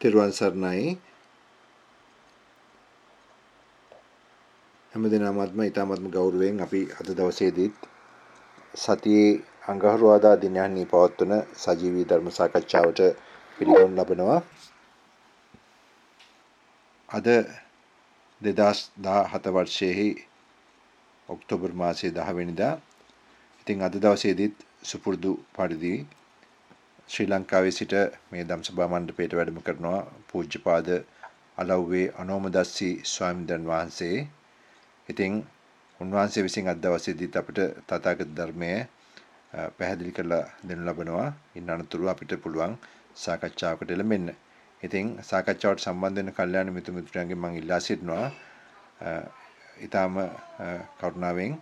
තෙරුවන් සරණයි. හැමදෙනාමත්ම ඉතාමත්ම ගෞරවයෙන් අපි අද දවසේදීත් සතියේ අඟහරුවාදා දිනයන්හි පවත්වන සජීවී ධර්ම සාකච්ඡාවට පිළිගනු ලබනවා. අද 2017 වර්ෂයේ ඔක්තෝබර් මාසයේ 10 වෙනිදා ඉතින් අද දවසේදීත් සුපුරුදු පරිදි ශ්‍රී ලංකාවේ සිට මේ දම්සභා මණ්ඩපයට වැඩම කරනවා පූජ්‍යපාද අලව්වේ අනෝමදස්සී ස්වාමීන් වහන්සේ. ඉතින් උන්වහන්සේ විසින් අද දවසේදීත් අපිට තථාගත ධර්මය පැහැදිලි කරලා දෙනු ලබනවා. ඉන්න අනතුරු අපිට පුළුවන් සාකච්ඡාවකට එළඹෙන්න. ඉතින් සාකච්ඡාවට සම්බන්ධ වෙන කල්යාණ මිතු මිත්‍රයන්ගෙන් මම ඉල්ලා සිටිනවා. ඊටාම කරුණාවෙන්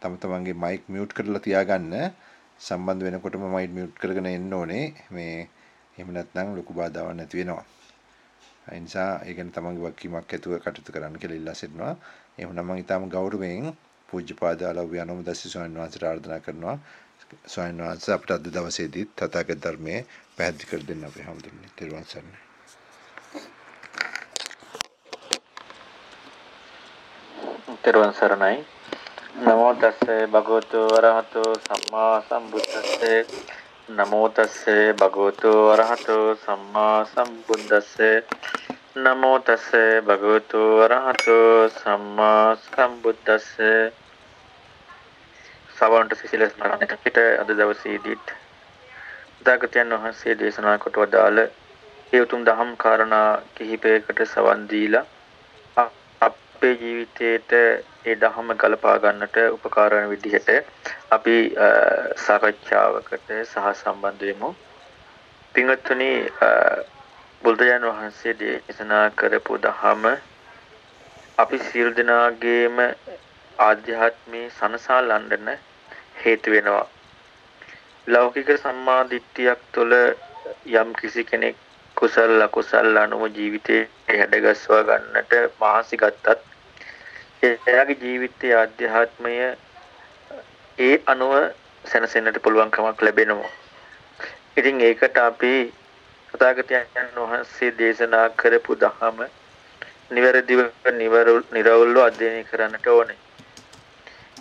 තම තමන්ගේ මයික් මියුට් කරලා තියාගන්න. සම්බන්ධ වෙනකොටම මයිඩ් මියුට් කරගෙන එන්න ඕනේ. මේ එහෙම නැත්නම් ලොකු බාධාවක් නැති වෙනවා. ඒ නිසා ඒ ගැන තමන්ගේ වගකීමක් ඇතුව කටයුතු කරන්න කියලා ඉල්ලා සිටිනවා. එහෙනම් මම ඊටම ගෞරවයෙන් පූජ්‍යපාද අලව්‍ය අනුමදස්සි ස්වාමීන් වහන්සේට ආරාධනා කරනවා. ස්වාමීන් වහන්සේ අපට අද දවසේදී තථාගත ධර්මයේ පැහැදිලි කර දෙන්න අපේ හැමදෙන්නේ තෙරුවන් සරණයි. තෙරුවන් සරණයි. නමෝ තස්සේ භගවතු වරහතු සම්මා සම්බුද්දස්සේ. නමෝ තස්සේ භගවතු වරහතු සම්මා සම්බුද්දස්සේ. නමෝ තස්සේ භගවතු වරහතු සම්මා සම්බුද්දස්සේ. සවන්ට සිසිලස් මරණයට පිට අද දවසේදීත් දාගතයන් වහන්සේ දේශනා කොට වදාළ ඒ උතුම් දහම් කාරණා කිහිපයකට සවන් දීලා අපේ ජීවිතයේට ඒ ධහම ගලපා ගන්නට උපකාර වන විදිහට අපි සාකච්ඡාවකට සහ සම්බන්ධ වෙමු. පින්වත්නි බුදුරජාණන් වහන්සේ දේශනා කරපු ධහම අපි සියලු දෙනාගේම ආධ්‍යාත්මී සනසාලන්න හේතු වෙනවා. ලෞකික සම්මාදිට්ඨියක් තුළ යම් කිසි කෙනෙක් කුසල අකුසල අනුව ජීවිතේ හැඩගස්වා ගන්නට මහන්සි ගත්තත් එයාගේ ජීවිතයේ ආධ්‍යාත්මය ඒ අනුව සැනසෙන්නට පුළුවන්කමක් ලැබෙනවා. ඉතින් ඒකට අපි තථාගතයන් වහන්සේ දේශනා කරපු ධහම නිවැරදිව නිරවුල්ව අධ්‍යයනය කරන්නට ඕනේ.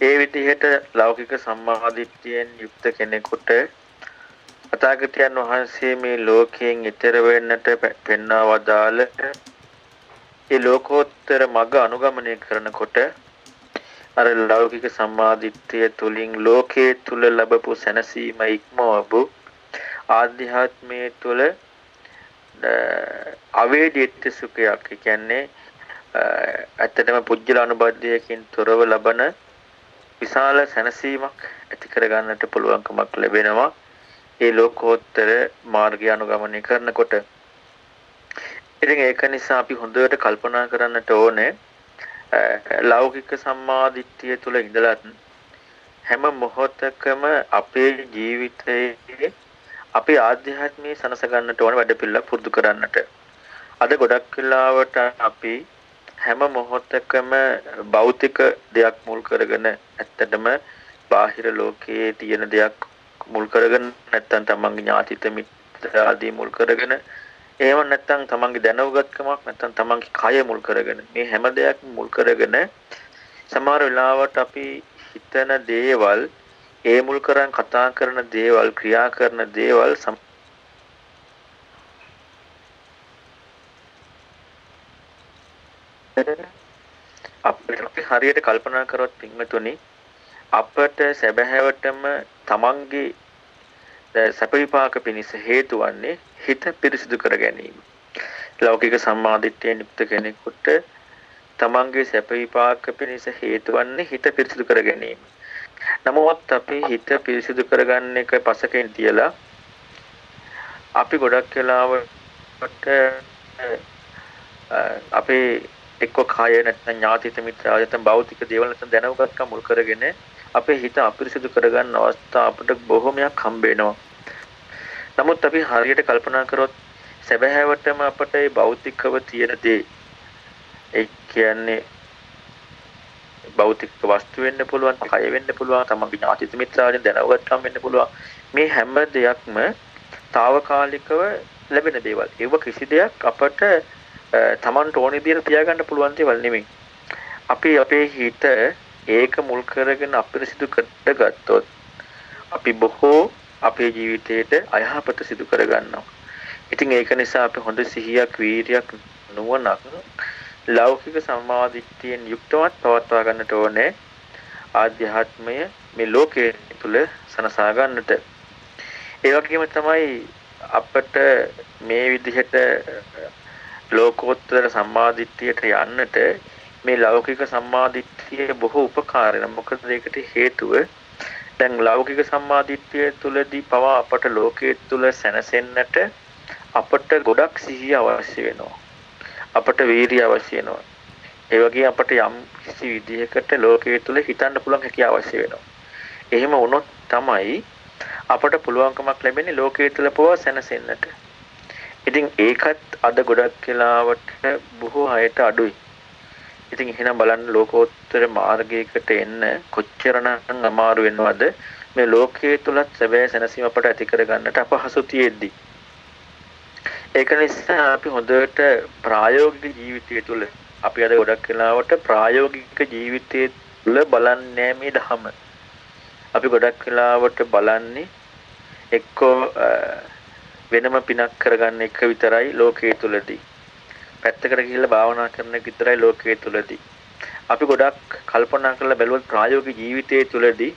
ඒ විදිහට ලෞකික සම්මාදිට්ඨියෙන් යුක්ත කෙනෙකුට තථාගතයන් වහන්සේ මේ ලෝකයෙන් ඈතර වෙන්නට පෙන්වා වදාළ ඒ ලෝකෝත්තර මඟ අනුගමනය කරනකොට අර ලෞකික සම්මාදිට්ඨිය තුලින් ලෝකයේ තුල ලැබපු සැනසීම ඉක්මවපු ආධ්‍යාත්මයේ තුල අවේදිත සුඛයක්. කියන්නේ ඇත්තටම පුජ්‍යල අනුබද්ධයකින් තොරව ලබන විශාල සැනසීමක් ඇති කරගන්නට පුළුවන්කමක් ලැබෙනවා. ඒ ලෝකෝත්තර මාර්ගය අනුගමනය කරනකොට ඉතින් ඒක නිසා අපි හොඳට කල්පනා කරන්නට ඕනේ ලෞකික සම්මාදිට්ඨිය තුල ඉඳලත් හැම මොහොතකම අපේ ජීවිතයේ අපි ආධ්‍යාත්මී සනස ගන්නට ඕන වැඩ පිළිවෙලක් පුරුදු කරන්නට. අද ගොඩක් වෙලාවට අපි හැම මොහොතකම භෞතික දෙයක් මුල් කරගෙන ඇත්තටම බාහිර ලෝකයේ තියෙන දෙයක් මුල් කරගෙන නැත්තම් තමන්ගේ ඥාතිත මිත්‍ර ආදී මුල් කරගෙන එහෙම නැත්නම් තමන්ගේ දැනුගත්කමක් නැත්නම් තමන්ගේ කය මුල් කරගෙන මේ හැම දෙයක් මුල් කරගෙන සමහර වෙලාවට අපි හිතන දේවල් ඒ මුල් කරන් කතා කරන දේවල් ක්‍රියා කරන දේවල් අපිට හරියට කල්පනා කරොත් පින්වතුනි අපට සැබෑවටම තමන්ගේ සැප විපාක පිණිස හේතු වන්නේ හිත පිරිසිදු කර ගැනීම. ලෞකික සම්මාදිට්ඨියෙන් යුක්ත කෙනෙකුට තමන්ගේ සැප විපාක පිණිස හේතු වන්නේ හිත පිරිසිදු කර ගැනීම. නමුත් අපි හිත පිරිසිදු කරගන්න එක පසකින් තියලා අපි ගොඩක් වෙලාවට අපේ එක්ක කාය නැත්නම් ඥාතිත මිත්‍ර ආයතන භෞතික දේවල් නැත්නම් දැනුගත්කම් මුල් කරගෙන අපේ හිත අපිරිසිදු කරගන්න අවස්ථා අපිට බොහොමයක් හම්බ වෙනවා. නමුත් අපි හරියට කල්පනා කරොත් සැබෑවටම අපට මේ භෞතිකව තියෙන දේ ඒ කියන්නේ භෞතික වස්තු වෙන්න පුළුවන්, කය වෙන්න පුළුවන්, තමන්ගේ ඥාති මිත්‍රාදීන් දැනගත්කම් වෙන්න පුළුවන්. මේ හැම දෙයක්ම తాවකාලිකව ලැබෙන දේවල්. ඒව කිසි දෙයක් අපට තමන්ට ඕන විදිහට තියාගන්න පුළුවන් දේවල් නෙමෙයි. අපි අපේ හිත ඒක මුල් කරගෙන අපිරිසිදු කරගත්තොත් අපි බොහෝ අපේ ජීවිතයට අයහපත සිදු කරගන්නවා. ඉතින් ඒක නිසා අපි හොඳ සිහියක්, වීරියක්, නුවණක් ලෞකික සම්මාදිට්ඨියෙන් යුක්තවත් පවත්වා ගන්නට ඕනේ. ආධ්‍යාත්මය මේ ලෝකයේ තුල සනසා ගන්නට. ඒ වගේම තමයි අපට මේ විදිහට ලෝකෝත්තර සම්මාදිට්ඨියට යන්නට මේ ලෞකික සම්මාදිට්ඨිය බොහෝ උපකාරයි. මොකද ඒකට හේතුව දැන් ලෞකික සම්මාදිට්ඨිය තුලදී පවා අපට ලෝකයේ තුල සැනසෙන්නට අපට ගොඩක් සිහිය අවශ්‍ය වෙනවා. අපට වීරිය අවශ්‍ය වෙනවා. ඒ වගේ අපට යම් කිසි විදිහකට ලෝකයේ තුල හිතන්න පුළුවන් හැකියාව අවශ්‍ය වෙනවා. එහෙම වුණොත් තමයි අපට පුළුවන්කමක් ලැබෙන්නේ ලෝකයේ තුල පවා සැනසෙන්නට. ඉතින් ඒකත් අද ගොඩක් වෙලාවට බොහෝ අයට අඩුයි. ඉතින් එහෙනම් බලන්න ලෝකෝත්තර මාර්ගයකට එන්න කොච්චරනම් අමාරු වෙනවද මේ ලෝකයේ තුලත් සැබෑ සැනසීම අපට ඇති කරගන්නට අපහසු තියෙද්දි. ඒක නිසා අපි හොඳට ප්‍රායෝගික ජීවිතය තුළ අපි අද ගොඩක් වෙලාවට ප්‍රායෝගික ජීවිතයේ තුළ බලන්නේ මේ ධම. අපි ගොඩක් වෙලාවට බලන්නේ එක්කෝ වෙනම පිනක් කරගන්න එක විතරයි ලෝකයේ තුලදී. පැත්තකට ගිහිල්ලා භාවනා කරන එක විතරයි ලෝකයේ තුලදී. අපි ගොඩක් කල්පනා කරලා බැලුවොත් ප්‍රායෝගික ජීවිතයේ තුලදී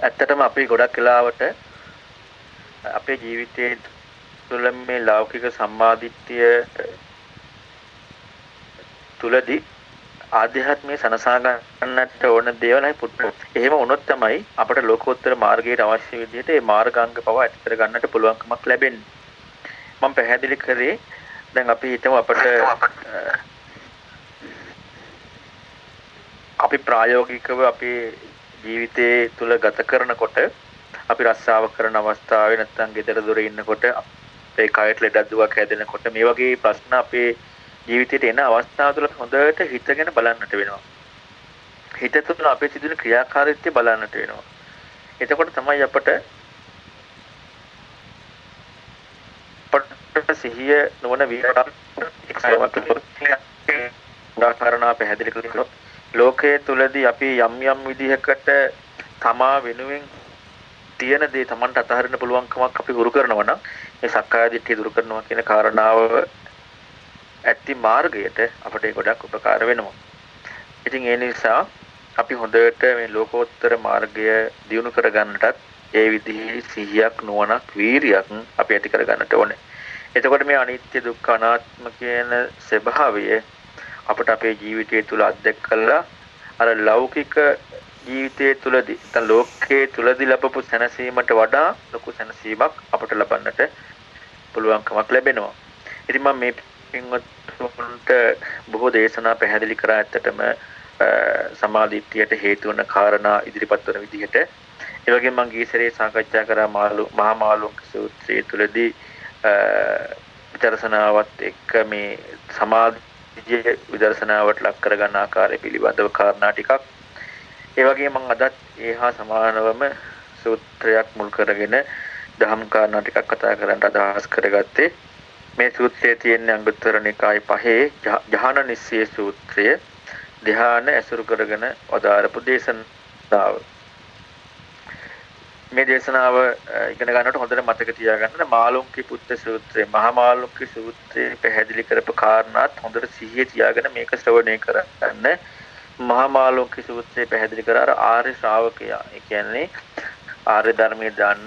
ඇත්තටම අපි ගොඩක් වෙලාවට අපේ ජීවිතයේ තුළ මේ ලෞකික සම්මාදිට්ඨිය තුලදී ආධ්‍යාත්මයේ සනසා ගන්නට ඕන දේවල්යි පුටු. එහෙම වුණොත් තමයි අපට ලෝකෝත්තර මාර්ගයට අවශ්‍ය විදිහට මේ මාර්ගාංග පව ඇති කර ගන්නට පුළුවන්කමක් ලැබෙන්නේ. මම පැහැදිලි කරේ දැන් අපි හිතමු අපට අපි ප්‍රායෝගිකව අපේ ජීවිතයේ තුල ගත කරනකොට අපි රස්සාව කරන අවස්ථාවේ නැත්නම් ගෙදර දොරේ ඉන්නකොට අපේ කයට ලෙඩක් දුවක් හැදෙනකොට මේ වගේ ප්‍රශ්න අපේ ජීවිතයට එන අවස්ථා තුළ හොඳට හිතගෙන බලන්නට වෙනවා. හිත තුළ අපේ සිදුවෙන ක්‍රියාකාරීත්වය බලන්නට වෙනවා. එතකොට තමයි අපට අපට සිහිය නොවන වීරයක් උදාහරණ පැහැදිලි කරලා ලෝකයේ තුලදී අපි යම් යම් විදිහකට තමා වෙනුවෙන් තියෙන දේ Tamanට අතහරින්න පුළුවන්කමක් අපි හුරු කරනවා නම් මේ සක්කාය දිට්ඨිය දුරු කරනවා කියන කාරණාව ඇත්ති මාර්ගයට අපට ගොඩක් උපකාර වෙනවා. ඉතින් ඒ නිසා අපි හොඳට මේ ලෝකෝත්තර මාර්ගය දියුණු කරගන්නටත් ඒ විදිහේ සිහියක් නුවණක් වීරියක් අපි ඇති කරගන්නට ඕනේ. එතකොට මේ අනිත්‍ය දුක්ඛ අනාත්ම කියන ස්වභාවය අපට අපේ ජීවිතය තුළ අත්දැක කළා අර ලෞකික ජීවිතයේ තුලදී නැත්නම් ලෝකයේ තුලදී ලැබපු සැනසීමට වඩා ලොකු සැනසීමක් අපට ලබන්නට පුළුවන්කමක් ලැබෙනවා. ඉතින් මම මේ පින්වත්තුන්ට බොහෝ දේශනා පැහැදිලි කරා ඇත්තටම සමාධිත්‍යයට හේතු වන කාරණා ඉදිරිපත් වන විදිහට ඒ වගේම මම ගීසරේ සාකච්ඡා කරා මාළු මහා මාළුන්ක සූත්‍රයේ තුලදී විදර්ශනාවත් එක්ක මේ සමාධිය විදර්ශනාවට ලක් කරගන්න ආකාරය පිළිබඳව කාරණා ටිකක්. ඒ වගේ මම අදත් ඒ හා සමානවම සූත්‍රයක් මුල් කරගෙන දහම් කාරණා ටිකක් කතා කරන්න අදහස් කරගත්තේ. මේ සූත්‍රයේ තියෙන අංගුත්තර නිකාය පහේ ජහන නිස්සේ සූත්‍රය ධ්‍යාන ඇසුරු කරගෙන වදාරපු දේශනාව. මේ දේශනාව ඉගෙන ගන්නකොට හොඳට මතක තියාගන්න මාළුන්කි පුත්ත සූත්‍රය මහා මාළුන්කි සූත්‍රයේ පැහැදිලි කරපු කාරණාත් හොඳට සිහියේ තියාගෙන මේක ශ්‍රවණය කරගන්න මහා මාළුන්ක සූත්‍රයේ පැහැදිලි කර අර ආර්ය ශ්‍රාවකයා. ඒ කියන්නේ ආර්ය ධර්මයේ දන්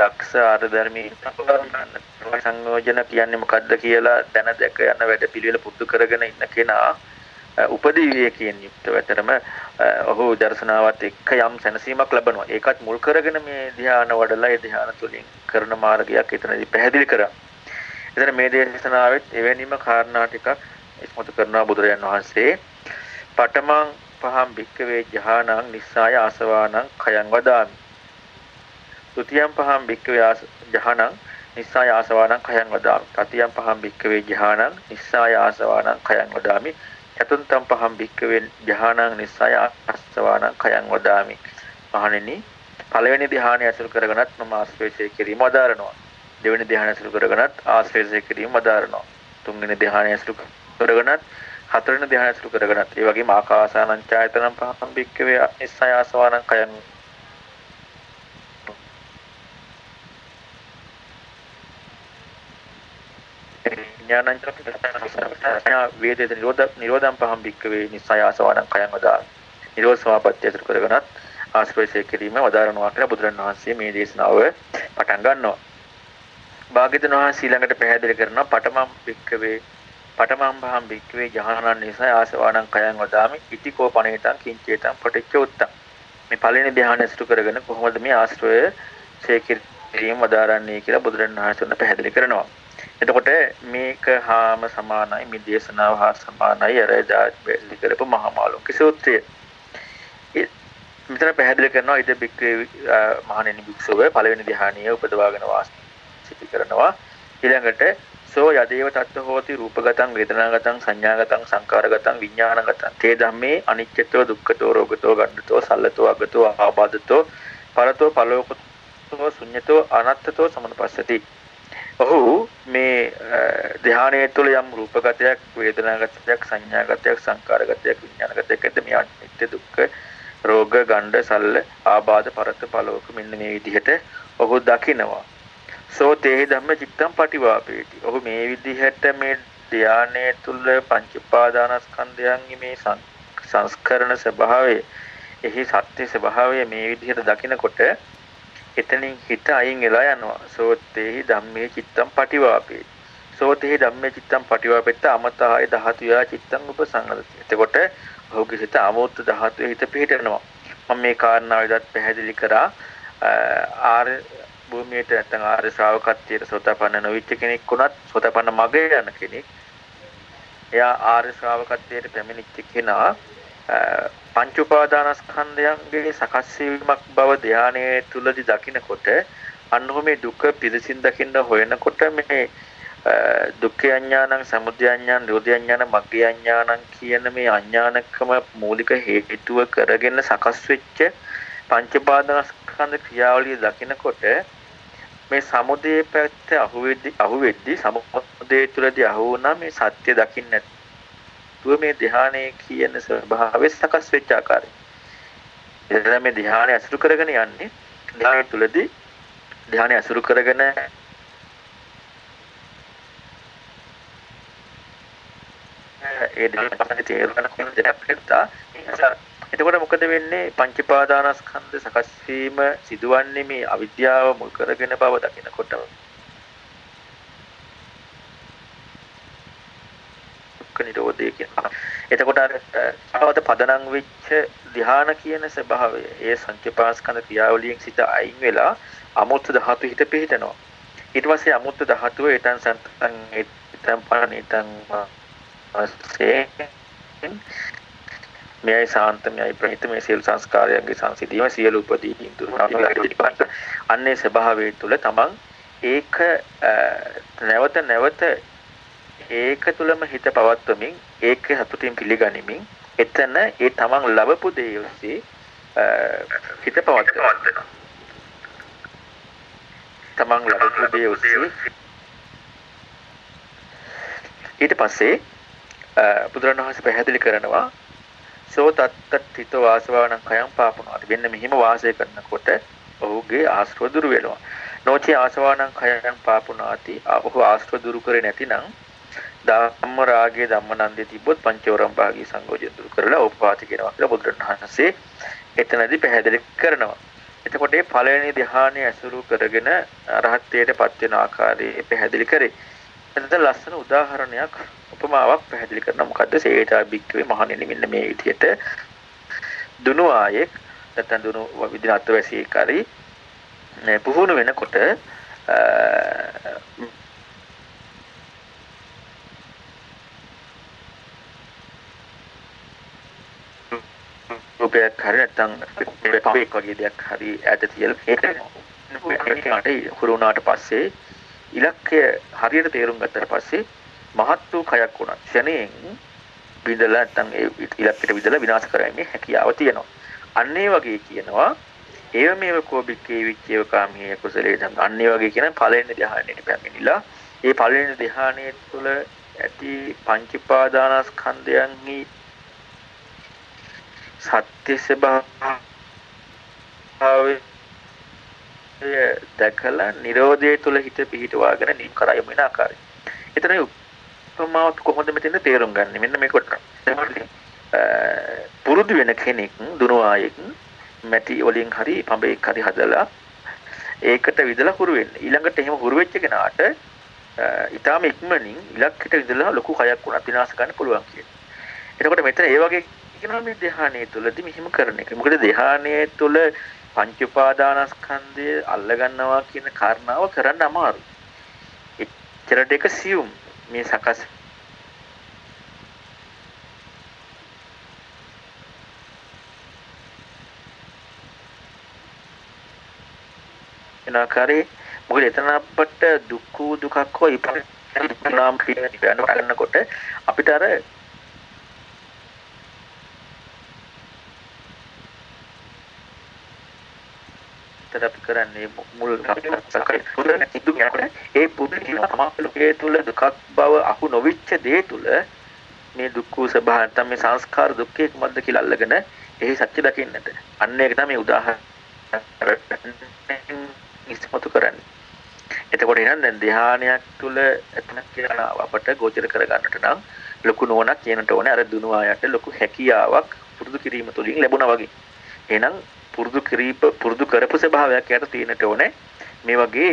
දක්ෂ ආර්ය ධර්මයේ සංයෝජන කියන්නේ මොකද්ද කියලා දැන දැක යන වැඩ පිළිවෙල පුරුදු කරගෙන ඉන්න කෙනා උපදී විවේකයෙන් යුක්තව ඇතරම ඔහු දර්ශනාවත් එක්ක යම් සැනසීමක් ලබනවා. ඒකත් මුල් කරගෙන මේ ධ්‍යාන වඩලා ඒ ධ්‍යාන තුලින් කරන මාර්ගයක් එතනදී පැහැදිලි කරා. එතන මේ දේශනාවෙත් එවැනිම කාරණා ටිකක් ඉස්මතු කරනවා බුදුරජාන් වහන්සේ. පඨමං පහම් භික්කවේ ජහානං නිස්සාය ආසවානං khයං වදාමි. තුතියම් පහම් භික්කවේ ජහනං නිස්සාය ආසවානං කයං වදාමි. තතියම් පහම් භික්කවේ ජහනං නිස්සාය ආසවානං කයං වදාමි. චතුන්තම් පහම් භික්කවේ ජහනං නිස්සාය ආසවානං කයං වදාමි. මහණෙනි පළවෙනි ධ්‍යානය අසුරු කරගෙනත් මම ආශ්‍රේෂය කිරීම අදාරනවා. දෙවෙනි ධ්‍යානය අසුරු කරගෙනත් ආශ්‍රේෂය කිරීම අදාරනවා. තුන්වෙනි ධ්‍යානය අසුරු කරගෙනත් හතරවෙනි ධ්‍යානය අසුරු කරගෙනත් ඒ වගේම ආකාසානං ඡායතනම් පහම් භික්කවේ නිස්සාය ආසවානං කයං ඥානං වේදේත නිරෝධ නිරෝධම් පහම් භික්කවේ නිසයාසවණං කයං වදා නිරෝධ සමාපත්තිය අතර කරගෙනත් ආශ්‍රයසය කිරීම වදාරනවා කියලා බුදුරණවහන්සේ මේ දේශනාව පටන් ගන්නවා. භාග්‍යතුන් වහන්සේ ඊළඟට පැහැදිලි කරනවා පඨමම් භික්කවේ පඨමම් පහම් භික්කවේ ජහනන් නිසා ආසවණං කයං වදාමි ඉතිකෝ පණේතං කිංචේතං පටිච්ච උත්තං මේ පළවෙනි ධ්‍යාන ඇසුරු කරගෙන කොහොමද මේ ආශ්‍රය ශේකිරීම වදාරන්නේ කියලා බුදුරණවහන්සේ පැහැදිලි කරනවා. එතකොට මේක හාම සමානයි මේ දේශනාව හා සමානයි අර එදා කරපු මහා මාළුන්ගේ සූත්‍රය. මෙතන පැහැදිලි කරනවා ඉද බික්කේ මහණෙනි භික්ෂුව පළවෙනි ධ්‍යානීය උපදවාගෙන වාසය කරනවා. ඊළඟට සෝ යදේව තත්ත හෝති රූපගතං වේදනාගතං සංඥාගතං සංකාරගතං විඥානගතං තේ ධම්මේ අනිච්චතෝ දුක්ඛතෝ රෝගතෝ ගණ්ඩතෝ සල්ලතෝ අගතෝ ආබාධතෝ පරතෝ පලෝකතෝ ශුඤ්ඤතෝ අනත්තතෝ සමනපස්සති ඔහු මේ ධානයේ තුල යම් රූපගතයක්, වේදනාගතයක්, සංඥාගතයක්, සංකාරගතයක්, විඥානගතයක් ඇද්ද මේ අනිත්‍ය දුක්ඛ රෝග ගණ්ඩ සල්ල ආබාධ පරත පලෝක මෙන්න මේ විදිහට ඔහු දකිනවා. සෝ තේහි ධම්ම චිත්තම් පටිවාපේති. ඔහු මේ විදිහට මේ ධානයේ තුල පංච උපාදානස්කන්ධයන්ගේ මේ සංස්කරණ ස්වභාවය එහි සත්‍ය ස්වභාවය මේ විදිහට දකිනකොට එතනින් හිත අයින් වෙලා යනවා. සෝතේහි ධම්මේ චිත්තම් පටිවාපේ. සෝතේහි ධම්මේ චිත්තම් පටිවාපෙත්ත අමතාය ධාතුයා චිත්තං උපසංගතති. එතකොට ඔහුගේ හිත අමෝත් ධාතුවේ හිත පිහිටනවා. මම මේ කාරණාවදත් පැහැදිලි කරා ආර්ය භූමියට නැත්නම් ආර්ය ශ්‍රාවකත්වයට සෝතපන්න නොවිච්ච කෙනෙක් වුණත් සෝතපන්න මගේ යන කෙනෙක් එයා ආර්ය ශ්‍රාවකත්වයට පැමිණිච්ච කෙනා පංච උපාදානස්කන්ධයන්ගේ සකස් වීමක් බව ධානයේ තුලදී දකිනකොට අන්නෝමේ දුක පිළිසින් දකින්න හොයනකොට මේ දුක්ඛ අඥානං සමුදය අඥානං නිරෝධ අඥානං මග්ග අඥානං කියන මේ අඥානකම මූලික හේතුව කරගෙන සකස් වෙච්ච පංච උපාදානස්කන්ධ ක්‍රියාවලිය දකිනකොට මේ සමුදේ පැත්ත අහුවෙද්දි අහුවෙද්දි සමුදේ තුලදී අහු වුණා මේ සත්‍ය දකින්න නැතුව මේ ධානයේ කියන ස්වභාවය සකස් වෙච්ච ආකාරය. එතන මේ ධානය අසුරු කරගෙන යන්නේ ධානය තුලදී ධානය අසුරු කරගෙන ඒ දෙපසනේ තේරුම් ගන්න දෙයක් හිතා එතකොට මොකද වෙන්නේ? පංචපාදානස්කන්ධ සකස් වීම සිදුවන්නේ මේ අවිද්‍යාව මුල් කරගෙන බව දකිනකොට නිරෝධය කියන. එතකොට අර අවත පදනම් වෙච්ච ධ්‍යාන කියන ස්වභාවය ඒ සංකේපාස්කන්ධ ක්‍රියාවලියෙන් සිත අයින් වෙලා අමුත්ත ධාතු හිත පිහිටනවා. ඊට පස්සේ අමුත්ත ධාතුව ඊටන් සන්තන් ඊටන් පණිතන් වාසේ මෙයයි සාන්ත මෙයයි ප්‍රහිත මේ සියලු සංස්කාරයන්ගේ සංසිඳීම සියලු උපදී දුරට අන්නේ ස්වභාවය තුළ තමන් ඒක නැවත නැවත ඒක තුලම හිත පවත්වමින් ඒක සතුටින් පිළිගනිමින් එතන ඒ තමන් ලැබපු දේ ඔස්සේ හිත පවත්වනවා. තමන් ලැබපු දේ ඔස්සේ ඊට පස්සේ බුදුරණවහන්සේ පැහැදිලි කරනවා සෝ තත්ත හිත වාසවාණං කයං පාපුණාති. වෙන්න මෙහිම වාසය කරනකොට ඔහුගේ ආශ්‍රව දුරු වෙනවා. නොචේ ආසවාණං කයං පාපුණාති. ඔහු ආශ්‍රව දුරු කරේ නැතිනම් ධම්ම රාගයේ ධම්මනන්දේ තිබ්බොත් පංචවරම් භාගී සංගෝචන දුරු කරලා උපපාති කියනවා කියලා බුදුරණවහන්සේ එතනදී පැහැදිලි කරනවා. එතකොට මේ පළවෙනි ධ්‍යානය ඇසුරු කරගෙන රහත්ත්වයට පත් වෙන ආකාරය පැහැදිලි කරේ. එතන ලස්සන උදාහරණයක් උපමාවක් පැහැදිලි කරනවා. මොකද්ද? සේඨා බික්කවේ මහණෙනි මෙන්න මේ විදිහට දුනු ආයෙක් නැත්නම් දුනු විදිහට අත්වැසියෙක් හරි පුහුණු වෙනකොට රූපයක් හරි නැත්නම් පපේක් වගේ දෙයක් හරි ඈත තියලා ඒක ඒකට හුරු වුණාට පස්සේ ඉලක්කය හරියට තේරුම් ගත්තට පස්සේ මහත් වූ කයක් වුණා. ක්ෂණයෙන් විදලා නැත්නම් ඒ ඉලක්කයට විදලා විනාශ කරන්නේ හැකියාව තියෙනවා. අන්න ඒ වගේ කියනවා ඒව මේව කෝබික්කේ විච්චේව කාමීය කුසලයේ දැන් අන්න ඒ වගේ කියන පළවෙනි ධ්‍යානෙට පැමිණිලා ඒ පළවෙනි ධ්‍යානයේ තුල ඇති පංච පාදානස්කන්ධයන්හි සත්‍ය ස්වභාවය දැකලා Nirodhe තුල හිත පිහිටවාගෙන නිම් කරා යමින ආකාරය. එතන උපමාව කොහොමද මෙතෙන්ද තේරුම් ගන්න? මෙන්න මේකට. පුරුදු වෙන කෙනෙක් දුනුවායෙක් මැටි වලින් හරි පඹේක් හරි හදලා ඒකට විදලා හුරු වෙන්න. ඊළඟට එහෙම හුරු වෙච්ච කෙනාට ඊටාම ඉක්මනින් ඉලක්කයට විදලා ලොකු කයක් උනත් විනාශ ගන්න පුළුවන් කියන්නේ. එතකොට මෙතන ඒ වගේ කියනවා මේ ධ්‍යානයේ තුලදී මෙහෙම කරන එක. මොකද ධ්‍යානයේ තුල පංච උපාදානස්කන්ධය අල්ල ගන්නවා කියන කාරණාව කරන්න අමාරුයි. එච්චරට එක සියුම් මේ සකස් වෙන ආකාරයේ මොකද එතන අපට දුක්ඛ දුකක් හෝ ඉපරණාම කියන කරනකොට අපිට අර විස්තර අපි කරන්නේ මුල් සිදු යනකොට ඒ පුදුම තමා ලෝකයේ තුල දුකක් බව අහු නොවිච්ච දේ තුල මේ දුක්ඛ ස්වභාවය නැත්නම් මේ සංස්කාර දුක්ඛේ කුමක්ද කියලා අල්ලගෙන එහි සත්‍ය දකින්නට. අන්න ඒක තමයි උදාහරණ ඉස්මතු කරන්නේ. එතකොට එහෙනම් දැන් ධානයක් තුල එතනක් කියලා අපට ගෝචර කරගන්නට නම් ලොකු නුවණක් කියනට ඕනේ අර දුනු ආයට ලොකු හැකියාවක් පුරුදු කිරීම තුළින් ලැබුණා වගේ. එහෙනම් පුරුදු කිරීප පුරුදු කරපු ස්වභාවයක් යට තියෙනට ඕනේ. මේ වගේ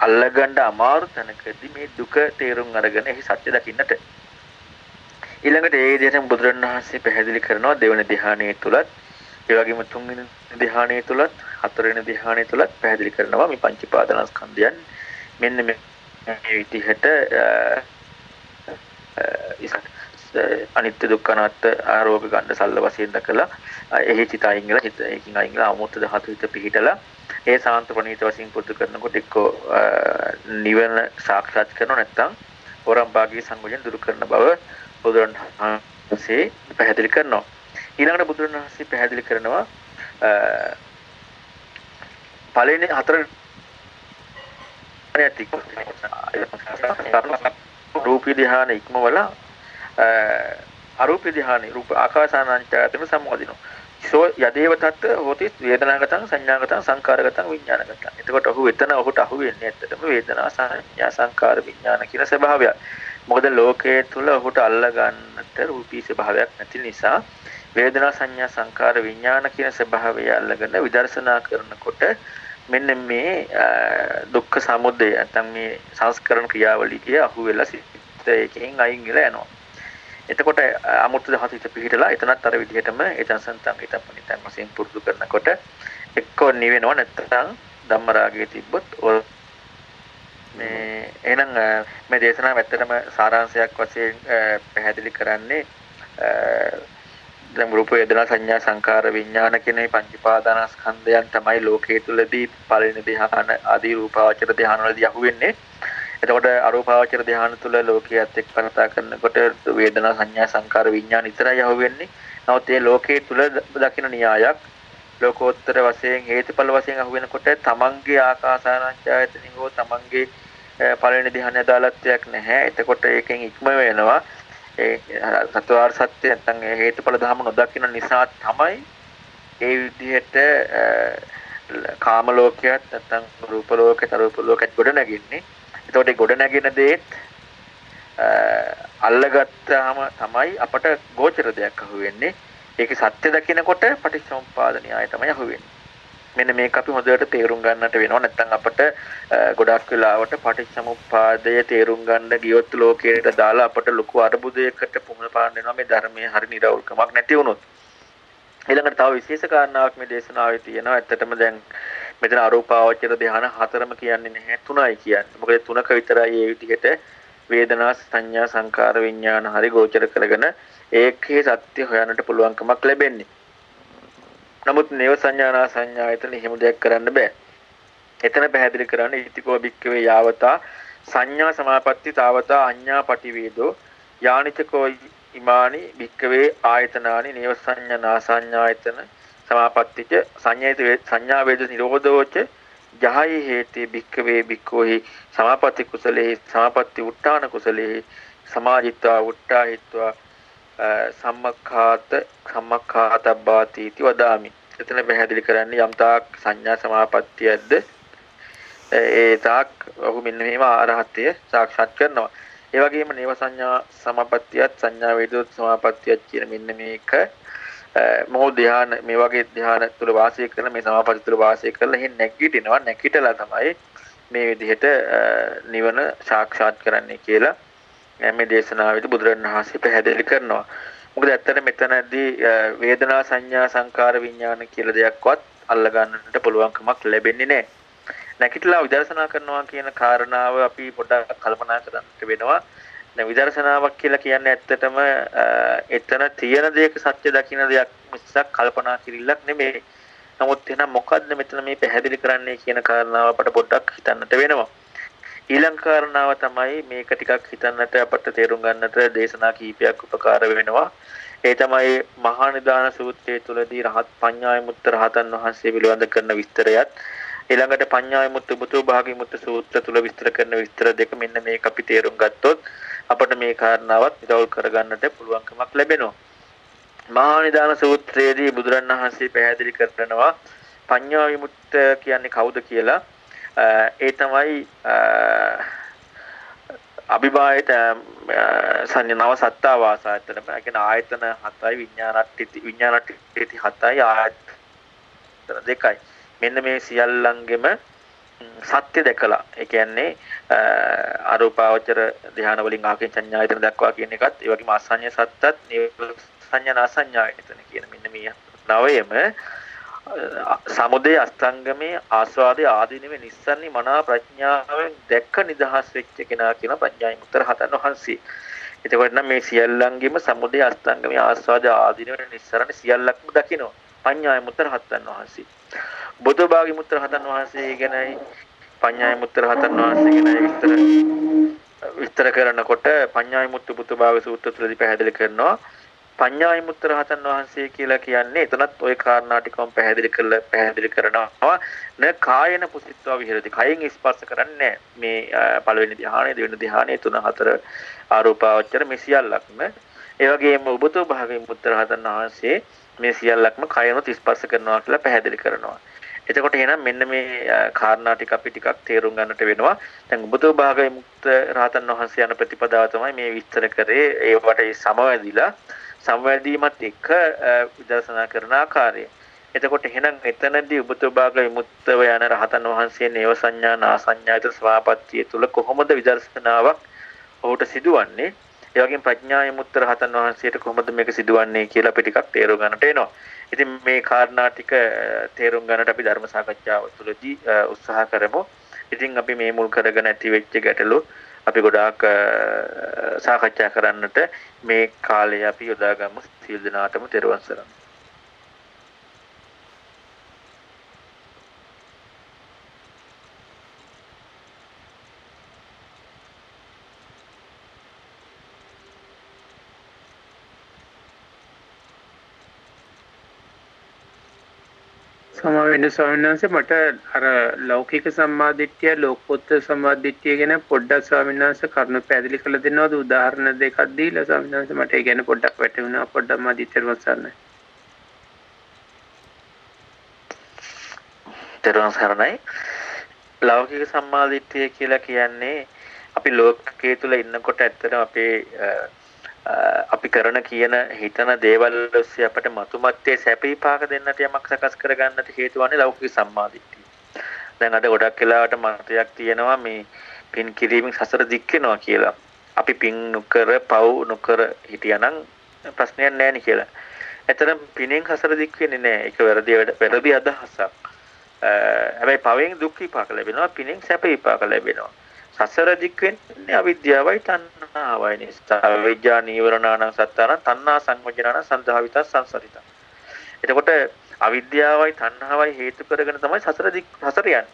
අල්ලගන්න අමාරු තැනකදී මේ දුක තේරුම් අරගෙන එහි සත්‍ය දකින්නට. ඊළඟට ඒ විදිහටම බුදුරණවහන්සේ පැහැදිලි කරනවා දෙවන ධ්‍යානයේ තුලත් ඒ වගේම තුන්වෙනි ධ්‍යානයේ තුලත් හතරවෙනි ධ්‍යානයේ තුලත් පැහැදිලි කරනවා මේ පංච පාදනස්කන්ධයන් මෙන්න මේ විදිහට අනිත්‍ය දුක්ඛ අනාත්ම ආරෝප ගන්න සල්ල වශයෙන් දකලා එහි සිත අයින් වෙලා හිත ඒකින් අයින් වෙලා අමුත්ත ධාතු හිත පිහිටලා ඒ සාන්ත ප්‍රණීත වශයෙන් පුරුදු කරනකොට එක්කෝ නිවන සාක්ෂාත් කරනව නැත්නම් වරම් භාගී සංගෝජන දුරු කරන බව බුදුරණවහන්සේ පැහැදිලි කරනවා. ඊළඟට බුදුරණවහන්සේ පැහැදිලි කරනවා පළවෙනි හතර නැති රූපී ධ්‍යාන ඉක්මවලා අරූපී ධ්‍යානෙ රූප ආකාසානංචයතන සම්මෝදිනෝ සෝ යදේව තත් හෝති වේදනාගතං සංඥාගතං සංකාරගතං විඥානගතං. එතකොට ඔහු එතන ඔහුට අහු වෙන්නේ ඇත්තටම වේදනා සංඥා සංකාර විඥාන කියන ස්වභාවය. මොකද ලෝකයේ තුල ඔහුට අල්ල ගන්නට රූපී ස්වභාවයක් නැති නිසා වේදනා සංඥා සංකාර විඥාන කියන ස්වභාවය අල්ලගෙන විදර්ශනා කරනකොට මෙන්න මේ දුක්ඛ සමුදය නැත්නම් මේ සංස්කරණ ක්‍රියාවලිය අහු වෙලා සිත් එකකින් අයින් වෙලා යනවා. එතකොට අමුත්‍ත දහසිත පිහිටලා එතනත් අර විදිහටම එතන සන්තම් හිතපනිතන් වශයෙන් පුරුදු කරනකොට එක්කෝ නිවෙනව නැත්නම් ධම්මරාගයේ තිබ්බොත් මේ එහෙනම් මේ දේශනාව ඇත්තටම සාරාංශයක් වශයෙන් පැහැදිලි කරන්නේ දැන් රූප වේදනා සංඥා සංකාර විඥාන කියන මේ පංචපාදානස්කන්ධයන් තමයි ලෝකයේ තුලදී පළවෙනි ධ්‍යාන ආදී රූපාවචර ධ්‍යාන වලදී අහුවෙන්නේ. එතකොට අරූපාවචර ධ්‍යාන තුල ලෝකයේත් එක්ක කතා කරනකොට වේදනා සංඥා සංකාර විඥාන විතරයි අහුවෙන්නේ. නමුත් මේ ලෝකයේ තුල දකින්න න්‍යායක් ලෝකෝත්තර වශයෙන් හේතුඵල වශයෙන් අහුවෙනකොට තමන්ගේ ආකාසානංචායතනින් හෝ තමන්ගේ පළවෙනි ධ්‍යාන අදාළත්වයක් නැහැ. එතකොට ඒකෙන් ඉක්ම වෙනවා. ඒ සත්වාර සත්‍ය නැත්නම් හේතුඵල ධර්ම නොදකින්න නිසා තමයි ඒ විදිහට කාම ලෝකයක් නැත්නම් රූප ලෝකයට අරූප ලෝකයට ගොඩ නැගෙන්නේ. එතකොට ඒ ගොඩ නැගෙන දේත් අල්ලගත්තාම තමයි අපට ගෝචර දෙයක් අහුවෙන්නේ. ඒකේ සත්‍ය දකිනකොට පටිච්චසමුප්පාද න්‍යාය තමයි අහුවෙන්නේ. මෙන්න මේක අපි හොඳට තේරුම් ගන්නට වෙනවා. නැත්නම් අපට ගොඩක් වෙලාවට පටිච්චසමුප්පාදය තේරුම් ගන්න ගියොත් ලෝකයට දාලා අපට ලොකු අරුබුදයකට පුමුණ පාන්න වෙනවා මේ ධර්මයේ හරි නිරවුල්කමක් නැති වුණොත්. ඊළඟට තව විශේෂ කාරණාවක් මේ දේශනාවේ තියෙනවා. ඇත්තටම දැන් මෙතන අරූපාවචර ධාන හතරම කියන්නේ නැහැ තුනයි කියන්නේ. මොකද තුනක විතරයි මේ විදිහට වේදනා සංඥා සංකාර විඥාන හරි ගෝචර කරගෙන ඒකේ සත්‍ය හොයන්නට පුළුවන්කමක් ලැබෙන්නේ. නමුත් නේව සංඥානා සංඥායතන එහෙම දෙයක් කරන්න බෑ. එතන පැහැදිලි කරන්නේ ඉතිකෝ බික්කවේ යාවතා සංඥා සමාපatti තාවතා අඤ්ඤා පටිවේදෝ යානිචකෝ ඉමානි භික්කවේ ආයතනානි නේව සංඥා නාසඤ්ඤායතන සමාපත්තිච සංඤේත සංඥා වේද නිරෝධෝච ජහයි හේති භික්කවේ භික්ඛෝහි සමාපatti කුසලේ සමාපatti උට්ටාන කුසලේ සමාජිත්වා උට්ටාහිත්වා සම්මක්ඛාත සම්මක්ඛාතබ්බාති इति වදාමි. එතන පැහැදිලි කරන්නේ යම් තාක් සංඥා සමාපත්තියක්ද ඒ තාක් ඔහු මෙන්න මේව අරහත්ය සාක්ෂාත් කරනවා. ඒ වගේම නේව සංඥා සමාපත්තියත් සංඥා වේදෝත් සමාපත්තියත් කියන මෙන්න මේක මොහොත ධ්‍යාන මේ වගේ ධ්‍යාන තුල වාසය කරන මේ සමාපatti තුල වාසය කරලා එහෙන් නැගිටිනවා නැගිටලා තමයි මේ විදිහට නිවන සාක්ෂාත් කරන්නේ කියලා මේ දේශනාවේදී බුදුරණවහන්සේ පැහැදිලි කරනවා. මොකද ඇත්තට මෙතනදී වේදනා සංඥා සංකාර විඥාන කියලා දෙයක්වත් අල්ලගන්නට පුළුවන්කමක් ලැබෙන්නේ නැහැ. නැගිටලා විදර්ශනා කරනවා කියන කාරණාව අපි පොඩ්ඩක් කල්පනා කරන්න වෙනවා. දැන් විදර්ශනාවක් කියලා කියන්නේ ඇත්තටම එතන තියෙන දෙයක සත්‍ය දකින්න දෙයක් මිසක් කල්පනා කිරිල්ලක් නෙමෙයි. නමුත් එහෙනම් මොකද්ද මෙතන මේ පැහැදිලි කරන්නේ කියන කාරණාව අපට පොඩ්ඩක් හිතන්නට වෙනවා. ඊළඟ කාරණාව තමයි මේක ටිකක් හිතන්නට අපට තේරුම් ගන්නට දේශනා කීපයක් උපකාර වෙනවා. ඒ තමයි මහා නිදාන සූත්‍රයේ තුලදී රහත් පඤ්ඤාය මුත්‍ර රහතන් වහන්සේ පිළිබඳ කරන විස්තරයත් ඊළඟට පඤ්ඤාය මුත්‍ර බුතු භාගී මුත්‍ර සූත්‍ර තුල විස්තර කරන විස්තර දෙක මෙන්න මේක අපි තේරුම් ගත්තොත් අපට මේ කාරණාවත් නිරවුල් කරගන්නට පුළුවන්කමක් ලැබෙනවා. මහා නිදාන සූත්‍රයේදී බුදුරණවහන්සේ පැහැදිලි කරනවා පඤ්ඤා විමුක්ත කියන්නේ කවුද කියලා. ඒ තමයි අභිභායත සංඥාව සත්තා වාසායතන කියන ආයතන 7යි විඥානට්ටි විඥානට්ටි 7යි ආයතන දෙකයි. මෙන්න මේ සියල්ලංගෙම සත්‍ය දැකලා ඒ කියන්නේ අරූපාවචර ධ්‍යාන වලින් ආකේ සංඥායතන දක්වා කියන එකත් ඒ වගේම අසඤ්ඤ සත්තත් සංඥා නාසඤ්ඤායතන කියන මෙන්න මේ නවයම සමුදේ අස්තංගමේ ආස්වාදයේ ආදීනවේ නිස්සන්නේ මනා ප්‍රඥාවෙන් දැක්ක නිදහස් වෙච්ච කෙනා කියන පඤ්ඤායි මුතර හතන් වහන්සේ. එතකොට නම් මේ සියල්ලංගෙම සමුදේ අස්තංගමේ ආස්වාදයේ ආදීනවේ නිස්සරණ සියල්ලක්ම දකිනවා. පඤ්ඤායි මුතර හතන් වහන්සේ. බුදුබාගි මුතර හතන් වහන්සේ ගැනයි පඤ්ඤාය මුත්‍ර රහතන් වහන්සේ ගැන විස්තර විස්තර කරනකොට පඤ්ඤාය මුත්තු බුදුභාග සූත්‍ර තුළදී පැහැදිලි කරනවා. පඤ්ඤාය මුත්‍ර රහතන් වහන්සේ කියලා කියන්නේ එතනත් ওই කාරණා ටිකම පැහැදිලි කරලා පැහැදිලි කරනවා. න කායන පුසිට්වා විහෙරති. කයෙන් ස්පර්ශ කරන්නේ මේ පළවෙනි ධ්‍යානය දෙවෙනි ධ්‍යානය තුන හතර ආරෝපාවචර මේ සියල්ලක්ම. ඒ වගේම උබතෝ භාගයේ මුත්‍ර රහතන් වහන්සේ මේ සියල්ලක්ම කයනොත් ස්පර්ශ කරනවා කියලා පැහැදිලි කරනවා එතකොට එහෙනම් මෙන්න මේ කාරණා ටික අපි ටිකක් තේරුම් ගන්නට වෙනවා. දැන් බුදු භාගයේ මුක්ත රහතන් වහන්සේ යන ප්‍රතිපදාව තමයි මේ විස්තර කරේ. ඒවට සමවැදිලා සමවැදීමත් එක්ක විදර්ශනා කරන ආකාරය. එතකොට එහෙනම් එතනදී උබතු භාගයේ මුක්තව යන රහතන් වහන්සේ නේව සංඥා නාසඤ්ඤායත ස්වාපත්තිය තුල කොහොමද විදර්ශනාවක් ඔහුට සිදුවන්නේ? ඒ වගේම ප්‍රඥාය මුත්‍ර රහතන් වහන්සේට කොහොමද මේක සිදුවන්නේ කියලා අපි ටිකක් තේරුම් ගන්නට එනවා. ඉතින් මේ කාරණා ටික තේරුම් ගන්නට අපි ධර්ම සාකච්ඡාව තුළදී උත්සාහ කරමු. ඉතින් අපි මේ මුල් කරගෙන ඇති වෙච්ච ගැටලු අපි ගොඩාක් සාකච්ඡා කරන්නට මේ කාලය අපි යොදාගමු. සියලු දෙනාටම තෙරුවන් සරණයි. සමා වෙන ස්වාමීන් වහන්සේ මට අර ලෞකික සම්මාදිට්ඨිය ලෝකෝත්තර සම්මාදිට්ඨිය ගැන පොඩ්ඩක් ස්වාමීන් වහන්සේ කරුණු පැහැදිලි කරලා දෙන්නවද උදාහරණ දෙකක් දීලා ස්වාමීන් වහන්සේ මට ඒ ගැන පොඩ්ඩක් වැටහුණා පොඩ්ඩක් මාදිත්‍යරවත් සරණයි. ත්‍රිවන් සරණයි. ලෞකික සම්මාදිට්ඨිය කියලා කියන්නේ අපි ලෝකයේ තුල ඉන්නකොට ඇත්තටම අපේ අපි කරන කියන හිතන දේවල් ඔස්සේ අපට මතුමත්තේ සැප විපාක දෙන්නට යමක් සකස් කරගන්නට හේතු වන්නේ ලෞකික සම්මාදිට්ඨිය. දැන් අද ගොඩක් වෙලාවට මතයක් තියෙනවා මේ පින් කිරීමෙන් සසර දික් වෙනවා කියලා. අපි පින් නොකර පව් නොකර හිටියානම් ප්‍රශ්නයක් නැහැ නේ කියලා. ඇත්තටම පිනෙන් සසර දික් වෙන්නේ නැහැ. ඒක වැරදි වැරදි අදහසක්. හැබැයි පවෙන් දුක් විපාක ලැබෙනවා පිනෙන් සැප විපාක ලැබෙනවා. සසර දික් වෙන්නේ අවිද්‍යාවයි තණ්හාවයි නිසා. අවිද්‍යා නීවරණාන සත්තාන තණ්හා සංවජනාන සන්දහවිත සංසරිත. එතකොට අවිද්‍යාවයි තණ්හාවයි හේතු කරගෙන තමයි සසර දික් සසර යන්නේ.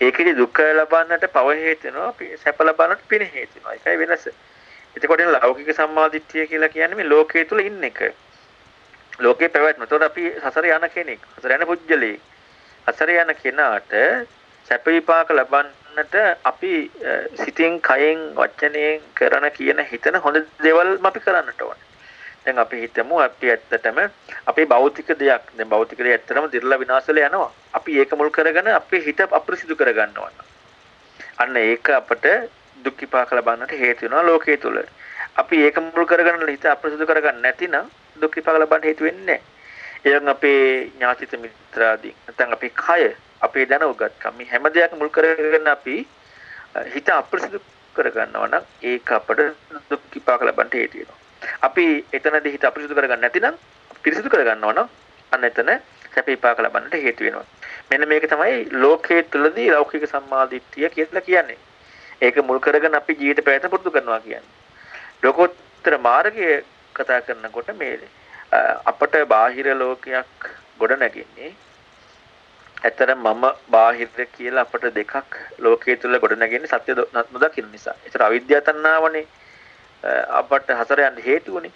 ඒකෙදි දුක්ඛ ලබන්නට පව හේතු වෙනවා සැප ලබන්නට පින හේතු වෙනවා. ඒකයි වෙනස. එතකොට ලෞකික සම්මාදිට්ඨිය කියලා කියන්නේ මේ ලෝකයේ තුල ඉන්න එක. ලෝකේ පැවැත්ම. එතකොට අපි සසර යන කෙනෙක්. සසර යන පුජ්‍යලේ. සසර යන කෙනාට සැප විපාක ලබන්නට අපි සිතින් කයෙන් වචනයෙන් කරන කියන හිතන හොඳ දේවල්ම අපි කරන්නට ඕනේ. දැන් අපි හිතමු අපි ඇත්තටම අපේ භෞතික දෙයක් දැන් භෞතික දෙය ඇත්තටම දිර්ලා විනාශ වෙලා යනවා. අපි ඒක මුල් කරගෙන අපේ හිත අප්‍රසිද්ධ කරගන්නවා. අන්න ඒක අපට දුක් විපාක ලබන්නට හේතු වෙනවා ලෝකයේ තුල. අපි ඒක මුල් කරගෙන හිත අප්‍රසිද්ධ කරගන්න නැතිනම් දුක් විපාක ලබන්න හේතු වෙන්නේ නැහැ. එයන් අපේ ඥාතිත මිත්‍රාදී නැත්නම් අපේ කය අපේ දැනුගත්කම් මේ හැම දෙයක් මුල් කරගෙන අපි හිත අප්‍රසිද්ධ කරගන්නවා නම් ඒක අපට දුක් විපාක ලබන්න හේතු වෙනවා. අපි එතනදී හිත අපිරිසුදු කරගන්න නැතිනම් පිරිසුදු කරගන්නවා නම් අන්න එතන සැප විපාක ලබන්නට හේතු වෙනවා. මෙන්න මේක තමයි ලෝකයේ තුලදී ලෞකික සම්මාදිට්ඨිය කියලා කියන්නේ. ඒක මුල් කරගෙන අපි ජීවිත පැවැත්ම පුරුදු කරනවා කියන්නේ. ලෝකෝත්තර මාර්ගය කතා කරනකොට මේ අපට බාහිර ලෝකයක් ගොඩ නැගෙන්නේ ඇත්තට මම බාහිර කියලා අපට දෙකක් ලෝකයේ තුල ගොඩ නැගෙන්නේ සත්‍ය නොදකින්න නිසා. ඒතර අවිද්‍යාව තණ්හාවනේ අපට හතර යන්න හේතුවනේ.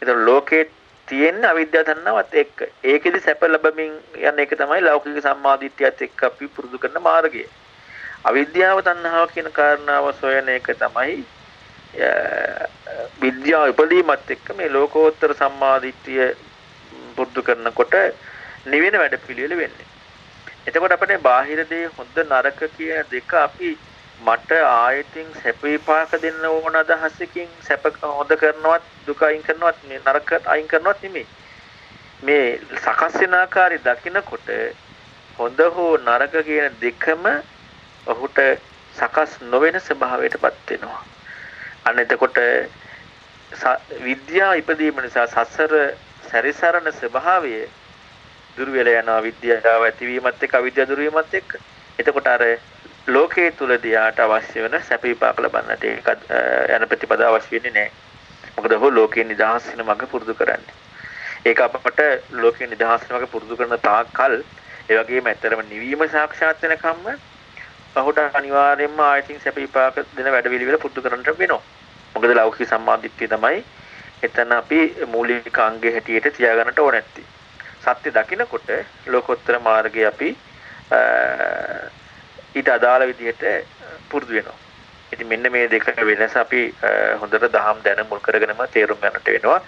ඒතර ලෝකේ තියෙන අවිද්‍යාව තණ්හාවත් එක්ක. ඒකෙදි සැප ලැබමින් යන එක තමයි ලෞකික සම්මාදිට්ඨියත් එක්ක අපි පුරුදු කරන මාර්ගය. අවිද්‍යාව තණ්හාව කියන කාරණාව සොයන එක තමයි විද්‍යාව ඉපදීමත් එක්ක මේ ලෝකෝත්තර සම්මාදිට්ඨිය පුරුදු කරනකොට නිවෙන වැඩපිළිවෙල වෙන්නේ. එතකොට අපිට බාහිර දේ හොඳ නරක කියන දෙක අපි මට ආයතින් සැප විපාක දෙන්න ඕන අදහසකින් සැප හොඳ කරනවත් දුක අයින් කරනවත් මේ නරක අයින් කරනවත් නෙමෙයි. මේ සකස් වෙන ආකාරي දකිනකොට හොඳ හෝ නරක කියන දෙකම ඔහුට සකස් නොවන ස්වභාවයටපත් වෙනවා. අන්න එතකොට විද්‍යාව ඉපදීම නිසා සසර සැරිසරන ස්වභාවය දුර වෙලා යනවා විද්‍යාව ඇතිවීමත් එක්ක අවිද්‍යාව දුර වීමත් එක්ක. එතකොට අර ලෝකයේ තුලදී යාට අවශ්‍ය වෙන සැප විපාක ලබන්නට ඒක යන ප්‍රතිපදාව අවශ්‍ය වෙන්නේ නැහැ. මොකද ඔහු ලෝකේ නිදහස් වෙන මඟ පුරුදු කරන්නේ. ඒක අපට ලෝකේ නිදහස් වෙන මඟ පුරුදු කරන තාක්කල් ඒ වගේම ඇත්තරම නිවීම සාක්ෂාත් වෙනකම්ම ඔහුට අනිවාර්යයෙන්ම ආයතින් සැප විපාක දෙන වැඩවිලිවල පුරුදු කරන්නට වෙනවා. මොකද ලෞකික සම්මාදිට්ඨිය තමයි එතන අපි මූලික අංගය හැටියට තියාගන්නට ඕන නැත්තේ. සත්‍ය දකිනකොට ලෝකෝත්තර මාර්ගය අපි ඊට අදාළ විදිහට පුරුදු වෙනවා. ඉතින් මෙන්න මේ දෙක වෙනස අපි හොඳට දහම් දැන මුල් කරගෙනම තේරුම් ගන්නට වෙනවා.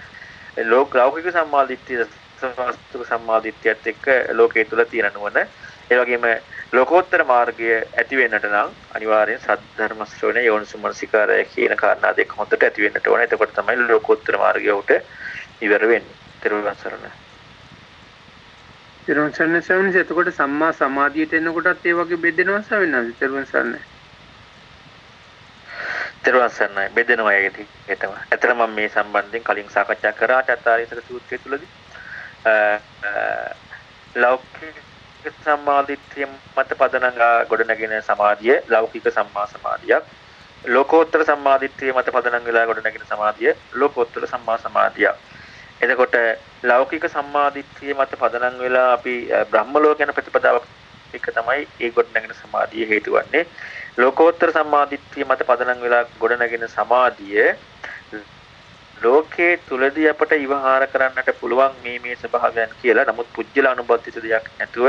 ලෝක ලෞකික සම්මාදිට්ඨිය සවාස්තුක සම්මාදිට්ඨියත් එක්ක ලෝකයේ තුල තියෙන නුවණ ඒ වගේම ලෝකෝත්තර මාර්ගය ඇති වෙන්නට නම් අනිවාර්යෙන් සද්ධර්ම ශ්‍රවණය යෝනිසුමනසිකාරය කියන කාරණා දෙක හොඳට ඇති වෙන්නට ඕන. එතකොට තමයි ලෝකෝත්තර මාර්ගය උට ඉවර වෙන්නේ. ත්‍රිවංශ සරණයි. තෙරුවන් සරණයි ස්වාමීනි එතකොට සම්මා සමාධියට එනකොටත් ඒ වගේ බෙදෙනවා ස්වාමීනි තෙරුවන් සරණයි තෙරුවන් සරණයි බෙදෙනවා ඒකටම ඇත්තට මම මේ සම්බන්ධයෙන් කලින් සාකච්ඡා කරා. චත්තාරීසක සූත්‍රය තුලදී ලෞකික සම්මාදිට්ඨිය මත පදනංග ගොඩනගෙන සමාධිය ලෞකික සම්මා සමාධියක්. ලෝකෝත්තර සම්මාදිට්ඨිය මත පදනම් වෙලා ගොඩනගෙන සමාධිය ලෝකෝත්තර සම්මා සමාධියක්. එතකොට ලෞකික සම්මාදිට්ඨිය මත පදනම් වෙලා අපි බ්‍රහ්ම ලෝක යන ප්‍රතිපදාවක් එක තමයි ඒ ගොඩනගෙන සමාධිය හේතු වන්නේ. ලෝකෝත්තර සම්මාදිට්ඨිය මත පදනම් වෙලා ගොඩනගෙන සමාධිය ලෝකයේ තුලදී අපට ඉවහාර කරන්නට පුළුවන් මේ මේ ස්වභාවයන් කියලා. නමුත් පුජ්‍යල අනුබද්ධිත දෙයක් නැතුව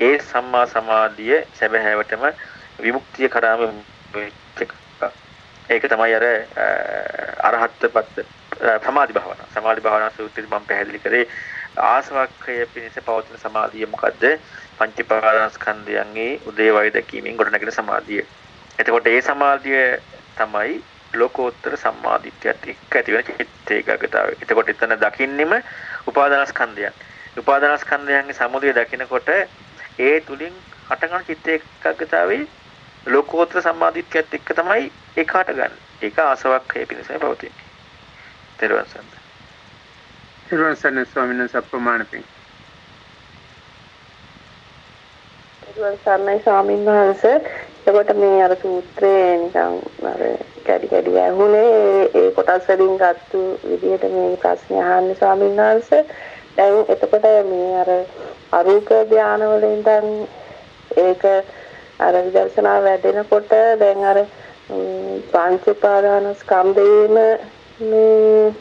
ඒ සම්මා සමාධිය සැබෑවටම විමුක්තිය කරාම ඒක තමයි අර අරහත්ත්වපත් සමාධි භාවනා. සමාධි භාවනා සූත්‍රයේ මම පැහැදිලි කරේ ආසවක්ඛය පිණිස පවතින සමාධිය මොකද්ද? පංචපාදස්කන්ධයන්ගේ උදේවය දැකීමෙන් ගොඩනැගෙන සමාධිය. එතකොට ඒ සමාධිය තමයි ලෝකෝත්තර සම්මාදිට්ඨියත් එක්ක ඇති වෙන චිත්ත ඒකාග්‍රතාවය. එතකොට එතන දකින්නෙම උපාදානස්කන්ධයන්. උපාදානස්කන්ධයන්ගේ සමුදය දකිනකොට ඒ තුලින් හටගන්න චිත්ත ඒකාග්‍රතාවේ ලෝකෝත්තර සම්මාදිට්ඨියත් එක්ක තමයි ඒක හටගන්නේ. ඒක ආසවක්ඛය පිණිසයි පවතින්නේ. තෙරුවන් සරණයි. තෙරුවන් සරණයි ස්වාමීන් වහන්සේ අප්‍රමාණ පිං. තෙරුවන් සරණයි ස්වාමීන් වහන්සේ. එතකොට මේ අර සූත්‍රයේ නිකන් අර කැඩි කැඩි ඇහුනේ ඒ කොටස් වලින් ගත්තු විදිහට මේ ප්‍රශ්නේ අහන්නේ ස්වාමීන් වහන්සේ. දැන් එතකොට මේ අර අරූප ධානය වලින් දැන් ඒක අර විදර්ශනා වැඩෙනකොට දැන් අර පංච පාදානස්කන්ධයේම මේ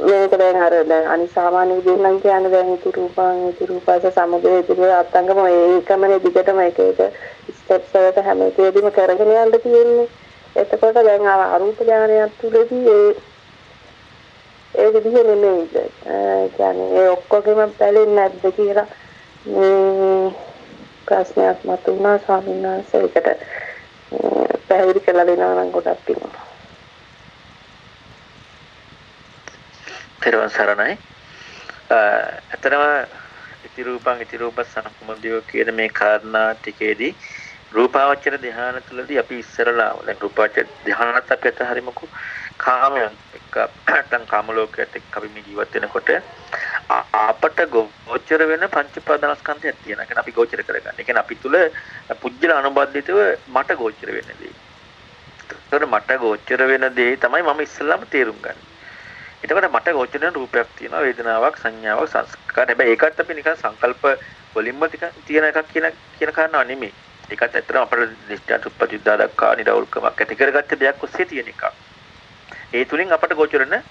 මේක දැන් අර දැන් අනිසාමාන්‍ය විදිහෙන් නම් කියන්නේ දැන් ඉතු රූපං ඉතු රූපස සමුදය ඉතු අත්ංගම ඒකමනේ දිගටම එක එක ස්ටෙප්ස් වලට හැම එකේදීම කරගෙන යන්න තියෙන්නේ. එතකොට දැන් අරූප ඥානයක් තුලදී ඒ ඒ විදිහ නෙමෙයිද? කියන්නේ ඒ ඔක්කොගෙම බැලෙන්නේ නැද්ද කියලා මේ ප්‍රශ්නයක් මතුවුණා ස්වාමීන් වහන්සේ ඒකට පැහැදිලි කරලා දෙනවා නම් ගොඩක් පිං. තෙරුවන් සරණයි. ඇත්තටම ඉති රූපං ඉති රූප සම්මුතිය කියන මේ කාරණා ටිකේදී රූපාවචර ධ්‍යාන තුළදී අපි ඉස්සරලා දැන් රූපාවචර ධ්‍යානත් අපි අතහරිමුකෝ කාමයන් එක්ක නැත්නම් කාම ලෝකයට එක්ක අපි මේ ජීවත් වෙනකොට අපට ගෝචර වෙන පංච ප්‍රාදනස්කන්ධයක් තියෙනවා. ඒ කියන්නේ අපි ගෝචර කරගන්න. ඒ කියන්නේ අපි තුල පුජ්‍යල අනුබද්ධිතව මට ගෝචර වෙන දේ. ඒතකොට මට ගෝචර වෙන දේ තමයි මම ඉස්සෙල්ලාම තේරුම් ගන්නේ. එතකොට මට ගෝචර වෙන රූපයක් තියෙනවා වේදනාවක් සංඥාවක් සංස්කාර. හැබැයි ඒකත් අපි නිකන් සංකල්ප වලින්ම තියෙන එකක් කියන කියන කාරණාව නෙමෙයි. ඒකත් ඇත්තටම අපේ නිශ්චය උපපදිද්දා දක්වා නිරවුල්කමක් ඇති කරගත්ත දෙයක් ඔස්සේ තියෙන එකක්. ඒ තුලින් අපට ගෝචර වෙන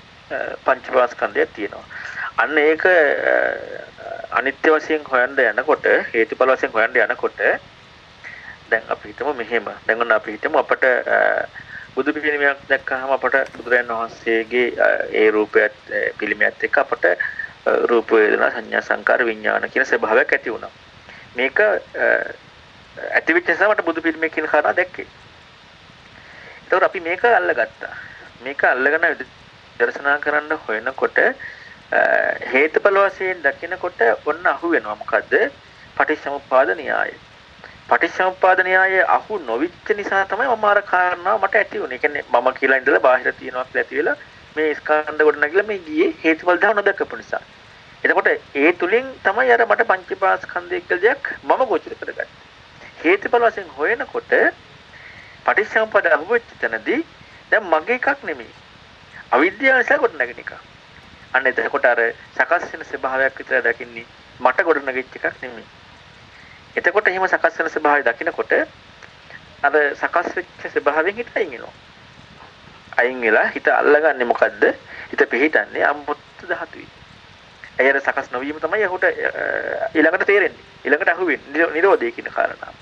පංචපාස්කන්ධයක් තියෙනවා. අන්න ඒක අනිත්‍ය වශයෙන් හොයන්න යනකොට හේතුඵල වශයෙන් හොයන්න යනකොට දැන් අපි හිතමු මෙහෙම. දැන් ඔන්න අපි හිතමු අපට බුදු පිළිමයක් දැක්කහම අපට බුදුරයන් වහන්සේගේ ඒ රූපයත් පිළිමයත් එක්ක අපට රූප වේදනා සංඥා සංකාර විඥාන කියන ස්වභාවයක් ඇති වුණා. මේක ඇති වෙච්ච නිසා මට බුදු පිළිමය කියන කාරණා දැක්කේ. ඒතකොට අපි මේක අල්ලගත්තා. මේක අල්ලගෙන දර්ශනා කරන්න හොයනකොට හේතුඵල වශයෙන් දකිනකොට ඔන්න අහු වෙනවා මොකද්ද? පටිච්චසමුප්පාද න්‍යායය. පටිච්චසමුප්පාද න්‍යායය අහු නොවිච්ච නිසා තමයි මම අර කාරණාව මට ඇති වුනේ. කියන්නේ මම කියලා ඉඳලා බාහිර තියනවා කියලා ඇති වෙලා මේ ස්කන්ධ කොට නැගිලා මේ ගියේ හේතුඵල ධර්ම නොදකපු නිසා. එතකොට ඒ තුලින් තමයි අර මට පංචපාස්කන්ධය කියලා දෙයක් මම ගෝචර කරගත්තේ. හේතුඵල වශයෙන් හොයනකොට පටිච්චසමුප්පාද අහුවෙච්ච තැනදී දැන් මගේ එකක් නෙමෙයි. අවිද්‍යාව නිසා කොට නැගෙන එකක්. අන්න එතකොට අර සකස් වෙන ස්වභාවයක් විතර දකින්නේ මට ගොඩනගෙච්ච එකක් නෙමෙයි. එතකොට එහෙම සකස් වෙන ස්වභාවය දකිනකොට අර සකස් වෙච්ච ස්වභාවයෙන් හිත අයින් වෙනවා. අයින් වෙලා හිත අල්ලගන්නේ මොකද්ද? හිත පිහිටන්නේ අමුත්තු ධාතුයි. එයර සකස් නොවීම තමයි යහුට ඊළඟට තේරෙන්නේ. ඊළඟට අහුවෙන්නේ නිරෝධය කියන කාරණාව.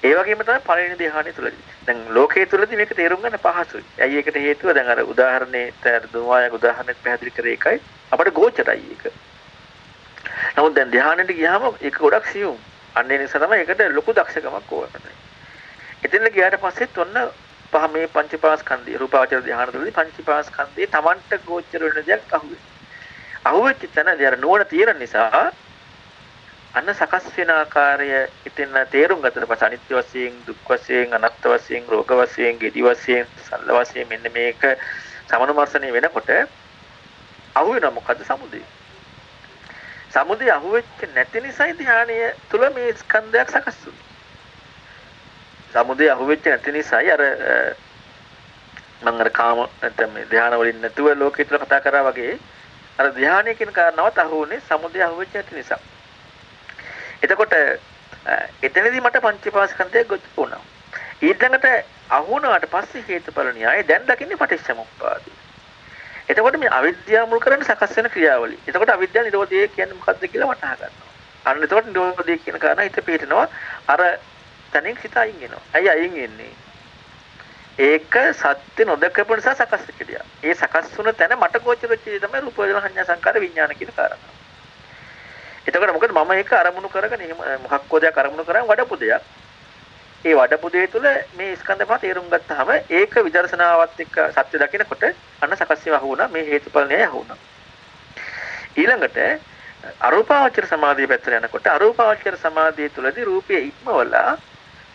ඒ වගේම තමයි පළවෙනි ධ්‍යානෙ තුලදී. දැන් ලෝකයේ තුලදී මේක තේරුම් ගන්න පහසුයි. ඇයි ඒකට හේතුව දැන් අර උදාහරණේ දුමායක උදාහරණෙත් පැහැදිලි කරේ එකයි අපට ගෝචරයි ඒක. නමුත් දැන් ධ්‍යානෙට ගියාම ඒක ගොඩක් සියුම්. අන්න ඒ නිසා තමයි ඒකට ලොකු දක්ෂකමක් ඕනේ. එතන ගියාට පස්සෙත් ඔන්න පහ මේ පංචපාස්කන්ධය රූපාවචර ධ්‍යාන තුලදී පංචපාස්කන්ධයේ Tamanට ගෝචර වෙන දෙයක් අහුවේ. අහුවෙච්ච තැනදී අර නුවණ තියෙන නිසා අන්න සකස් වෙන ආකාරය ඉතින් තේරුම් ගතට පස්සේ අනිත්‍ය වශයෙන් දුක් වශයෙන් අනාත්ම වශයෙන් රෝග වශයෙන් ගෙඩි වශයෙන් සල්ල වශයෙන් මෙන්න මේක සමනුමර්ෂණය වෙනකොට අහු වෙන මොකද්ද සමුදය සමුදය අහු වෙච්ච නැති නිසායි ධානය තුල මේ ස්කන්ධයක් සකස් වුනේ සමුදය අහු වෙච්ච නැති නිසායි අර මම අර කාම නැත්නම් මේ ධාන වලින් නැතුව ලෝකෙ තුල කතා කරා වගේ අර ධානය කියන කාරණාවත් අහු වුනේ සමුදය අහු වෙච්ච නැති නිසා එතකොට එතනදී මට පංචපාස්කන්ධය ගොච වුණා. ඊළඟට අහුණාට පස්සේ හේතුඵල න්‍යාය දැන් දකින්නේ පටිච්චසමුප්පාදයි. එතකොට මේ අවිද්‍යාව මුල් කරගෙන සකස් වෙන ක්‍රියාවලිය. එතකොට අවිද්‍යාව නිරෝධය කියන්නේ මොකක්ද කියලා වටහා ගන්නවා. අන්න එතකොට නිරෝධය කියන කාරණා හිත පිටනවා. අර තනින් හිත අයින් වෙනවා. ඇයි අයින් වෙන්නේ? ඒක සත්‍ය නොදකපු නිසා සකස් වෙච්ච දෙයක්. ඒ සකස් වුණ තැන මට ගෝචර වෙච්ච දේ තමයි රූප වේදනා සංඥා සංකාර විඥාන කියන කාරණා. එතකොට මොකද මම ඒක අරමුණු කරගෙන එහෙම මොකක් හෝ දෙයක් අරමුණු කරන් වඩපු දෙයක්. ඒ වඩපු දේ තුළ මේ ස්කන්ධ පහ තේරුම් ගත්තාම ඒක විදර්ශනාවත් එක්ක සත්‍ය දකිනකොට අන්න සකස් වීම අහුණා මේ හේතුඵල න්‍යාය අහුණා. ඊළඟට අරූපාවචර සමාධිය පැත්තට යනකොට අරූපාවචර සමාධිය තුළදී රූපයේ ඉක්මවලා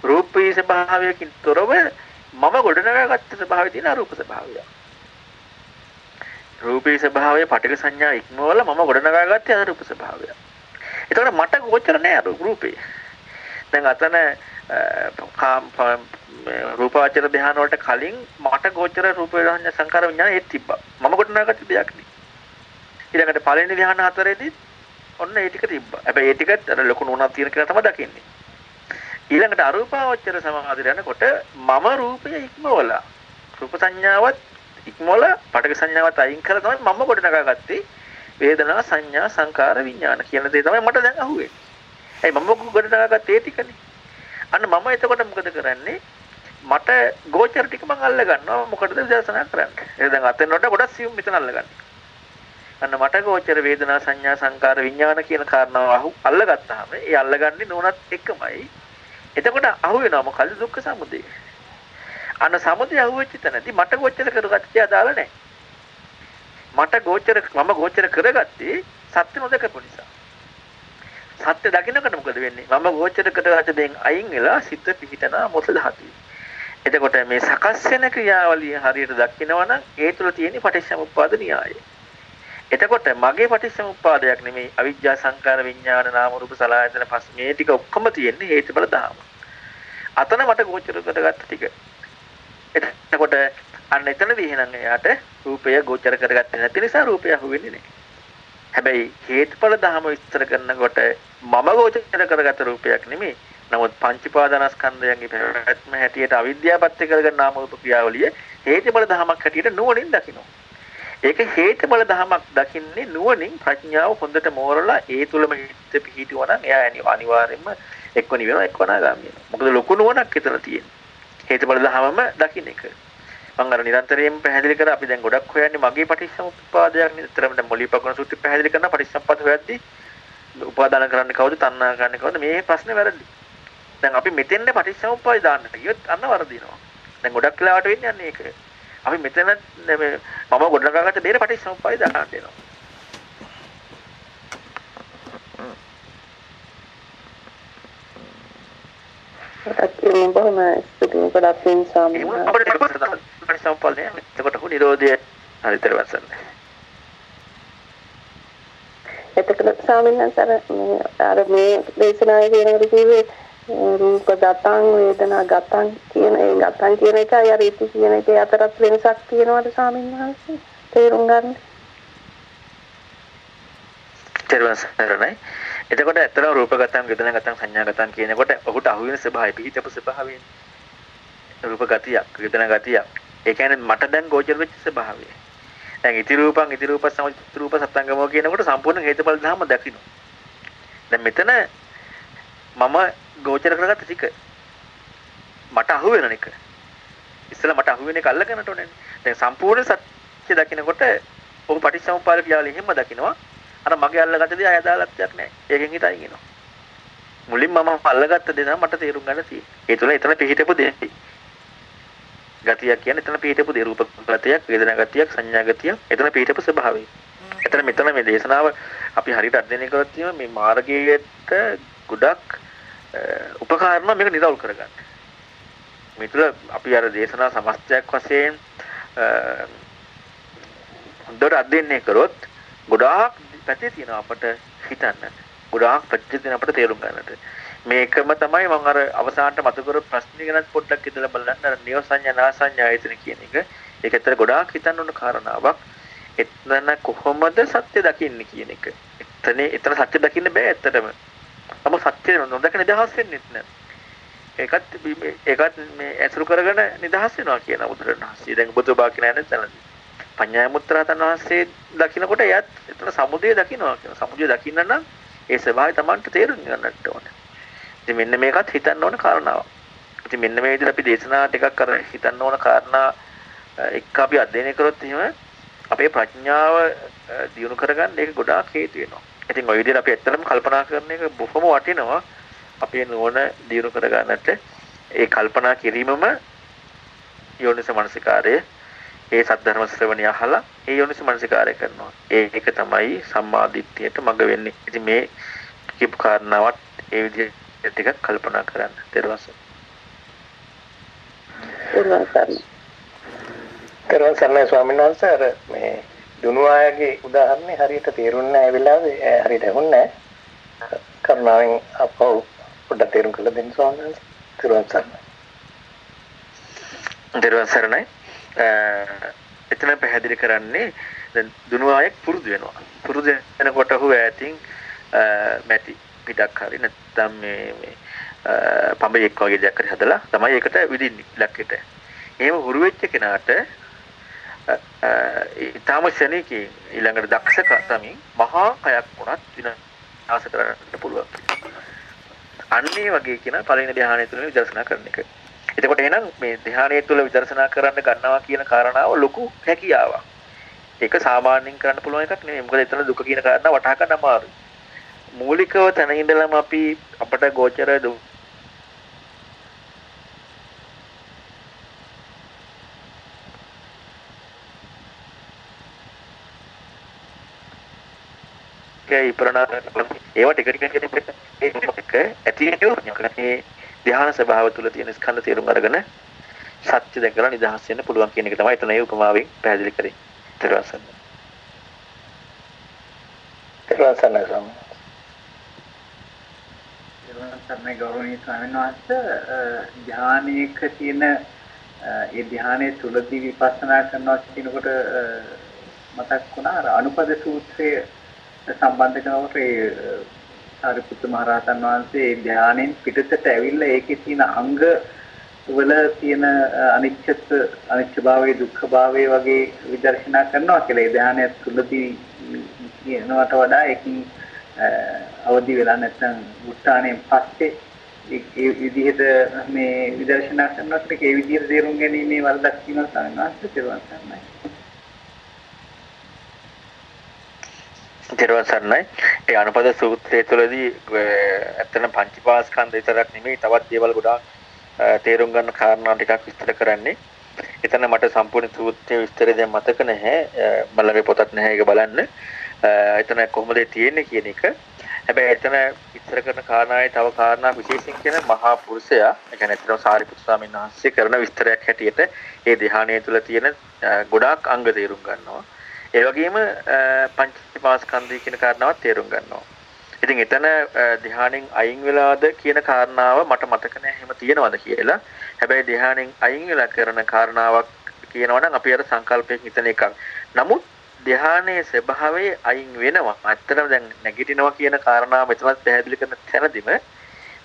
රූපී ස්වභාවයකින් තොරව මම ගොඩනගාගත්ත ස්වභාවය තියෙන අරූප ස්වභාවය. රූපී ස්වභාවය පටික සංඥා ඉක්මවලා මම ගොඩනගාගත්තේ අරූප ස්වභාවය. එතකොට මට ගෝචර නෑ රූපේ. දැන් අතන රූපාවචර ධ්‍යාන වලට කලින් මට ගෝචර රූප වේදනා සංකාර විඥාන ඒත් තිබ්බා. මම ගොඩනගාගත්ත දෙයක් නේ. ඊළඟට පළවෙනි ධ්‍යාන හතරේදී ඔන්න ඒ ටික තිබ්බා. හැබැයි ඒ ටිකත් අර ලොකු නුණක් තියෙන කියලා තමයි දකින්නේ. ඊළඟට අරූපාවචර සමාධියට යනකොට මම රූපය ඉක්මවලා රූප සංඥාවත් ඉක්මවලා පටක සංඥාවත් අයින් කරලා තමයි මම ගොඩනගා ගත්තේ වේදනා සංඥා සංකාර විඥාන කියන දේ තමයි මට දැන් අහුවෙන්නේ. ඒ මම ගොඩනගා ගත්තේ ඒ ටිකනේ. අන්න මම එතකොට මොකද කරන්නේ? මට ගෝචර ටික මම අල්ල ගන්නවා මොකටද විදර්ශනා කරන්නේ. ඒ දැන් අතෙන් වඩා ගොඩක් සියුම් මෙතන අල්ලගන්නේ. අන්න මට ගෝචර වේදනා සංඥා සංකාර විඥාන කියන කාරණාව අහු අල්ලගත්තාම ඒ අල්ලගන්නේ නෝනත් එකමයි. එතකොට අහු වෙනවා මොකද දුක්ඛ සමුදය. අන්න සමුදය අහුවෙච්ච තැනදී මට ගෝචර කරගත්තේ අදාළ නැහැ. මට ගෝචර මම ගෝචර කරගත්තේ සත්‍ය නොදකපු නිසා. සත්‍ය දකින්නකොට මොකද වෙන්නේ? මම ගෝචර කරගත්ත දෙයින් අයින් වෙලා සිත පිහිටනා මොස ධාතුයි. එතකොට මේ සකස් වෙන ක්‍රියාවලිය හරියට දකිනවා නම් ඒ තුල තියෙන පටිච්චසමුප්පාද න්‍යායය. එතකොට මගේ පටිච්චසමුප්පාදයක් නෙමෙයි අවිජ්ජා සංකාර විඥාන නාම රූප සලආයතන පස් මේ ටික ඔක්කොම තියෙන්නේ හේතුඵල ධාම. අතන මට ගෝචර කරගත්ත ටික. එතකොට අන්න එතනදී එහෙනම් එයාට රූපය ගෝචර කරගත්තේ නැති නිසා රූපය අහුවෙන්නේ නැහැ. හැබැයි හේතුඵල ධහම විස්තර කරනකොට මම ගෝචර කරගත රූපයක් නෙමෙයි. නමුත් පංචපාදනස්කන්ධයන්ගේ පැවැත්ම හැටියට අවිද්‍යාවපත්‍ය කරගෙන නාම රූප ක්‍රියාවලිය හේතුඵල ධමයක් හැටියට නුවණින් දකිනවා. ඒක හේතුඵල ධමයක් දකින්නේ නුවණින් ප්‍රඥාව හොඳට මෝරලා ඒ තුලම හිත පිහිටුවා නම් එයා අනිවාර්යයෙන්ම එක්ව නිවෙනවා එක්ව නාගාමී වෙනවා. මොකද ලොකු නුවණක් එතන තියෙන්නේ. හේතුඵල ධමම දකින්න එක. මම අර නිරන්තරයෙන් පැහැදිලි කර අපි දැන් ගොඩක් හොයන්නේ මගේ පටිච්චසමුප්පාදයක් නිතරම දැන් මොලිපකුණ සූත්‍රය පැහැදිලි කරන පටිච්චසමුප්පාද හොයද්දී උපාදාන කරන්නේ කවුද තණ්හා කරන්නේ කවුද මේ ප්‍රශ්නේ වැරදි. දැන් අපි මෙතෙන්ද පටිච්චසමුප්පාද දාන්න ගියොත් අන්න වරදිනවා. දැන් ගොඩක් වෙලාවට වෙන්නේ අන්න ඒක. අපි මෙතන මම ගොඩනගාගත්ත දේ පටිච්චසමුප්පාද දාන්න දෙනවා. අපිට බොහොම ස්තුතියි ගොඩක් පින් ස්වාමීන් වහන්සේ. අපිට පරිසම්පල්නේ එතකොට හු නිරෝධය හරිතර වසන්නේ. එතකොට ස්වාමීන් වහන්සේ අර මේ දේශනාවේ කියනකොට කිව්වේ රූප ගතං වේදනා ගතං කියන ඒ ගතං කියන එකයි අර ඉති කියන එකේ අතරත් වෙනසක් තියෙනවද ස්වාමීන් වහන්සේ තේරුම් ගන්න. තේරුම් ගන්නයි. එතකොට ඇත්තටම රූපගතං වේදනාගතං සංඥාගතං කියනකොට ඔහුට අහුවෙන ස්වභාවය පිහිටපු ස්වභාවය. රූප ගතියක් වේදනා ගතියක්. ඒ කියන්නේ මට දැන් ගෝචර වෙච්ච ස්වභාවය. දැන් ඉති රූපං ඉති රූප සමුච්ච රූප සත්ංගමෝ කියනකොට සම්පූර්ණ හේතුඵල ධර්ම දකින්න. දැන් මෙතන මම ගෝචර කරගත්ත ටික මට අහු වෙන එක. ඉස්සෙල්ලා මට අහු වෙන එක අල්ලගන්නට ඕනේ. දැන් සම්පූර්ණ සත්‍ය දකිනකොට ඔහු පටිච්චසමුප්පාද කියලා එහෙම දකිනවා. අර මගේ අල්ලගත්ත දේ අයදාලත්වයක් නැහැ. ඒකෙන් හිත අයින් වෙනවා. මුලින් මම අල්ලගත්ත දේ තමයි මට තේරුම් ගන්න තියෙන්නේ. ඒ තුළ එතන පිහිටපු දේ. ගතියක් කියන්නේ එතන පිහිටපු දේ රූප ගතියක්, වේදනා ගතියක්, සංඥා ගතියක්. එතන පිහිටපු ස්වභාවය. එතන මෙතන මේ දේශනාව අපි හරියට අධ්‍යයනය කරොත් මේ මාර්ගයට ගොඩක් උපකාරණ මේක නිරවුල් කරගන්න. මේ තුළ අපි අර දේශනා සමස්තයක් වශයෙන් හොඳට අධ්‍යයනය කරොත් ගොඩාක් පැත්තේ තියෙනවා අපට හිතන්නට. ගොඩාක් පැත්තේ තියෙන අපට තේරුම් ගන්නට. මේකම තමයි මම අර අවසානට මතු කර ප්‍රශ්නේ ගැන පොඩ්ඩක් ඉදලා බලන්න අර නියෝ සංඥා නා සංඥා ආයතන කියන එක. ඒක ඇත්තට ගොඩාක් හිතන්න ඕන කාරණාවක්. එතන කොහොමද සත්‍ය දකින්නේ කියන එක. එතන එතන සත්‍ය දකින්න බෑ ඇත්තටම. තම සත්‍ය නොදක නිදහස් වෙන්නේ නැහැ. ඒකත් ඒකත් මේ ඇසුරු කරගෙන නිදහස් වෙනවා කියන බුදුරණවහන්සේ. දැන් බුදු බා කියන නැත්නම් පඤ්ඤාය මුත්‍රාතන් වහන්සේ දකින්නකොට එයත් එතන සමුදය දකින්නවා කියන සමුදය දකින්න නම් ඒ ස්වභාවය Tamanට තේරුම් ගන්නට ඕනේ. ඉතින් මෙන්න මේකත් හිතන්න ඕන කාරණාවක්. ඉතින් මෙන්න මේ විදිහට අපි දේශනා ටිකක් කර හිතන්න ඕන කාරණා එක්ක අපි අධ්‍යයනය කරොත් එහෙම අපේ ප්‍රඥාව දියුණු කරගන්න ඒක ගොඩාක් හේතු වෙනවා. ඉතින් ওই විදිහට අපි ඇත්තටම කල්පනා කරන එක බොහොම වටිනවා. අපේ නුවණ දියුණු කරගන්නට ඒ කල්පනා කිරීමම යෝනිස මනසිකාරයේ ඒ සද්ධර්ම ශ්‍රවණිය අහලා ඒ යෝනිස මනසිකාරය කරනවා. ඒක තමයි සම්මා දිට්ඨියට මඟ වෙන්නේ. ඉතින් මේ කිප් කාරණාවත් ඒ විදිහට ටිකක් කල්පනා කරන්න. ඊට පස්සේ සර්ණයි ස්වාමීන් වහන්සේ අර මේ දුනු අයගේ උදාහරණේ හරියට තේරුන්නේ නැහැ වෙලාවේ හරියට ඇහුන්නේ නැහැ. කරුණාවෙන් අපව පොඩ්ඩක් තේරුම් කරලා දෙන්න ස්වාමීන් වහන්සේ. තිරුවන් සරණයි. තිරුවන් සරණයි. එතන පැහැදිලි කරන්නේ දැන් දුනු අයෙක් පුරුදු වෙනවා. පුරුදු වෙනකොට ඔහු ඈතින් මැටි පිටක් හරි නැත්නම් මේ මේ පඹයෙක් වගේ දෙයක් හරි හදලා තමයි ඒකට විදින්නේ ඉලක්කයට. එහෙම හුරු වෙච්ච කෙනාට ඊටම ශනිකී ඊළඟට දක්ෂක තමින් මහා කයක් වුණත් විනාශ කරන්න පුළුවන්. අන්නේ වගේ කියන පළවෙනි ධ්‍යානය තුළ විදර්ශනා කරන එක. එතකොට එහෙනම් මේ ධ්‍යානය තුළ විදර්ශනා කරන්න ගන්නවා කියන කාරණාව ලොකු හැකියාවක්. ඒක සාමාන්‍යයෙන් කරන්න පුළුවන් එකක් නෙමෙයි. මොකද එතන දුක කියන කාරණාව වටහා ගන්න අමාරුයි. මූලිකව තැන ඉඳලම අපි අපට ගෝචර දුක් ඉපරණා ඒවා ටික ටික ටික එක ඇති ඒ ධ්‍යාන ස්වභාව තුළ තියෙන ස්කන්ධ තේරුම් අරගෙන සත්‍ය දැකලා නිදහස් වෙන්න පුළුවන් කියන එක තමයි එතන ඒ උපමාවෙන් පැහැදිලි කරේ. ඊට පස්සේ තෙරුවන් සරණයි ස්වාමීන් තෙරුවන් සරණයි ගෞරවනීය ස්වාමීන් වහන්සේ ධානයක තියෙන ඒ ධානයේ තුලදී විපස්සනා කරනවා කියනකොට මතක් වුණා අර අනුපද සූත්‍රයේ සම්බන්ධ කරනකොට ඒ සාරිපුත්ත මහ රහතන් වහන්සේ ඒ ධානයෙන් පිටතට ඇවිල්ලා ඒකේ තියෙන අංග වල තියෙන අනිච්චත් අනිච්චභාවයේ දුක්ඛභාවයේ වගේ විදර්ශනා කරනවා කියලා ඒ ධානය තුලදී කියනවට වඩා ඒකින් අවදි වෙලා නැත්නම් උත්සාහයෙන් පස්සේ ඒ විදිහට මේ විදර්ශනා කරනකොට ඒ විදිහට තේරුම් ගැනීමේ වරදක් තියෙනවා සාමාන්‍යයෙන් තේරුම් ගන්නයි. තේරුම් සරණයි. ඒ අනුපද සූත්‍රය තුළදී ඇත්තන පංචපාස්කන්ධ විතරක් නෙමෙයි තවත් දේවල් ගොඩාක් තේරුම් ගන්න කාරණා ටිකක් විස්තර කරන්නේ. එතන මට සම්පූර්ණ සූත්‍රයේ විස්තරය දැන් මතක නැහැ. මලගේ පොතක් නැහැ ඒක බලන්න. එතන කොහොමද තියෙන්නේ කියන එක. හැබැයි එතන විස්තර කරන කාරණාවේ තව කාරණා විශේෂයෙන් කියන මහා පුරුෂයා, ඒ කියන්නේ එතන සාරිපුත්‍ර ස්වාමීන් වහන්සේ කරන විස්තරයක් හැටියට ඒ ධ්‍යානය තුළ තියෙන ගොඩාක් අංග තේරුම් ගන්නවා. ඒ වගේම පංචපාස්කන්ධය කියන කාරණාවත් තේරුම් ගන්නවා. ඉතින් එතන ධ්‍යානෙන් අයින් වෙලාද කියන කාරණාව මට මතක නැහැ එහෙම තියෙනවද කියලා. හැබැයි ධ්‍යානෙන් අයින් වෙලා කරන කාරණාවක් කියනවා නම් අපි අර සංකල්පයෙන් හිතන එකක්. නමුත් ධ්‍යානයේ ස්වභාවය අයින් වෙනවා. ඇත්තටම දැන් නැගිටිනවා කියන කාරණාව මෙතනත් පැහැදිලි කරන තැනදීම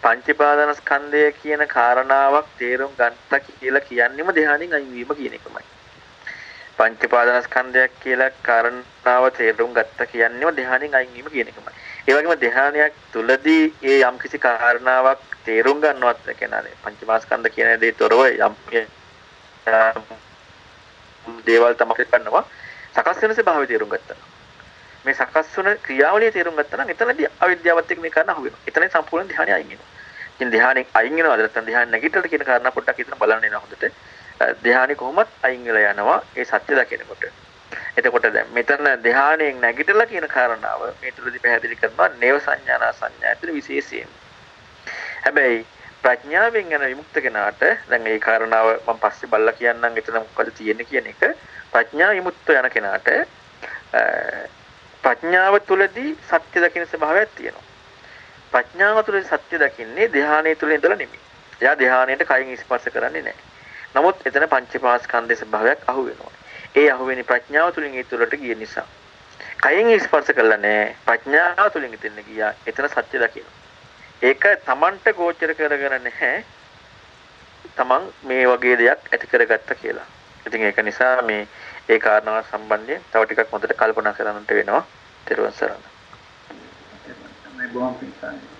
පංචපාදනස්කන්ධය කියන කාරණාවක් තේරුම් ගත්තා කියලා කියන්නේම ධ්‍යානෙන් අයින් වීම කියන එකමයි. පංචපාදනස්කන්ධයක් කියලා කාරණාව තේරුම් ගත්තා කියන්නේම ධ්‍යානෙන් අයින් වීම කියන එකමයි. ඒ වගේම ධ්‍යානයක් තුලදී ඒ යම්කිසි කාරණාවක් තේරුම් ගන්නවත් කියන්නේ පංචමාස්කන්ධ කියන දේ තොරව යම් දේවල් තමයි කරනවා සකස් වෙන ස්වභාවය තේරුම් ගත්තා. මේ සකස් වන ක්‍රියාවලිය තේරුම් ගත්තා නම් එතනදී අවිද්‍යාවත් එක්ක මේ කරන්න අහු වෙනවා. එතනදී සම්පූර්ණ ධ්‍යානය අයින් වෙනවා. ඉතින් ධ්‍යානෙන් අයින් වෙනවද නැත්නම් ධ්‍යාන නැගිටලා කියන කාරණා පොඩ්ඩක් ඉතින් බලන්න එනවා හොඳට. ධ්‍යානෙ කොහොමත් අයින් වෙලා යනවා ඒ සත්‍ය දකිනකොට. එතකොට දැන් මෙතන ධ්‍යානයෙන් නැගිටලා කියන කාරණාව මේ තුලදී පැහැදිලි කරනවා නේව සංඥානා සංඥා ඇතුළේ විශේෂයෙන්. හැබැයි ප්‍රඥාවෙන් යන විමුක්ත කෙනාට දැන් මේ කාරණාව මම පස්සේ බලලා කියන්නම් එතන මොකද තියෙන්නේ කියන එක ප්‍රඥා විමුක්ත යන කෙනාට ප්‍රඥාව තුළදී සත්‍ය දකින්න ස්වභාවයක් තියෙනවා. ප්‍රඥාව තුළදී සත්‍ය දකින්නේ ධ්‍යානයේ තුල ඉඳලා නෙමෙයි. එයා ධ්‍යානයට කයින් ස්පර්ශ කරන්නේ නැහැ. නමුත් එතන පංචපාස්කන්ධයේ ස්වභාවයක් අහු වෙනවා. ඒ අහු වෙන්නේ ප්‍රඥාව තුලින් ඒ තුලට ගිය නිසා. කයින් ස්පර්ශ කළා නැහැ. ප්‍රඥාව තුලින් ඉතින් ගියා. එතන සත්‍ය දකිනවා. ඒක Tamanට ගෝචර කරගෙන නැහැ. Taman මේ වගේ දෙයක් ඇති කරගත්ත කියලා. ඉතින් ඒක නිසා මේ ඒ කාරණාව සම්බන්ධයෙන් තව ටිකක් හොඳට කල්පනා කරන්නට වෙනවා. ත්‍රිවන් සරණ. මේ බොහොම පිටයි.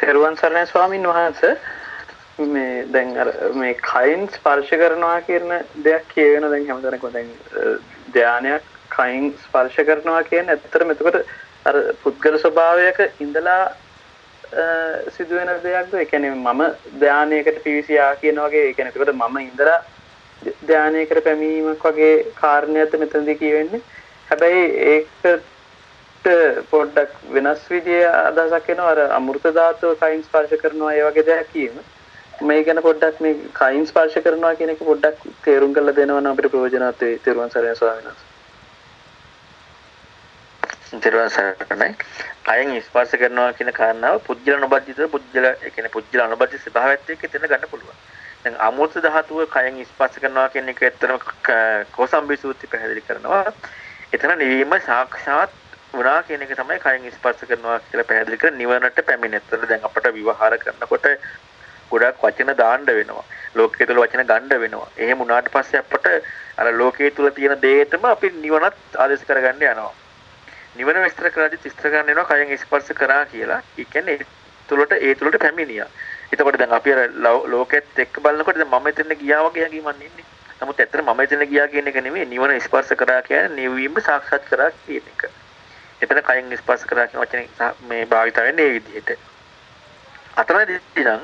තෙරුවන් සරණයි ස්වාමින් වහන්සේ මේ දැන් අර මේ කයින් ස්පර්ශ කරනවා කියන දෙයක් කියවෙන දැන් හැමතැනකම දැන් ධානයක් කයින් ස්පර්ශ කරනවා කියන්නේ ඇත්තටම එතකොට අර පුද්ගල ස්වභාවයක ඉඳලා සිදුවෙන දෙයක්ද? ඒ කියන්නේ මම ධානයකට පිවිසියා කියන වගේ ඒ කියන්නේ එතකොට මම ඉඳලා ධානයකට පැමිණීමක් වගේ කාරණයක්ද මෙතනදී කියවෙන්නේ? හැබැයි ඒකට පොඩ්ඩක් වෙනස් විදිය අදහසක් එනවා. අර අමෘත ධාතුව කයින් ස්පර්ශ කරනවා ඒ වගේ දෙයක් කියීම. මේ ගැන පොඩ්ඩක් මේ කයින් ස්පර්ශ කරනවා කියන එක පොඩ්ඩක් තේරුම් කරලා දෙනවා නම් අපිට ප්‍රයෝජනවත් වෙයි. තෙරුවන් සරණයි ස්වාමීන් වහන්සේ. තෙරුවන් සරණයි කයෙන් ස්පර්ශ කරනවා කියන කාරණාව පුජ්‍යල නොබද්ධිත පුජ්‍යල ඒ කියන්නේ පුජ්‍යල නොබද්ධිත ස්වභාවයත් එක්ක එතන ගන්න පුළුවන්. දැන් අමෘත ධාතුව කයෙන් ස්පර්ශ කරනවා කියන එක ඇත්තටම කෝසම්බි සූත්‍රය පැහැදිලි කරනවා. එතන නිවීම සාක්ෂාත් වුණා කියන එක තමයි කයෙන් ස්පර්ශ කරනවා කියලා පැහැදිලි කර නිවනට පැමිණෙතර දැන් අපට විවහාර කරනකොට ගොඩක් වචන දාන්න වෙනවා. ලෝකයේ තුල වචන ගන්න වෙනවා. එහෙම වුණාට පස්සේ අපට අර ලෝකයේ තුල තියෙන දේටම අපි නිවනත් ආදේශ කරගන්න යනවා. නිවන විස්තර කරද්දි විස්තර කරන්න වෙනවා කයෙන් ස්පර්ශ කරා කියලා. ඒ කියන්නේ ඒ තුලට ඒ තුලට පැමිණියා. එතකොට දැන් අපි අර ලෝකෙත් එක්ක බලනකොට දැන් මම එතන ගියා වගේ හැඟීමක් ඉන්නේ. නමුත් ඇත්තට මම එතන ගියා කියන එක නෙමෙයි නිවන ස්පර්ශ කරා කියන්නේ නිවීම සාක්ෂාත් කරා කියන එක. එතන කයින් ස්පර්ශ කරා කියන වචනේ මේ භාවිත වෙන්නේ මේ විදිහට. අතරදී නම්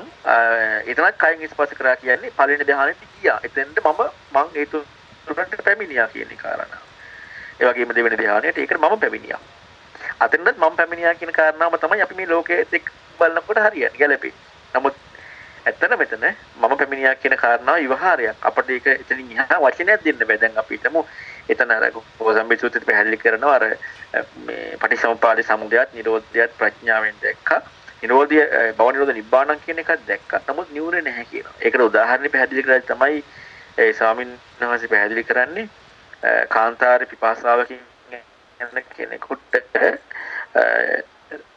එතනත් කයින් ස්පර්ශ කරා කියන්නේ පළවෙනි ධ්‍යානෙට ගියා. එතෙන්ට මම මං ඒ තුරට පැමිණියා කියන කාරණා. ඒ වගේම දෙවෙනි ධ්‍යානෙට ඒකට මම පැමිණියා. අතනත් මම පැමිණියා කියන කාරණාව තමයි අපි මේ ලෝකයේ එක්ක බලනකොට හරියට ගැලපෙන්නේ. නමුත් ඇත්තට මෙතන මම පැමිණියා කියන කාරණාව විවහාරයක්. අපිට ඒක එතනින් එහා වචනයක් දෙන්න බෑ. දැන් අපි හිතමු එතන අර ගෝසම්බි සූත්‍රෙත් පැහැදිලි කරනවා අර මේ පටිසමුපාද සමුදයත් නිරෝධයත් ප්‍රඥාවෙන් දැක්කා. නිරෝධය භව නිරෝධ නිබ්බාණං කියන එකක් දැක්කා. නමුත් නිවුනේ නැහැ කියනවා. ඒකට උදාහරණ පැහැදිලි කරලා තමයි ඒ ස්වාමීන් වහන්සේ පැහැදිලි කරන්නේ කාන්තාරේ පිපාසාවකින් යන කෙනෙකුට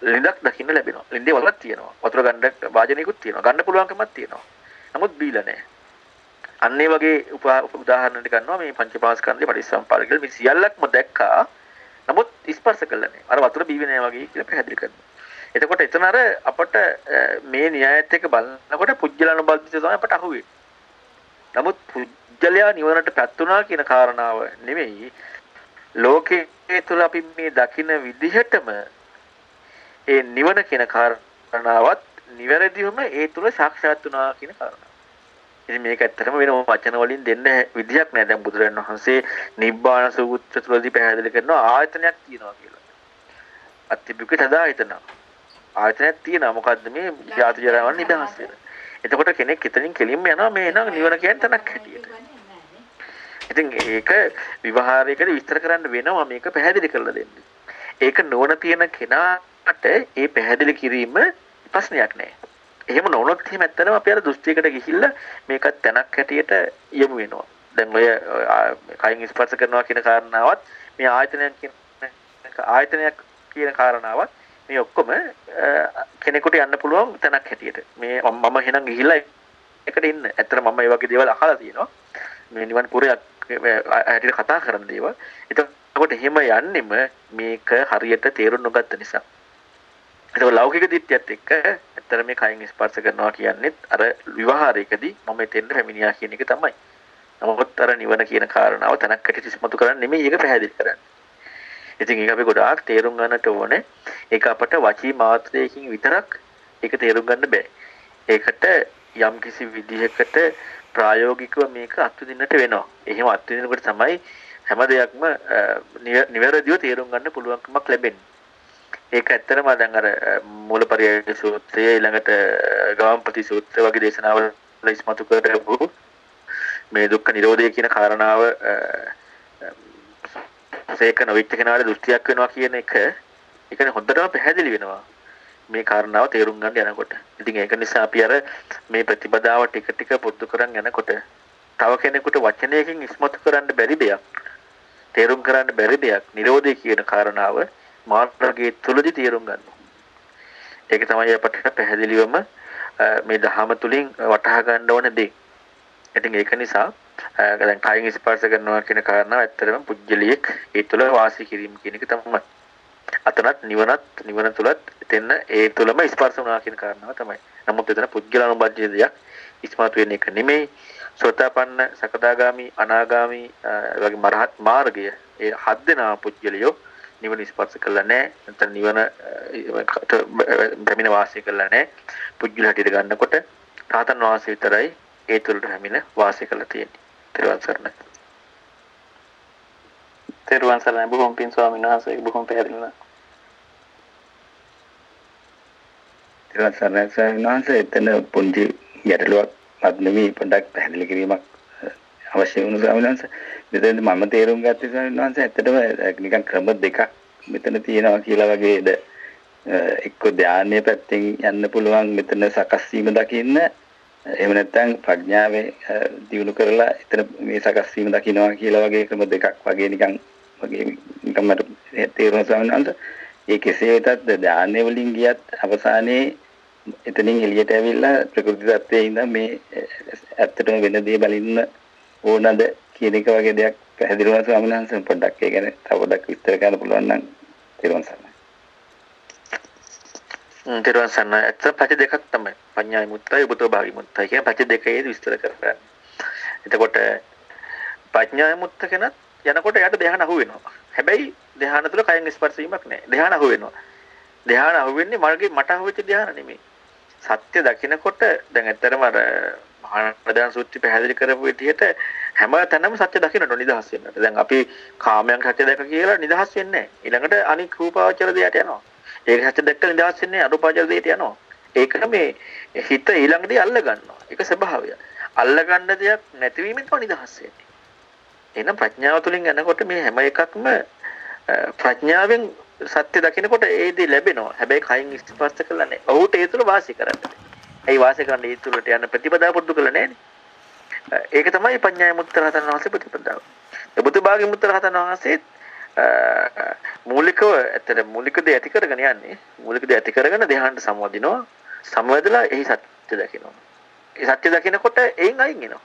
ලිඳක් දකින්න ලැබෙනවා. ලිඳේ වලක් තියෙනවා. වතුර ගන්න වාජනයකුත් තියෙනවා. ගන්න පුළුවන්කමක් තියෙනවා. නමුත් බීලා නැහැ. අන්න ඒ වගේ උදාහරණ ටික ගන්නවා මේ පංචපාස්කන්ධේ පරිසම්පාද කියලා මේ සියල්ලක්ම දැක්කා. නමුත් ස්පර්ශ කළා නැහැ. අර වතුර බීවේ නැහැ වගේ කියලා පැහැදිලි කරනවා. එතකොට එතන අර අපට මේ න්‍යායත් එක්ක බලනකොට පුජ්‍යලනුබද්ධිත තමයි අපට අහුවේ. නමුත් පුජ්‍යලයා නිවනට පැත්තුණා කියන කාරණාව නෙමෙයි ලෝකයේ තුල අපි මේ දකින විදිහටම ඒ නිවන කියන කාරණාවත් නිවැරදිවම ඒ තුල සාක්ෂාත් වුණා කියන කාරණාව. ඉතින් මේක ඇත්තටම වෙන වචන වලින් දෙන්න විදියක් නෑ. දැන් බුදුරජාණන් වහන්සේ නිබ්බාන සූත්‍ර තුලදී පැහැදිලි කරනවා ආයතනයක් තියෙනවා කියලා. අත්තිබුක සදායතන. ආයතනයක් තියෙනවා. මොකද්ද මේ ජාති ජරාවන් නිදහස් වෙන. එතකොට කෙනෙක් එතනින් කෙලින්ම යනවා මේ නම් නිවන කියන්නේ තනක් හැටියට. ඉතින් ඒක විවහාරයකට විස්තර කරන්න වෙනවා මේක පැහැදිලි කරලා දෙන්න. ඒක නොවන තියෙන කෙනා අට ඒ පැහැදිලි කිරීම ප්‍රශ්නයක් නෑ. එහෙම නොවුනොත් එහෙම ඇත්තටම අපි අර දෘෂ්ටියකට ගිහිල්ලා මේකත් තැනක් හැටියට යමු වෙනවා. දැන් ඔය කයින් ස්පර්ශ කරනවා කියන කාරණාවත් මේ ආයතනයක් කියන ආයතනයක් කියන කාරණාවත් මේ ඔක්කොම කෙනෙකුට යන්න පුළුවන් තැනක් හැටියට. මේ මම එහෙනම් ගිහිල්ලා එකට ඉන්න. ඇත්තට මම මේ වගේ දේවල් අහලා තියෙනවා. මේ නිවන් පුරයක් හැටියට කතා කරන දේවල්. එතකොට එහෙම යන්නෙම මේක හරියට තේරුම් නොගත්ත නිසා. ඒක ලෞකික දිට්ඨියත් එක්ක ඇත්තට මේ කයින් ස්පර්ශ කරනවා කියන්නේත් අර විවාහාරයකදී මම එතෙන්ද පැමිණියා කියන එක තමයි. නමුත් අර නිවන කියන කාරණාව තනක් කැටි ඉස්මතු කරන්නේ නෙමෙයි ඒක පැහැදිලි කරන්නේ. ඉතින් ඒක අපි ගොඩාක් තේරුම් ගන්නට ඕනේ. ඒක අපට වචී මාත්‍රයකින් විතරක් ඒක තේරුම් ගන්න බෑ. ඒකට යම් කිසි විදිහකට ප්‍රායෝගිකව මේක අත්විඳින්නට වෙනවා. එහෙම අත්විඳිනකොට තමයි හැම දෙයක්ම නිවැරදිව තේරුම් ගන්න පුළුවන්කමක් ලැබෙන්නේ. ඒක ඇත්තටම දැන් අර මූලපරියාය සූත්‍රය ඊළඟට ගාම්පති සූත්‍ර වගේ දේශනාවල ඉස්මතු කරපු මේ දුක්ඛ නිරෝධය කියන කාරණාව සේක නොවිච්ච කෙනාට දෘෂ්ටියක් වෙනවා කියන එක ඒකනේ හොඳටම පැහැදිලි වෙනවා මේ කාරණාව තේරුම් ගන්න යනකොට. ඉතින් ඒක නිසා අපි අර මේ ප්‍රතිපදාව ටික ටික පුරුදු කරන් යනකොට තව කෙනෙකුට වචනයකින් ඉස්මතු කරන්න බැරි දෙයක් තේරුම් කරන්න බැරි දෙයක් නිරෝධය කියන කාරණාව මාර්ගයේ තුලදී තේරුම් ගන්නවා. ඒක තමයි අපට පැහැදිලිවම මේ දහම තුලින් වටහා ගන්න ඕන දේ. ඉතින් ඒක නිසා දැන් කයින් ස්පර්ශ කරනවා කියන කාරණාව ඇත්තටම පුජ්‍යලියෙක් ඒ තුල වාසය කිරීම කියන එක තමයි. අතනත් නිවනත් නිවන තුලත් එතන ඒ තුලම ස්පර්ශ වුණා කියන කාරණාව තමයි. නමුත් එතන පුජ්‍යලානුබද්ධ දෙයක් ඉස්මතු වෙන එක නෙමෙයි. සෝතාපන්න සකදාගාමි අනාගාමි වගේ මරහත් මාර්ගය ඒ හත් දෙනා පුජ්‍යලියෝ නිවන ස්පර්ශ කළා නැහැ. නැත්නම් නිවන පැමිණ වාසය කළා නැහැ. පුජ්‍යල හැටියට ගන්නකොට රාතන් වාසය විතරයි ඒ තුළට පැමිණ වාසය කළා තියෙන්නේ. ත්‍රිවන් සරණයි. තෙරුවන් සරණයි බොහොම පින් ස්වාමීන් වහන්සේ බොහොම පැහැදිලි වුණා. තෙරුවන් සරණයි ස්වාමීන් වහන්සේ එතන පුංචි ගැටලුවක් මත් නෙමෙයි පොඩ්ඩක් පැහැදිලි කිරීමක් අවශ්‍ය වුණු ස්වාමීන් වහන්සේ. මෙතන මම තේරුම් ගත්තේ ස්වාමීන් වහන්සේ ඇත්තටම නිකන් ක්‍රම දෙකක් මෙතන තියෙනවා කියලා වගේද එක්ක ධානයේ පැත්තෙන් යන්න පුළුවන් මෙතන සකස් වීම දකින්න එහෙම නැත්නම් ප්‍රඥාවේ දියුණු කරලා එතන මේ සකස් වීම දකින්නවා කියලා වගේ ක්‍රම දෙකක් වගේ නිකන් වගේ නිකන් මට තේරුණ ස්වාමීන් වහන්සේ ඒ කෙසේ වෙතත් ධාන්‍ය වලින් ගියත් අවසානයේ එතනින් එළියට ඇවිල්ලා ප්‍රകൃති தත්ත්වයේ ඉඳන් මේ ඇත්තටම වෙන දේ බලින්න ඕනද කියන එක වගේ දෙයක් පැහැදිලි වුණා ස්වාමීන් වහන්සේ පොඩ්ඩක් ඒ ගැන තව පොඩ්ඩක් විස්තර කරන්න පුළුවන් නම් තේරුම් ගන්න. තෙරුවන් සන්න ඇත්ත පැති දෙකක් තමයි පඤ්ඤායි මුත්තයි උපතෝ භාවි මුත්තයි කියන පැති දෙකේ විස්තර කරගන්න. එතකොට පඤ්ඤායි මුත්ත කෙනත් යනකොට එයාට ධ්‍යාන අහු වෙනවා. හැබැයි ධ්‍යාන තුල කයෙන් ස්පර්ශ වීමක් නැහැ. ධ්‍යාන අහු වෙනවා. ධ්‍යාන අහු වෙන්නේ මගේ මට අහු වෙච්ච ධ්‍යාන නෙමෙයි. සත්‍ය දකිනකොට දැන් ඇත්තටම අර මහානදාන සූත්‍රය පැහැදිලි කරපු විදිහට හැම තැනම සත්‍ය දකින්නට නිදහස් වෙන්නට. දැන් අපි කාමයන් සත්‍ය දැක කියලා නිදහස් වෙන්නේ නැහැ. ඊළඟට අනික් රූපාවචර දෙයට යනවා. ඒක සත්‍ය දැක්ක නිදහස් වෙන්නේ අරූපාවචර දෙයට යනවා. ඒක මේ හිත ඊළඟට අල්ල ගන්නවා. ඒක ස්වභාවය. අල්ල ගන්න දෙයක් නැතිවීමෙන් තමයි නිදහස් වෙන්නේ. එහෙනම් ප්‍රඥාව තුළින් යනකොට මේ හැම එකක්ම ප්‍රඥාවෙන් සත්‍ය දකිනකොට ඒ දේ ලැබෙනවා. හැබැයි කයින් ස්පර්ශ කළා නැහැ. ඔහුට ඒ තුල වාසය කරන්න. ඇයි වාසය කරන්න ඒ තුලට යන ප්‍රතිපදාව පුරුදු කළා නැහැනේ. ඒක තමයි පඤ්ඤාය මුත්තර හතන වහන්සේ ප්‍රතිපදාව. බුදුබාගේ මුත්තර හතන වහන්සේත් මූලිකව ඇත්තට මූලික දේ ඇති කරගෙන යන්නේ. මූලික දේ ඇති කරගෙන දෙහාන්ට සම්වදිනවා. සම්වදලා එහි සත්‍ය දකිනවා. ඒ සත්‍ය දකිනකොට එයින් අයින් වෙනවා.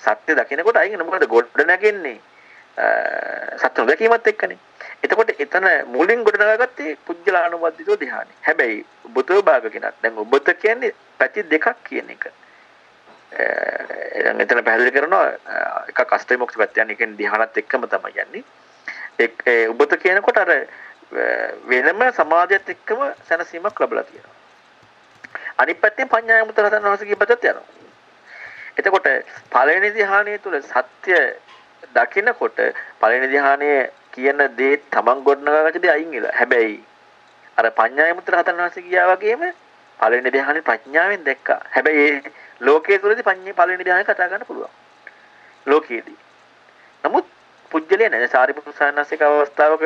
සත්‍ය දකිනකොට අයින් වෙනවා. මොකද ගොඩ නැගෙන්නේ සත්‍ය නොදැකීමත් එක්කනේ. එතකොට එතන මුලින් ගොඩනගාගත්තේ පුජ්‍යලානුබද්ධිතෝ ධ්‍යානෙ. හැබැයි ඔබතෝ භාග කෙනක්. දැන් ඔබත කියන්නේ පැති දෙකක් කියන එක. දැන් එතන පැහැදිලි කරනවා එකක් අෂ්ටවිමුක්ති පැත්ත යන්නේ කියන්නේ ධ්‍යානත් එක්කම තමයි යන්නේ. ඒ ඔබත කියනකොට අර වෙනම සමාධියත් එක්කම සැනසීමක් ලැබලා තියෙනවා. අනිත් පැත්තෙන් පඤ්ඤාය මුතර හදන වාසිකී පැත්තට යනවා. එතකොට පළවෙනි ධ්‍යානයේ තුල සත්‍ය දකිනකොට පළවෙනි ධ්‍යානයේ කියන දේ තමන් ගොඩනගාගත්ත දේ අයින් වෙලා. හැබැයි අර පඤ්ඤාය මුත්‍ර හතර වාසේ ගියා වගේම පළවෙනි ධ්‍යානෙ ප්‍රඥාවෙන් දැක්කා. හැබැයි ඒ ලෝකයේ තුලදී පඤ්ඤේ පළවෙනි ධ්‍යානෙ කතා කරන්න පුළුවන්. ලෝකයේදී. නමුත් පුජ්‍යලේ නැහැ. සාරිපුත්‍ර සානසික අවස්ථාවක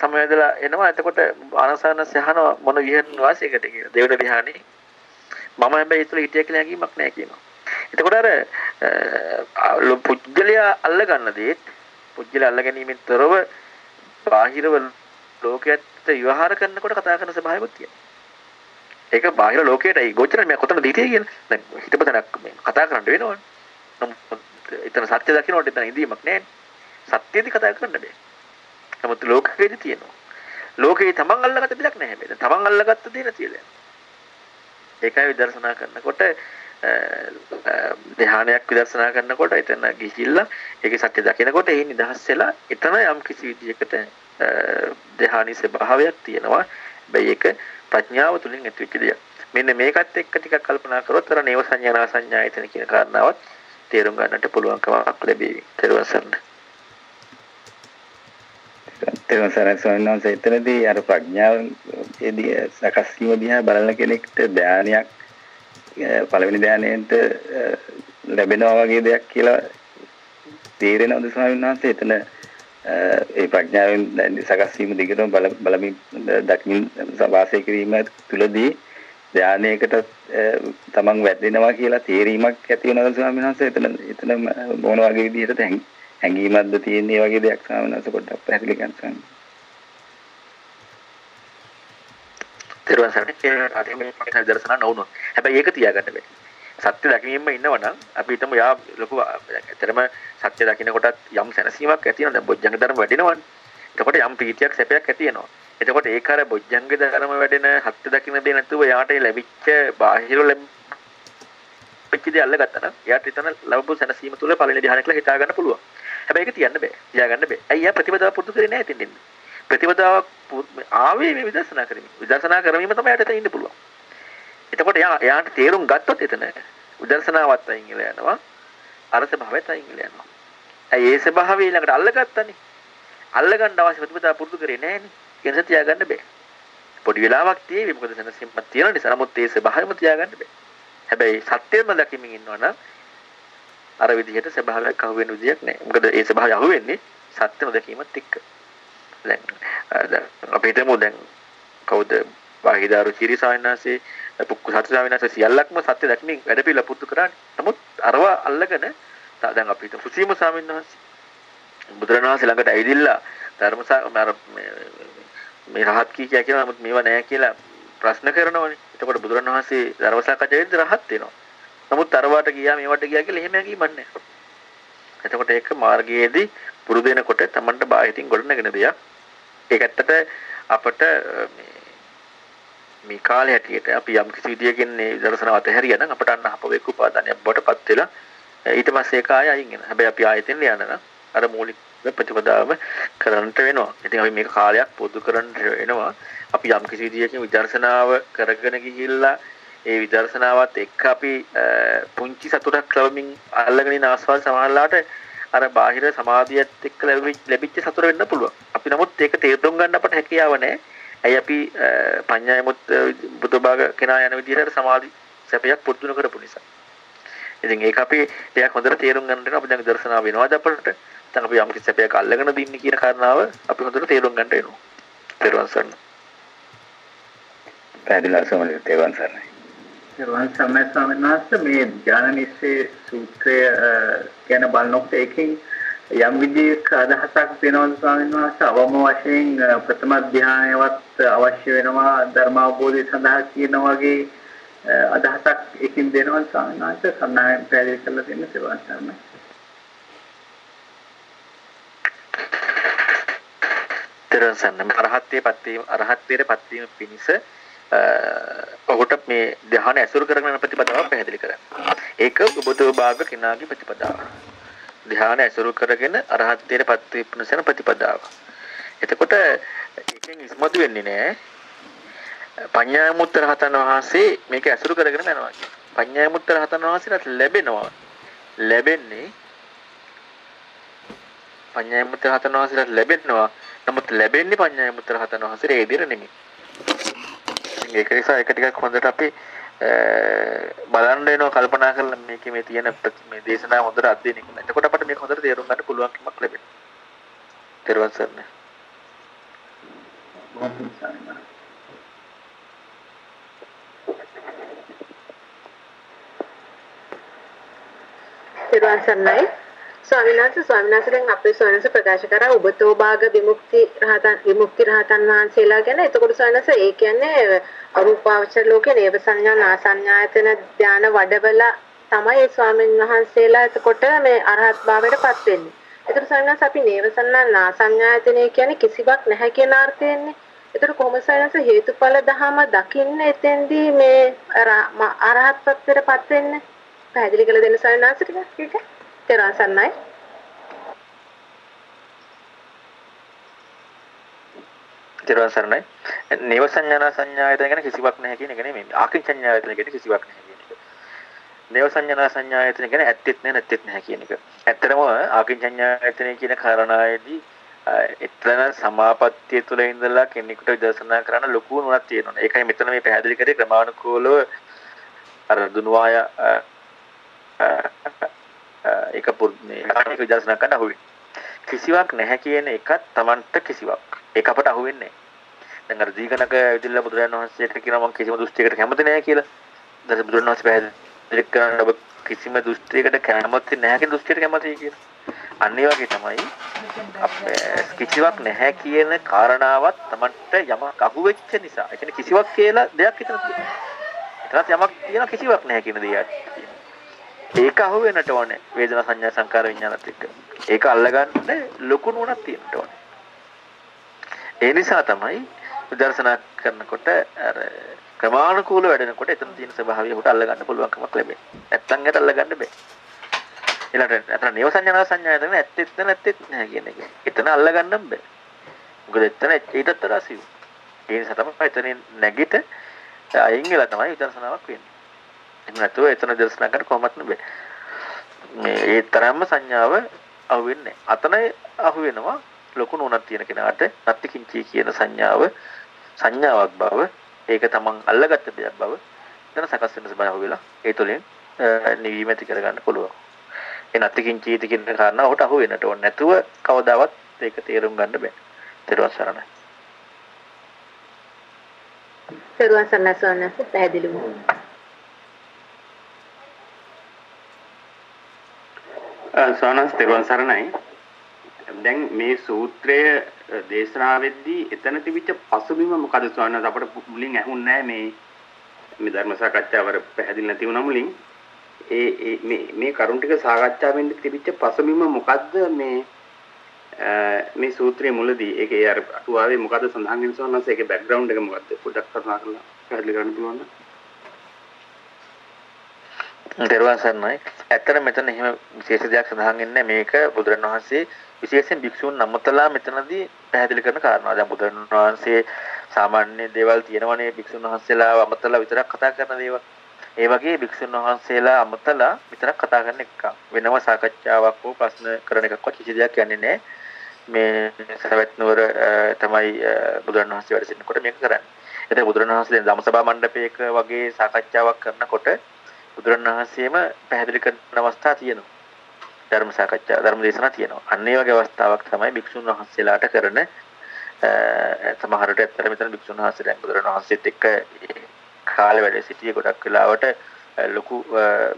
සමයදලා එනවා. එතකොට ආනසනස් යහනවා මොන විහෙන් වාසයකට කියලා. දෙවන ධ්‍යානෙ මම හැබැයි ඒතුල හිටිය කියලා හැඟීමක් නැහැ කියනවා. එතකොට අර පුජ්‍යලයා අල්ල ගන්න දේත් පුජ්‍යල අල්ල ගැනීමෙන් තොරව බාහිරව ලෝකයට විවහාර කරනකොට කතා කරන ස්වභාවයක් තියෙනවා. ඒක බාහිර ලෝකයටයි ගෝචර මේ කොතනද හිතේ කියන. දැන් හිතපතනක් මේ කතා කරන්න වෙනවනේ. නමුත් එතන සත්‍ය දකින්නට එතන ඉඳීමක් නැහැ. සත්‍යදි කතා කරන්න බෑ. නමුත් ලෝකෙදි තියෙනවා. ලෝකේ තමන් අල්ලගත්ත දෙයක් නැහැ හැබැයි. තමන් අල්ලගත්ත දේ නැතිලා. ඒකයි විදර්ශනා කරනකොට ධ්‍යානයක් විදර්ශනා කරනකොට එතන ගිහිල්ලා ඒකේ සත්‍ය දකිනකොට ඒ නිදහස් වෙලා එතන යම් කිසි විදියකට ධ්‍යානී ස්වභාවයක් තියෙනවා. හැබැයි ඒක ප්‍රඥාව තුලින් ඇතිවෙච්ච දෙයක්. මෙන්න මේකත් එක්ක ටිකක් කල්පනා කරොත් අර නේව සංඥා සංඥායතන කියන කාරණාවත් තේරුම් ගන්නට පුළුවන්කමක් ලැබෙවි. ත්වන් සරණ. තේරුම් සරණ ස්වාමීන් වහන්සේ එතනදී අර ප්‍රඥාවේදී සකස් වීම දිහා බලන කෙනෙක්ට ධානයක් පළවෙනි ධානයෙන්ට ලැබෙනවා වගේ දෙයක් කියලා තේරෙනවද ස්වාමීන් වහන්සේ එතන ඒ ප්‍රඥාවෙන් සකස් වීම දිගටම බල බලමින් දක්මින් වාසය කිරීම තුළදී ධානයකට තමන් වැටෙනවා කියලා තේරීමක් ඇති වෙනවද ස්වාමීන් වහන්සේ. එතන එතන මොන වගේ විදිහටද හැඟීමක්ද තියෙන්නේ වගේ දෙයක් ස්වාමීන් වහන්සේ පොඩ්ඩක් පැහැදිලි කරන්න ස්වාමීන් තෙරුවන් සරණයි කියන අතේ මේ පරිණ දර්ශන නොවුනොත්. හැබැයි ඒක තියාගන්න බෑ. සත්‍ය දකිනින්ම ඉන්නවනම් අපි හිතමු යා ලොකු ඇත්තටම සත්‍ය දකින්න කොටත් යම් සැනසීමක් ඇති වෙනවා. දැන් බොජ්ජංග ධර්ම වැඩෙනවනේ. එතකොට යම් ප්‍රීතියක් සැපයක් ඇති වෙනවා. එතකොට ඒක අර බොජ්ජංග ධර්ම වැඩෙන සත්‍ය දකින්න දේ නැතුව යාට ලැබිච්ච බාහිර ලැබිච්ච දේ අල්ලගත්තා නම් යාට එතන ලැබපු සැනසීම තුළ පළවෙනි ධ්‍යාන කියලා හිතා ගන්න පුළුවන්. හැබැයි ඒක තියන්න බෑ. තියාගන්න බෑ. ඇයි යා ප්‍රතිපදාව පුරුදු කරේ නැහැ ඉතින් ප්‍රතිපදාවක් ආවේ මේ විදර්ශනා කරමින්. විදර්ශනා කරමින්ම තමයි යට ඉන්න පුළුවන්. එතකොට යා යාට තේරුම් ගත්තොත් එතන විදර්ශනාවත් අයින් වෙලා යනවා. අර ස්වභාවයත් අයින් වෙලා යනවා. ඇයි ඒ ස්වභාවය ඊළඟට අල්ලගත්තනේ. අල්ලගන්න අවශ්‍ය ප්‍රතිපදාව පුරුදු කරේ නැහනේ. ඒ නිසා තියාගන්න බෑ. පොඩි වෙලාවක් තියෙවි මොකද සනසිම්පත් තියෙන නිසා. නමුත් ඒ ස්වභාවයම තියාගන්න බෑ. හැබැයි සත්‍යම දැකීමෙන් ඉන්නවනම් අර විදිහට ස්වභාවයක් අහු වෙන විදියක් නැහැ. මොකද ඒ ස්වභාවය අහු වෙන්නේ සත්‍යම දැකීමත් එක්ක. දැන් අපි හිතමු දැන් කවුද වාහිදාරු චිරි සායනාසේ පුක්කු සත්‍ය සායනාසේ සියල්ලක්ම සත්‍ය දැක්මින් වැඩ පිළිලා පුරුදු කරන්නේ. නමුත් අරව අල්ලගෙන දැන් අපි හිතමු සුසීම ස්වාමීන් වහන්සේ බුදුරණවහන්සේ ළඟට ඇවිදිලා ධර්මසා මේ රහත් කී කිය කියලා නමුත් මේවා නැහැ කියලා ප්‍රශ්න කරනවනේ. එතකොට බුදුරණවහන්සේ ධර්ම සාකච්ඡාවේදී රහත් වෙනවා. නමුත් අරවට ගියා මේවට ගියා කියලා එහෙම යකීමක් නැහැ. එතකොට ඒක මාර්ගයේදී පුරුදු වෙනකොට Tamanට බාහිරින් ගොඩනගෙන දෙයක්. ඒක ඇත්තට අපට මේ මේ කාලේ හැටියට අපි යම් කිසි විදියකින් මේ දර්ශනව අතහැරියා නම් අපට අන්න අපවේක උපාදානයක් බවටපත් වෙලා ඊට පස්සේ ඒක ආය අයින් වෙනවා. හැබැයි අපි ආයෙත් යන නම් අර මූලික ප්‍රතිපදාව කරන්නට වෙනවා. ඉතින් අපි මේක කාලයක් පොදු කරන්න වෙනවා. අපි යම් කිසි විදියකින් විදර්ශනාව කරගෙන ගිහිල්ලා ඒ විදර්ශනාවත් එක්ක අපි පුංචි සතුටක් ලැබමින් අල්ලගෙන ඉන ආස්වාද සමහරලාට අර බාහිර සමාධියත් එක්ක ලැබිච්ච සතුට වෙන්න පුළුවන්. අපි නමුත් ඒක තේරුම් ගන්න අපට හැකියාව නැහැ. ඇයි අපි පඤ්ඤායමුත් බුදුබාග කෙනා යන විදිහට සමාධි සැපයක් පුදුන කරපු නිසා. ඉතින් ඒක අපි ටිකක් හොඳට තේරුම් ගන්න වෙනවා. අපි දැන් දර්ශනාව වෙනවාද අපට? දැන් අපි යම් කිසි සැපයක් අල්ලගෙන දින්නේ කියන කාරණාව අපි හොඳට තේරුම් ගන්න වෙනවා. තේරුම් ගන්න. පැහැදිලිව සමහර තේරුම් ගන්න. තේරුම් සම්මත ස්වාමීන් වහන්සේ මේ ඥාන නිස්සේ සූත්‍රය ගැන බලනකොට ඒකෙන් යම් විදිහක අදහසක් වෙනවද ස්වාමීන් වහන්සේ අවම වශයෙන් ප්‍රථම ධානයවත් අවශ්‍ය වෙනවා ධර්ම අවබෝධය සඳහා කියන වගේ අදහසක් එකින් දෙනවද ස්වාමීන් වහන්සේ සම්මාන පැහැදිලි කරලා දෙන්න සේවා කරන්න. තරසන්න අරහත්ත්වයේ පත්වීම අරහත්ත්වයට පත්වීම පිණිස ඔහුට මේ ධ්‍යාන ඇසුරු කරගෙන යන ප්‍රතිපදාව පැහැදිලි කරන්නේ. ඒක උබතෝ භාග කෙනාගේ ප්‍රතිපදාව. ධ්‍යාන ඇසුරු කරගෙන අරහත්ත්වයට පත්වීම යන ප්‍රතිපදාව. එතකොට ඒකෙන් ඉස්මතු වෙන්නේ නෑ. පඤ්ඤායමුත්ත රහතන් වහන්සේ මේක ඇසුරු කරගෙන යනවා. පඤ්ඤායමුත්ත රහතන් වහන්සේට ලැබෙනවා. ලැබෙන්නේ පඤ්ඤායමුත්ත රහතන් වහන්සේට ලැබෙනවා. නමුත් ලැබෙන්නේ පඤ්ඤායමුත්ත රහතන් වහන්සේට ඒ විදිහට නෙමෙයි. ඒක නිසා ඒක ටිකක් හොඳට අපි බලන්න වෙනවා කල්පනා කරලා මේකේ මේ තියෙන මේ දේශනාව හොඳට අධ්‍යයනය කරලා. එතකොට අපිට මේක හොඳට තේරුම් ගන්න පුළුවන්කමක් ලැබෙනවා. තේරුවන් සරණයි. තේරුවන් සරණයි. ස්වාමීන් වහන්සේ ස්වාමීන් වහන්සේ දැන් අපේ ස්වාමීන් ප්‍රකාශ කරා උබතෝ භාග විමුක්ති රහතන් විමුක්ති රහතන් වහන්සේලා ගැන. එතකොට ස්වාමීන් වහන්සේ ඒ කියන්නේ අරූපාවචර ලෝකේ නේව සංඥා නාසඤ්ඤායතන ධාන වඩවලා තමයි ඒ ස්වාමීන් වහන්සේලා එතකොට මේ අරහත් භාවයටපත් වෙන්නේ. එතකොට ස්වාමීන් වහන්සේ අපි නේව සංඥා නාසඤ්ඤායතනය කියන්නේ කිසිවක් නැහැ කියන අර්ථයෙන්නේ. එතකොට කොහොමද ස්වාමීන් වහන්සේ හේතුඵල ධහම දකින්න එතෙන්දී මේ අරහත් ත්වයටපත් වෙන්නේ? පැහැදිලි කරලා දෙන්න ස්වාමීන් වහන්සේ ටික. තෙරුවන් සරණයි. තෙරුවන් සරණයි. නේව සංඥාන සංඥායතන ගැන කිසිවක් නැහැ කියන එක නෙමෙයි. ආකින් සංඥායතන ගැන කිසිවක් නැහැ කියන එක. නේව සංඥාන සංඥායතන ගැන ඇත්තෙත් නැහැ නැත්තෙත් නැහැ කියන එක. ඇත්තටම ආකින් සංඥායතන කියන කාරණාවේදී එතන සමාපත්තිය තුළ ඉඳලා කෙනෙකුට විදර්ශනා කරන්න ලොකු නුවණක් තියෙනවා. ඒකයි මෙතන මේ පැහැදිලි කරේ ක්‍රමානුකූලව අර දුනුවාය ඒක මේ කාණික විදර්ශනා කරන්න අහුවෙන්නේ. කිසිවක් නැහැ කියන එකත් Tamanට කිසිවක්. ඒක අපට අහුවෙන්නේ නැහැ. දැන් අර දීගණක ඇවිදලා බුදුරජාණන් වහන්සේට කියනවා මම කිසිම දෘෂ්ටියකට කැමති නැහැ කියලා. දැන් බුදුරජාණන් වහන්සේ පැහැදිලි කරන ඔබ කිසිම දෘෂ්ටියකට කැමති නැහැ කියන දෘෂ්ටියට කැමතියි කියලා. අන්න ඒ වගේ තමයි අපේ කිසිවක් නැහැ කියන කාරණාවත් Tamanට යමක් අහුවෙච්ච නිසා. ඒ කියන්නේ කිසිවක් කියලා දෙයක් හිතන තියෙනවා. එතනත් යමක් තියෙනවා කිසිවක් නැහැ කියන දෙයක්. ඒක අහු වෙනට ඕනේ වේදනා සංඥා සංකාර විඥානත් එක්ක. ඒක අල්ලගන්න ලොකු නුවණක් තියෙන්න ඕනේ. ඒ නිසා තමයි විදර්ශනා කරනකොට අර ක්‍රමානුකූල වැඩෙනකොට එතන තියෙන ස්වභාවය උට අල්ලගන්න පුළුවන්කමක් ලැබෙන්නේ. නැත්තම් ඒක අල්ලගන්න බෑ. ඊළඟට අතන නේව සංඥා සංඥා එතන ඇත්තෙත් නැත්තෙත් නැහැ කියන එක. එතන අල්ලගන්නම් බෑ. මොකද එතන ඊටත් වඩා සිව්. ඒ නිසා තමයි එතනින් නැගිට අයින් වෙලා තමයි විදර්ශනාවක් වෙන්නේ. එහෙම නැතුව එතන දර්ශනා කරන්න කොහොමත් නෙවෙයි. මේ ඒ තරම්ම සංඥාව අහු වෙන්නේ. අතන අහු වෙනවා ලොකු නුණක් තියෙන කෙනාට නත්ති කිංචි කියන සංඥාව සංඥාවක් බව ඒක තමන් අල්ලගත්ත දෙයක් බව එතන සකස් වෙන ස්වභාවය වෙලා ඒ තුලින් නිවීම ඇති කරගන්න පුළුවන්. ඒ නත්ති කිංචි කියන කාරණා උට අහු වෙන්නට ඕනේ නැතුව කවදාවත් ඒක තේරුම් ගන්න බෑ. ඊට සරණයි. තෙරුවන් සරණයි සෝනස පැහැදිලි වුණා. සෝනස් තෙරුවන් සරණයි. දැන් මේ සූත්‍රය දේශනා වෙද්දී එතන තිබිච්ච පසුබිම මොකද ස්වාමීන් වහන්සේ? අපට මුලින් ඇහුන්නේ නැහැ මේ මේ ධර්ම සාකච්ඡාවර පැහැදිලි නැති වුණා මුලින්. ඒ මේ මේ කරුණ ටික සාකච්ඡා වෙන්න තිබිච්ච පසුබිම මොකද්ද මේ මේ සූත්‍රයේ මුලදී? ඒකේ අර අටුවාවේ මොකද්ද සඳහන් වෙන ස්වාමීන් වහන්සේ ඒකේ බෑග්ග්‍රවුන්ඩ් එක මොකද්ද? පොඩ්ඩක් කරුණා කරලා පැහැදිලි කරන්න පුළුවන්ද? දරුවන් සරණයි. ඇත්තට මෙතන එහෙම විශේෂ දෙයක් සඳහන් වෙන්නේ මේක බුදුරණවහන්සේ විශේෂයෙන් භික්ෂූන් නමතලා මෙතනදී පැහැදිලි කරන කාරණා. දැන් බුදුරණවහන්සේ සාමාන්‍ය දේවල් තියෙනවනේ භික්ෂුන් වහන්සේලා අමතලා විතරක් කතා කරන දේවල්. ඒ වගේ භික්ෂුන් වහන්සේලා අමතලා විතරක් කතා කරන එක. වෙනම සාකච්ඡාවක් හෝ ප්‍රශ්න කරන එකක්වත් කිසි දෙයක් කියන්නේ නැහැ. මේ සවැත් නුවර තමයි බුදුරණවහන්සේ වැඩ සිටිනකොට මේක කරන්නේ. එතකොට බුදුරණවහන්සේ දැන් ධම්සභා මණ්ඩපයක වගේ සාකච්ඡාවක් කරනකොට බුදුරණවහන්සේම පැහැදිලි කරන අවස්ථා තියෙනවා. ධර්ම සාකච්ඡා ධර්ම දේශනා තියෙනවා. අන්න ඒ වගේ අවස්ථාවක් තමයි භික්ෂුන් වහන්සේලාට කරන සමහරට ඇත්තට මෙතන භික්ෂුන් වහන්සේ දැන් බුදුරණවහන්සේත් එක්ක කාලේ වැඩ සිටියේ ගොඩක් වෙලාවට ලොකු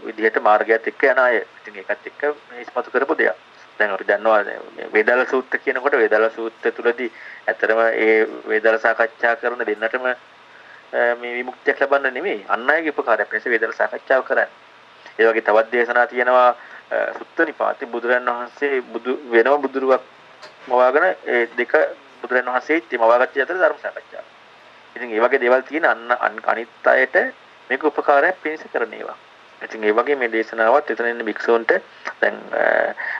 විදිහට මාර්ගයත් එක්ක යන අය. ඉතින් ඒකත් එක්ක ඉස්මතු කරපු දෙයක්. දැන් අපි දන්නවා මේ වේදාල සූත්‍ර කියනකොට වේදාල සූත්‍ර තුලදී ඇත්තටම ඒ වේදාල සාකච්ඡා කරන දෙන්නටම මේ විමුක්තියක් ලබන්න නෙමෙයි අන් අයගේ උපකාරයක් ලෙස වේදල සාකච්ඡාව කරන්නේ. ඒ වගේ තවත් දේශනා තියෙනවා සුත්ත නිපාතේ බුදුරන් වහන්සේ බුදු වෙනම බුදුරුවක් මවාගෙන ඒ දෙක බුදුරන් වහන්සේ මවාගත්ත අතර ධර්ම සාකච්ඡාව. ඉතින් ඒ වගේ දේවල් තියෙන අන්න අනිත් අයට මේක උපකාරයක් පිණිස කරන ඒවා. ඉතින් ඒ වගේ මේ දේශනාවත් එතන ඉන්න භික්ෂූන්ට දැන්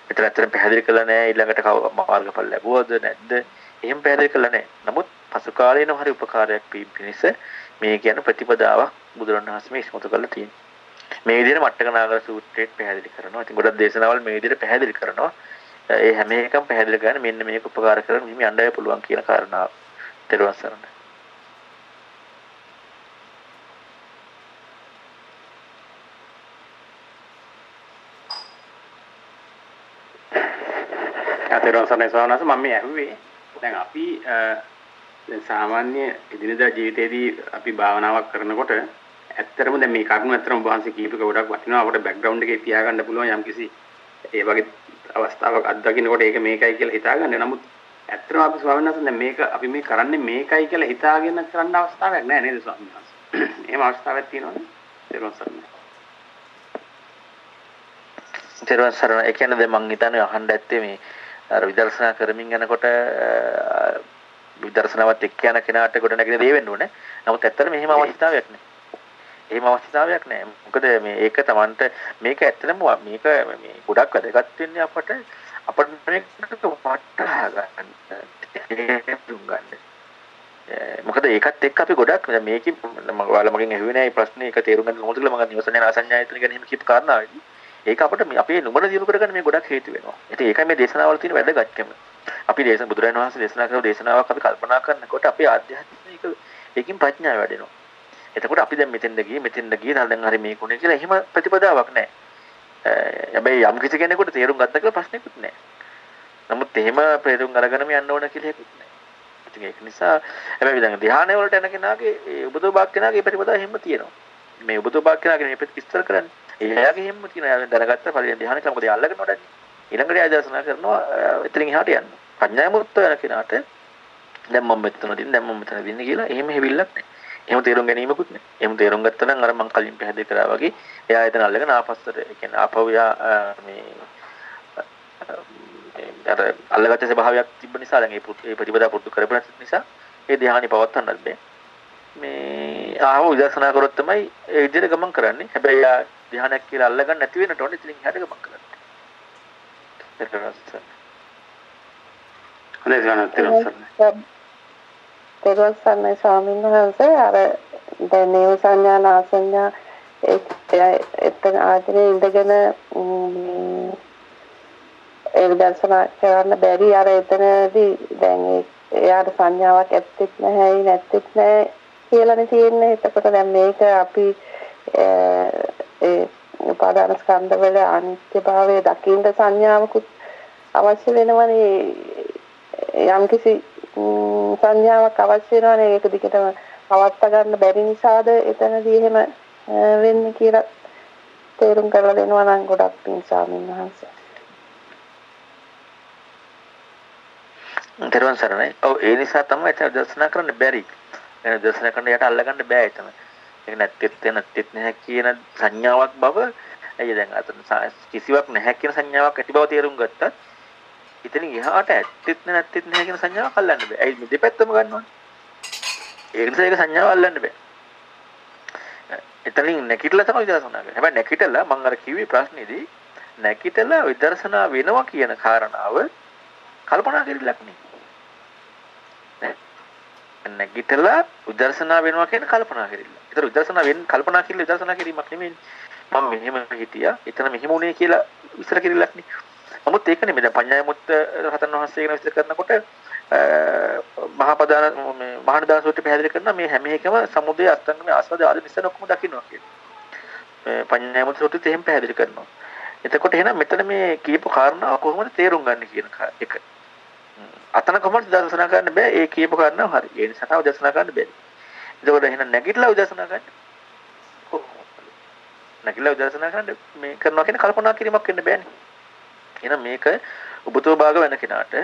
මෙතන ඇත්තට පැහැදිලි කළා නෑ ඊළඟට මාර්ගඵල ලැබුවද නැද්ද? එහෙම පැහැදිලි කළා නෑ. නමුත් පසු කාලේන හරි උපකාරයක් පිණිස මේ කියන ප්‍රතිපදාවක් බුදුරණවහන්සේ මේ ඉස්මතු කරලා තියෙනවා. මේ විදිහට මට්ටකනාගර සූත්‍රයේ පැහැදිලි කරනවා. ඉතින් ගොඩක් දේශනාවල් මේ විදිහට පැහැදිලි කරනවා. ඒ හැම එකම පැහැදිලි කරගෙන මෙන්න මේක උපකාර කරගෙන මෙහෙම යන්නයි පුළුවන් කියන කාරණාව. ඊට පස්සේ තෙරුවන් සරණයි ස්වාමීන් වහන්සේ මම මේ ඇහුවේ දැන් අපි දැන් සාමාන්‍ය එදිනදා ජීවිතේදී අපි භාවනාවක් කරනකොට ඇත්තටම දැන් මේ කරුණ ඇත්තටම වහන්සේ කීපක ගොඩක් වටිනවා අපිට බෑග්ග්‍රවුන්ඩ් එකේ තියාගන්න පුළුවන් යම්කිසි ඒ වගේ අවස්ථාවක් අත්දකින්නකොට ඒක මේකයි කියලා හිතාගන්න. නමුත් ඇත්තටම අපි ස්වාමීන් වහන්සේ දැන් මේක අපි මේ කරන්නේ මේකයි කියලා හිතාගෙන කරන්න අවස්ථාවක් නැහැ නේද ස්වාමීන් වහන්සේ? එහෙම අවස්ථාවක් තියෙනවනේ. තෙරුවන් සරණයි. තෙරුවන් සරණයි. ඒ කියන්නේ දැන් මං හිතන්නේ අහන්න ඇත්තේ මේ අර විදර්ශනා කරමින් යනකොට විදර්ශනාවත් එක්ක යන කෙනාට ගොඩ නැගෙන දේ වෙන්න ඕනේ. නමුත් ඇත්තට මෙහෙම අවස්ථාවක් නැහැ. එහෙම අවස්ථාවක් නැහැ. මොකද මේ ඒක Tamanට මේක ඇත්තටම මේක මේ ගොඩක් වැදගත් වෙන්නේ අපට අපිට මේක වටහා ගන්න. ගන්න. මොකද ඒකත් එක්ක අපි ගොඩක් මේකේ මම ඔයාලා මගෙන් ඇහුවේ නෑ මේ ප්‍රශ්නේ ඒක තේරුම් ගන්න ඕනද කියලා මම නිවසන්නේ ආසඤ්ඤායතන ගැන එහෙම කියපු කාරණාවයි. ඒක අපිට අපේ නුඹර දිනු කරගන්න මේ ගොඩක් හේතු වෙනවා. ඉතින් ඒකයි මේ දේශනාවල තියෙන වැදගත්කම. අපි දේශන බුදුරජාණන් වහන්සේ දේශනා කරපු දේශනාවක් අපි කල්පනා කරනකොට අපේ ආධ්‍යාත්මික ඒකෙන් ප්‍රඥාව වැඩෙනවා. එතකොට අපි දැන් මෙතෙන්ද ගියේ මෙතෙන්ද ගියේ දැන් හරි මේ කුණේ කියලා එහෙම ප්‍රතිපදාවක් නැහැ. හැබැයි යම් කිසි කෙනෙකුට තේරුම් ගත්ත කියලා ප්‍රශ්නයක්වත් නැහැ. නමුත් එහෙම තේරුම් අරගෙනම යන්න ඕන කියලා එකකුත් නැහැ. ඉතින් ඒක නිසා හැබැයි දැන් ධ්‍යාන වලට යන කෙනාගේ ඒ උපදෝභාග කෙනාගේ ප්‍රතිපදාව එහෙම තියෙනවා. මේ උපදෝභාග කෙනාගේ මේ විස්තර කරන්නේ. එයාගේ එහෙම තියෙනවා. එයා දැනගත්ත පරිදි ධ්‍යාන කියලා මොකද එයා අල්ලගෙන වඩන්නේ. ඊළඟට එයා දර්ශනා කරනවා එතනින් එහාට යන්න. ප්‍රඥාමුක්ත වෙන කෙනාට දැන් මම මෙතනදී දැන් මම මෙතනදී ඉන්නේ කියලා එහෙම හැවිල්ලක් නැහැ. එහෙම තේරුම් ගැනීමකුත් නැහැ. එහෙම තේරුම් ගත්තා නම් අර මම කලින් පැහැදිලි කරා වගේ එයා එතන අල්ලගෙන ආපස්සට ඒ කියන්නේ ආපහු යා මේ අර අල්ලගත්ත ස්වභාවයක් තිබ්බ නිසා දැන් ඒ ප්‍රතිපදා පුරුදු කරපු නිසා ඒ ධ්‍යානෙ පවත්වන්නත් බෑ. මේ ආව විදර්ශනා කරොත් තමයි ඒ විදිහට ගමන් කරන්නේ. හැබැයි යා ධ්‍යානයක් කියලා අල්ලගන්න නැති වෙනට ඕනේ ඉතින් එහාට ගමන් කරන්න. ඒක රස්ත. හොඳයි සනත් තෙරුවන් සරණයි ස්වාමීන් වහන්සේ අර දැන් නේව සංඥා නාසඤ්ඤා එතන ආදිනේ ඉඳගෙන ඒ දර්ශන කරන්න බැරි අර එතනදී දැන් එයාට සංඥාවක් ඇත්තෙත් නැහැ නැත්තෙත් නැහැ කියලානේ තියෙන්නේ. එතකොට දැන් මේක අපි ඒ උපාදාන ස්කන්ධ වල අනිත්‍යභාවය දකින්න සංඥාවකුත් අවශ්‍ය වෙනවනේ යම්කිසි සංඥාවක් අවශ්‍ය වෙනවනේ ඒක දිගටම පවත්වා ගන්න බැරි නිසාද එතනදී එහෙම වෙන්නේ කියලා තේරුම් කරලා දෙනවා නම් ගොඩක් පින් ස්වාමීන් වහන්සේ. තෙරුවන් සරණයි. ඔව් ඒ නිසා තමයි එතන දර්ශනා කරන්න බැරි. එන දර්ශනා කරන්න යට අල්ලගන්න බෑ එතන. ඒක නැත්තෙත් නැත්තෙත් නැහැ කියන සංඥාවක් බව ඇයි දැන් අතන කිසිවක් නැහැ කියන සංඥාවක් ඇති බව තේරුම් ගත්තත් එතනින් එහාට ඇත්තෙත් නැත්තෙත් නැහැ කියන සංඥාවක් අල්ලන්න බෑ. ඇයි මේ දෙපැත්තම ගන්නවනේ. ඒ නිසා ඒක සංඥාව අල්ලන්න බෑ. එතනින් නැකිටලා තමයි විදර්ශනා කරන්නේ. හැබැයි නැකිටලා මම අර කිව්වේ ප්‍රශ්නේදී නැකිටලා විදර්ශනා වෙනවා කියන කාරණාව කල්පනා කරලක් නෙවෙයි. නැගිටලා විදර්ශනා වෙනවා කියන කල්පනා කිරිල්ල. ඒතර විදර්ශනා වෙන්න කල්පනා කිරිල්ල විදර්ශනා කිරීමක් නෙමෙයි. මම මෙහෙම හිටියා. එතන මෙහෙම උනේ කියලා විස්තර කිරිල්ලක් නේ. නමුත් ඒක නෙමෙයි. දැන් පඤ්ඤායමුත්ත රහතන් වහන්සේ ගැන විස්තර කරනකොට මහා පදාන මේ මහානදාන සූත්‍රය පැහැදිලි කරනවා මේ හැම එකම සමුදය අස්තංගමේ ආස්වාද ආදී නිසා ඔක්කොම දකින්නවා කියන්නේ. මේ පඤ්ඤායමුත්ත සූත්‍රයත් එහෙම පැහැදිලි කරනවා. එතකොට එහෙනම් මෙතන මේ කියපු කාරණාව කොහොමද තේරුම් ගන්න කියන එක. අතන කොහොමද දර්ශනා කරන්න බෑ ඒ කියපු කාරණාව හරි. ඒ නිසා තමයි දර්ශනා කරන්න බැරි. එතකොට එහෙනම් නැගිටලා උදර්ශනා ගන්න. නැගිටලා උදර්ශනා කරන්න මේ කරනවා කියන කල්පනා කිරීමක් වෙන්න බෑනේ. එහෙනම් මේක උබතෝ භාග වෙන කෙනාට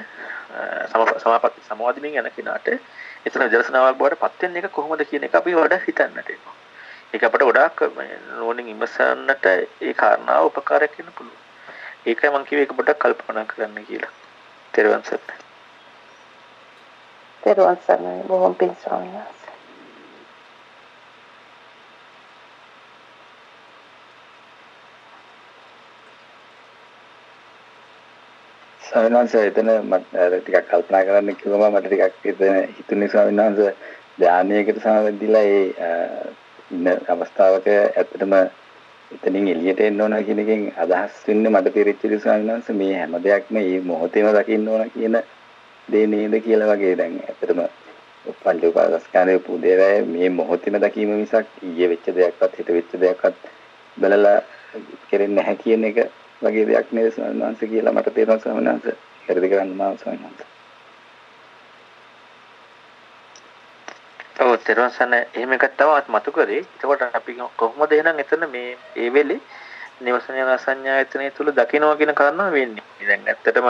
සමාපatti සමාධිමින් යන කෙනාට එතන දර්ශනාවක් බවට පත් වෙන එක කොහොමද කියන එක අපි වඩා හිතන්නට වෙනවා. ඒක අපිට ගොඩාක් නෝනින් ඉමසන්නට ඒ කාරණාව උපකාරයක් වෙන්න පුළුවන්. ඒකයි මම කිව්වේ ඒක පොඩ්ඩක් කල්පනා කරන්න කියලා. තෙරුවන් සරණයි. තෙරුවන් සරණයි බොහොම පිං ස්වාමීන් වහන්සේ. ස්වාමීන් වහන්සේ එතන මට ටිකක් කල්පනා කරන්න කිව්වම මට ටිකක් එතන හිතුනේ ස්වාමීන් වහන්සේ ධානයකට සමවැදිලා ඒ ඉන්න අවස්ථාවක ඇත්තටම එතනින් එළියට එන්න ඕන කියන එකෙන් අදහස් වෙන්නේ මට තේරිච්ච දේ ස්වාමීන් වහන්සේ මේ හැම දෙයක්ම මේ මොහොතේම දකින්න ඕන කියන දේ නේද කියලා වගේ දැන් ඇත්තටම පංච උපාදස්කන්ධය පුදේවැය මේ මොහොතේම දකීම මිසක් ඊයේ වෙච්ච දෙයක්වත් හිත වෙච්ච දෙයක්වත් බලලා කෙරෙන්නේ නැහැ කියන එක වගේ දෙයක් නේද ස්වාමීන් වහන්සේ කියලා මට තේරෙනවා ස්වාමීන් වහන්සේ. හරිද කරන්න මාව ස්වාමීන් වහන්සේ. ඔව් තෙරවසන එහෙම එකක් තවත් මතු කරේ. එතකොට අපි කොහොමද එහෙනම් එතන මේ ඒ වෙලේ නිවසන සංඥායතනය තුල දකිනවා කියන කාරණාව වෙන්නේ. දැන් ඇත්තටම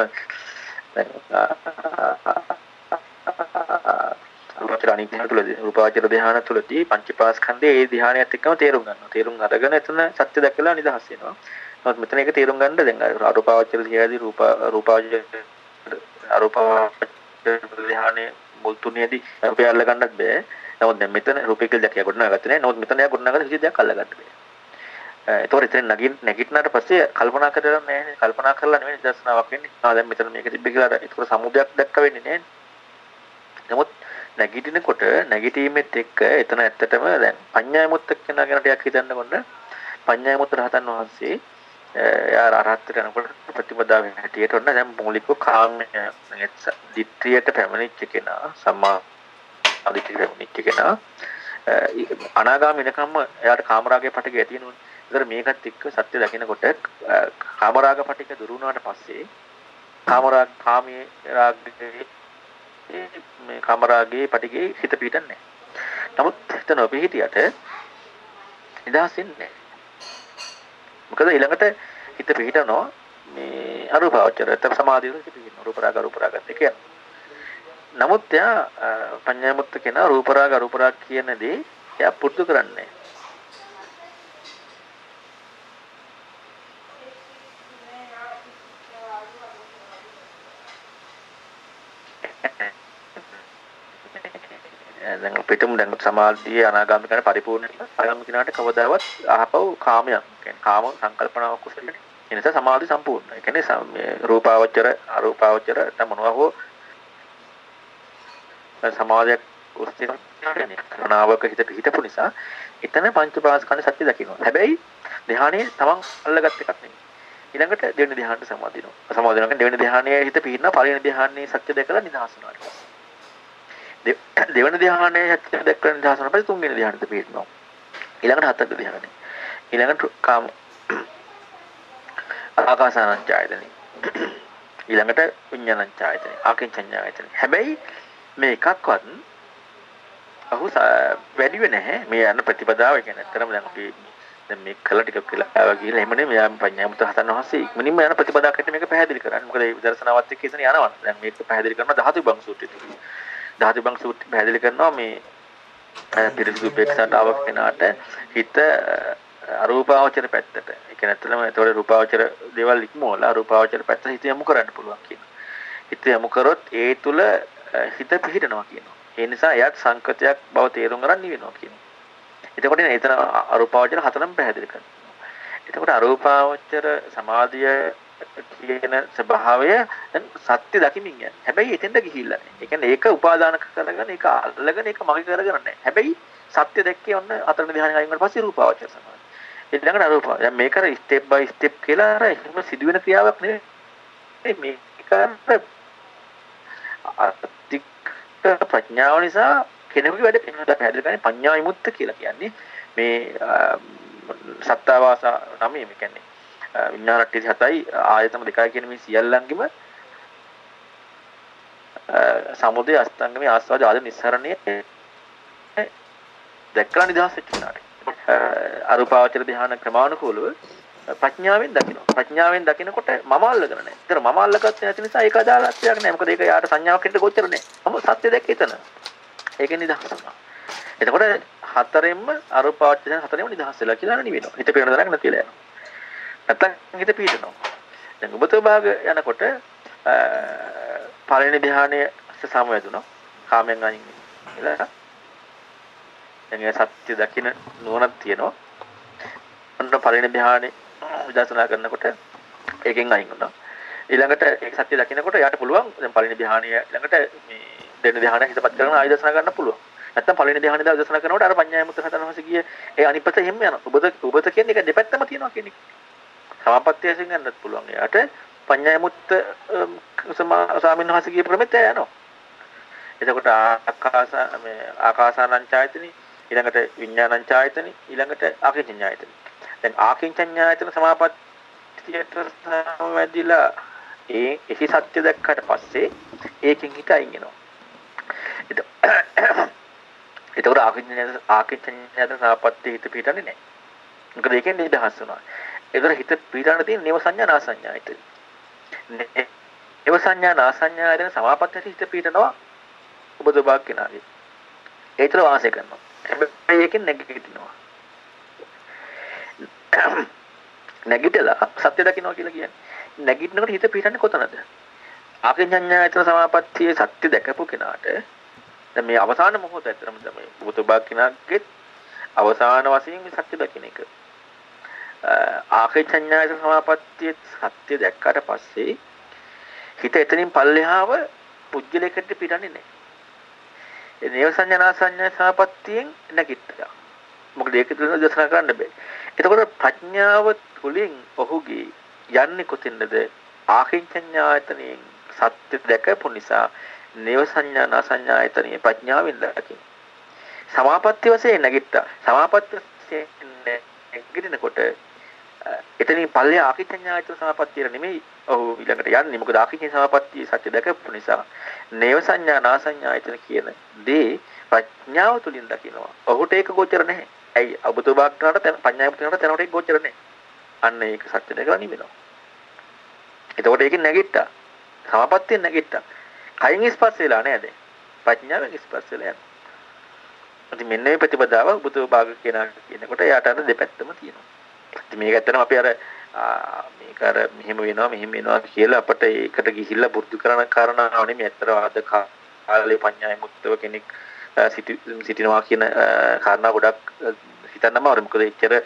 රූපාවචර අනිත්‍ය තුලදී රූපාවචර ධ්‍යාන තුලදී පංචපාස්කන්ධයේ ඒ ධ්‍යානයත් එක්කම තේරුම් ගන්නවා. තේරුම් අරගෙන එතන සත්‍ය දැකලා නිදහස් වෙනවා. නමුත් මෙතන ඒක තේරුම් ගන්න දැන් අරූපාවචර ධ්‍යානදී රූප රූපාවචර අරූපාවචර ධ්‍යානයේ මුල් තුනේදී රූපය අල්ල ගන්නත් බෑ. නමුත් දැන් මෙතන රූපය කියලා දැකිය ගොඩනගත්තේ නෑ. නමුත් මෙතන එයා ගොඩනගලා කිසි දෙයක් අල්ල ගන්න බෑ. ඒතකොට එතන නගින් නැගිටිනාට පස්සේ කල්පනා කරලා නැහැ කල්පනා කරලා නෙවෙයි දර්ශනාවක් වෙන්නේ. ආ දැන් මෙතන මේක තිබ්බ කියලා ඒතකොට සමුදයක් දැක්ක වෙන්නේ නැහැ. නමුත් නැගිටිනකොට නැගිටීමෙත් එක්ක එතන ඇත්තටම දැන් පඤ්ඤායමුත්ත කියන ගැන ටිකක් හිතන්න ගොන්න පඤ්ඤායමුත්ත රහතන් වහන්සේ එයා අරහත්ට යනකොට ප්‍රතිපදාවෙන් හැටියට ඔන්න දැන් මූලිකව කාමය දිට්ඨියට පැමිණිච්ච කෙනා සම්මා අදිට්ඨියට පැමිණිච්ච කෙනා අනාගාමී වෙනකම්ම එයාට කාමරාගයේ පටක ඇතිවෙනවා. ඒතර මේකත් එක්ක සත්‍ය දකිනකොට කාමරාග පටික දුරු වුණාට පස්සේ කාමරාග කාමයේ රාගයේ මේ කාමරාගයේ පටිගේ හිත පිටින්නේ නැහැ. නමුත් හිත නොපි හිටියට නිදහස් වෙන්නේ නැහැ. මොකද ඊළඟට හිත පිටිනවා මේ අරූපාවචර නැත්නම් සමාධිය හිත පිටිනවා. රූප රාග රූප රාගත් එක්ක යනවා. නමුත් එයා පඤ්ඤාමුත්ත කෙනා රූප රාග රූප රාග කියන දේ එයා පුරුදු කරන්නේ දැන් පිටුම් දැන් සමාධිය අනාගාමී කරන පරිපූර්ණ අනාගාමී කෙනාට කවදාවත් අහපව් කාමයක් කියන්නේ කාම සංකල්පනාවක් කුසලෙට ඒ නිසා සමාධි සම්පූර්ණ. ඒ කියන්නේ රූපාවචර අරූපාවචර නැත්නම් මොනවා හෝ සමාධියක් ඔස්සේ කරුණාවක හිත පිහිටපු නිසා එතන පංචපාස්කන්ධ සත්‍ය දකින්නවා. හැබැයි ධ්‍යානයේ තමන් අල්ලගත් එකක් නෙමෙයි. ඊළඟට දෙවෙනි ධ්‍යානට සමාදිනවා. සමාදිනවා කියන්නේ දෙවෙනි ධ්‍යානයේ හිත පිහිටන පළවෙනි ධ්‍යානයේ සත්‍ය දැකලා නිදහස් වෙනවා. දෙවෙනි ධ්‍යානයේ සත්‍ය දැකලා නිදහස් වෙනවා. පස්සේ තුන්වෙනි ධ්‍යානෙට පිහිටනවා. ඊළඟට හතරවෙනි ධ්‍යානෙ. ඊළඟට කාම ආකාසානංචායතනෙ. ඊළඟට විඤ්ඤාණංචායතනෙ. ආකින්චඤ්ඤායතනෙ. හැබැයි මේ එකක්වත් අහු වැඩිව නැහැ මේ යන ප්‍රතිපදාව කියන්නේ ඇත්තටම දැන් අපි දැන් මේක කළා ටිකක් කියලා ගිහලා එහෙම නෙමෙයි යා පඤ්ඤාමුත හතන් වහන්සේ ඉක්මනින්ම යන ප්‍රතිපදාකට මේක පැහැදිලි කරන්නේ. මොකද ඒ විදර්ශනාවත් එක්ක එතන යනවා. දැන් මේක පැහැදිලි කරනවා ධාතු බං සූත්‍රයේ. ධාතු බං සූත්‍රය පැහැදිලි කරනවා මේ පිරිසිදු උපේක්ෂාවට කෙනාට හිත අරූපාවචර පැත්තට. ඒ කියන්නේ ඇත්තටම ඒතකොට රූපාවචර දේවල් ඉක්මවලා අරූපාවචර පැත්ත හිත යොමු කරන්න පුළුවන් කියනවා. හිත යොමු කරොත් ඒ තුල හිත පිහිටනවා කියනවා. ඒ නිසා එයාත් සංකතයක් බව තේරුම් ගන්න නිවෙනවා කියනවා. එතකොට එතන අරූපාවචර හතරම පැහැදිලි කරනවා. එතකොට අරූපාවචර සමාධිය කියන ස්වභාවය දැන් සත්‍ය දකිමින් යන. හැබැයි එතෙන්ද ගිහිල්ලා නැහැ. ඒ කියන්නේ ඒක උපාදාන කරගෙන ඒක අල්ලගෙන ඒක මගේ කරගෙන නැහැ. හැබැයි සත්‍ය දැක්කේ ඔන්න අතරන ධ්‍යානෙ ගයින් වුණාට පස්සේ රූපාවචර සමාධිය. ඊළඟට අරූප. දැන් මේක අර ස්ටෙප් බයි ස්ටෙප් කියලා අර එහෙම සිදුවෙන ක්‍රියාවක් නෙවෙයි. මේක අර අතික් ප්‍රඥාව නිසා කෙනෙකුගේ වැඩ පෙන්වලා පැහැදිලි කරන්නේ පඤ්ඤා විමුක්ත කියලා කියන්නේ මේ සත්තාවාස නමේ මේ කියන්නේ විඥානට්ටි 7යි ආයතන දෙකයි කියන මේ සියල්ලංගෙම සමුදය අස්තංගමේ ආස්වාද ආද නිස්සරණයේ දැක්කලා නිදහස් වෙච්ච කෙනාට අරූපාවචර ධ්‍යාන ක්‍රමානුකූලව ප්‍රඥාවෙන් දකිනවා. ප්‍රඥාවෙන් දකිනකොට මම අල්ලගෙන නැහැ. ඒතර මම අල්ලගත්තේ නැති නිසා ඒක අදාළත්වයක් නැහැ. මොකද ඒක යාට සංඥාවක් හිට ගොච්චර නැහැ. මම සත්‍ය දැක්ක එතන. ඒකෙන් නිදහස් වුණා. එතකොට හතරෙන්ම අරූපාවචර ධ්‍යාන හතරෙන්ම නිදහස් වෙලා කියලා නිවෙනවා. හිත පේන දරක් නැතිලා යනවා. නැත්තම් හිත පීඩනවා. දැන් උබතෝ භාග යනකොට පළවෙනි ධ්‍යානයේ සමවැදුණා. කාමෙන් අයින් වෙලා දැන් සත්‍ය දකින නුවණක් තියෙනවා. අන්න පළවෙනි ධ්‍යානෙ විදර්ශනා කරනකොට ඒකෙන් අයින් වුණා. ඊළඟට ඒක සත්‍ය දකිනකොට යාට පුළුවන් දැන් පළවෙනි ධ්‍යානය ඊළඟට මේ දෙවෙනි ධ්‍යානය හිතපත් කරගෙන ආයෙ දර්ශනා ගන්න පුළුවන්. නැත්තම් පළවෙනි ධ්‍යානෙ දා දර්ශනා කරනකොට අර පඤ්ඤාය මුත්‍ර හතරවස ගිය ඒ අනිපත එහෙම යනවා. ඔබද ඔබද කියන්නේ ඒක දෙපැත්තම තියෙනවා කියන එක. සමාපත්තිය වශයෙන් ගන්නත් පුළුවන්. එයාට පඤ්ඤාය මුත්‍ර ස්වාමීන් වහන්සේ ගිය ප්‍රමෙත යනවා. එතකොට ආකාස මේ ආකාසානංචායතනි ඊළඟට විඥානං ඡායතනෙ ඊළඟට ආකින්චඤ්ඤායතනෙ දැන් ආකින්චඤ්ඤායතන සමාපත්තියට සමවැදිලා ඒ එහි සත්‍ය දැක්කට පස්සේ ඒකෙන් හිත අයින් වෙනවා එතකොට ආකින්චඤ්ඤායතන ආකින්චඤ්ඤායතන සමාපත්තිය හිත පිටන්නේ නැහැ මොකද ඒකෙන් නිදහස් වෙනවා ඒතර හිත පිටන්න තියෙන නේව සංඥා නාසඤ්ඤායතන නේව සංඥා නාසඤ්ඤායතන සමාපත්තියට හිත පිටනවා ඔබ දුබක් කෙනාගේ ඒතර වාසය කරනවා හැබැයි ඒකෙන් නැගිටිනවා. නැගිටලා සත්‍ය දකින්නවා කියලා කියන්නේ. නැගිටිනකොට හිත පිටන්නේ කොතනද? ආකඤ්ඤඤ්ඤායතන සමාපත්තියේ සත්‍ය දැකපු කෙනාට දැන් මේ අවසාන මොහොත ඇතරම තමයි බුදුබා කෙනාගේ අවසාන වශයෙන් මේ සත්‍ය දකින්න එක. ආකඤ්ඤඤ්ඤායතන සමාපත්තියේ සත්‍ය දැක්කට පස්සේ හිත එතනින් පල්ලෙහාව පුජ්‍යලයකට පිටන්නේ නැහැ. නේව සංඥා සංඥා සමාපත්තියෙන් නැගිට්ටා. මොකද ඒක තුල දර්ශන කරන්න බෑ. එතකොට ප්‍රඥාව තුලින් ඔහුගේ යන්නේ කොතෙන්ද? ආකින්චඤ්ඤායතනෙන් සත්‍ය දැකපු නිසා නේව සංඥා නාසඤ්ඤායතනෙ ප්‍රඥාවෙන් දකින්න. සමාපත්තිය වශයෙන් නැගිට්ටා. සමාපත්තිය වශයෙන් නැගිටිනකොට එතනින් පල්ලේ ආකින්චඤ්ඤායතන සමාපත්තිය නෙමෙයි ඔහු ඊළඟට යන්නේ. මොකද ආකින්චඤ්ඤ සමාපත්තිය සත්‍ය දැකපු නිසා නේව සංඥා නාසඤ්ඤායතන කියන දේ ප්‍රඥාව තුලින් දකිනවා. ඔහුට ඒක ගෝචර නැහැ. ඇයි? අබුතුබාක්නාට තන පඤ්ඤායතනට තනට ඒක ගෝචර නැහැ. අන්න ඒක සත්‍ය දැකලා නිවෙනවා. එතකොට ඒකෙන් නැගිට්ටා. සමාපත්තියෙන් නැගිට්ටා. කයින් ස්පර්ශ වෙලා නෑ දැන්. ප්‍රඥාවෙන් ස්පර්ශ වෙලා යනවා. ඉතින් මෙන්න මේ ප්‍රතිපදාව බුදුබාග කියන කියනකොට යාට අර දෙපැත්තම තියෙනවා. මේක ඇත්තටම අපි අර මේක අර මෙහෙම වෙනවා මෙහෙම වෙනවා කියලා අපිට ඒකට ගිහිල්ලා පුරුදු කරන කාරණාවනේ මේ ඇත්තට ආද කාලේ පඤ්ඤාය මුත්තව කෙනෙක් සිටිනවා කියන කාරණා ගොඩක් හිතන්නම අර මොකද එච්චර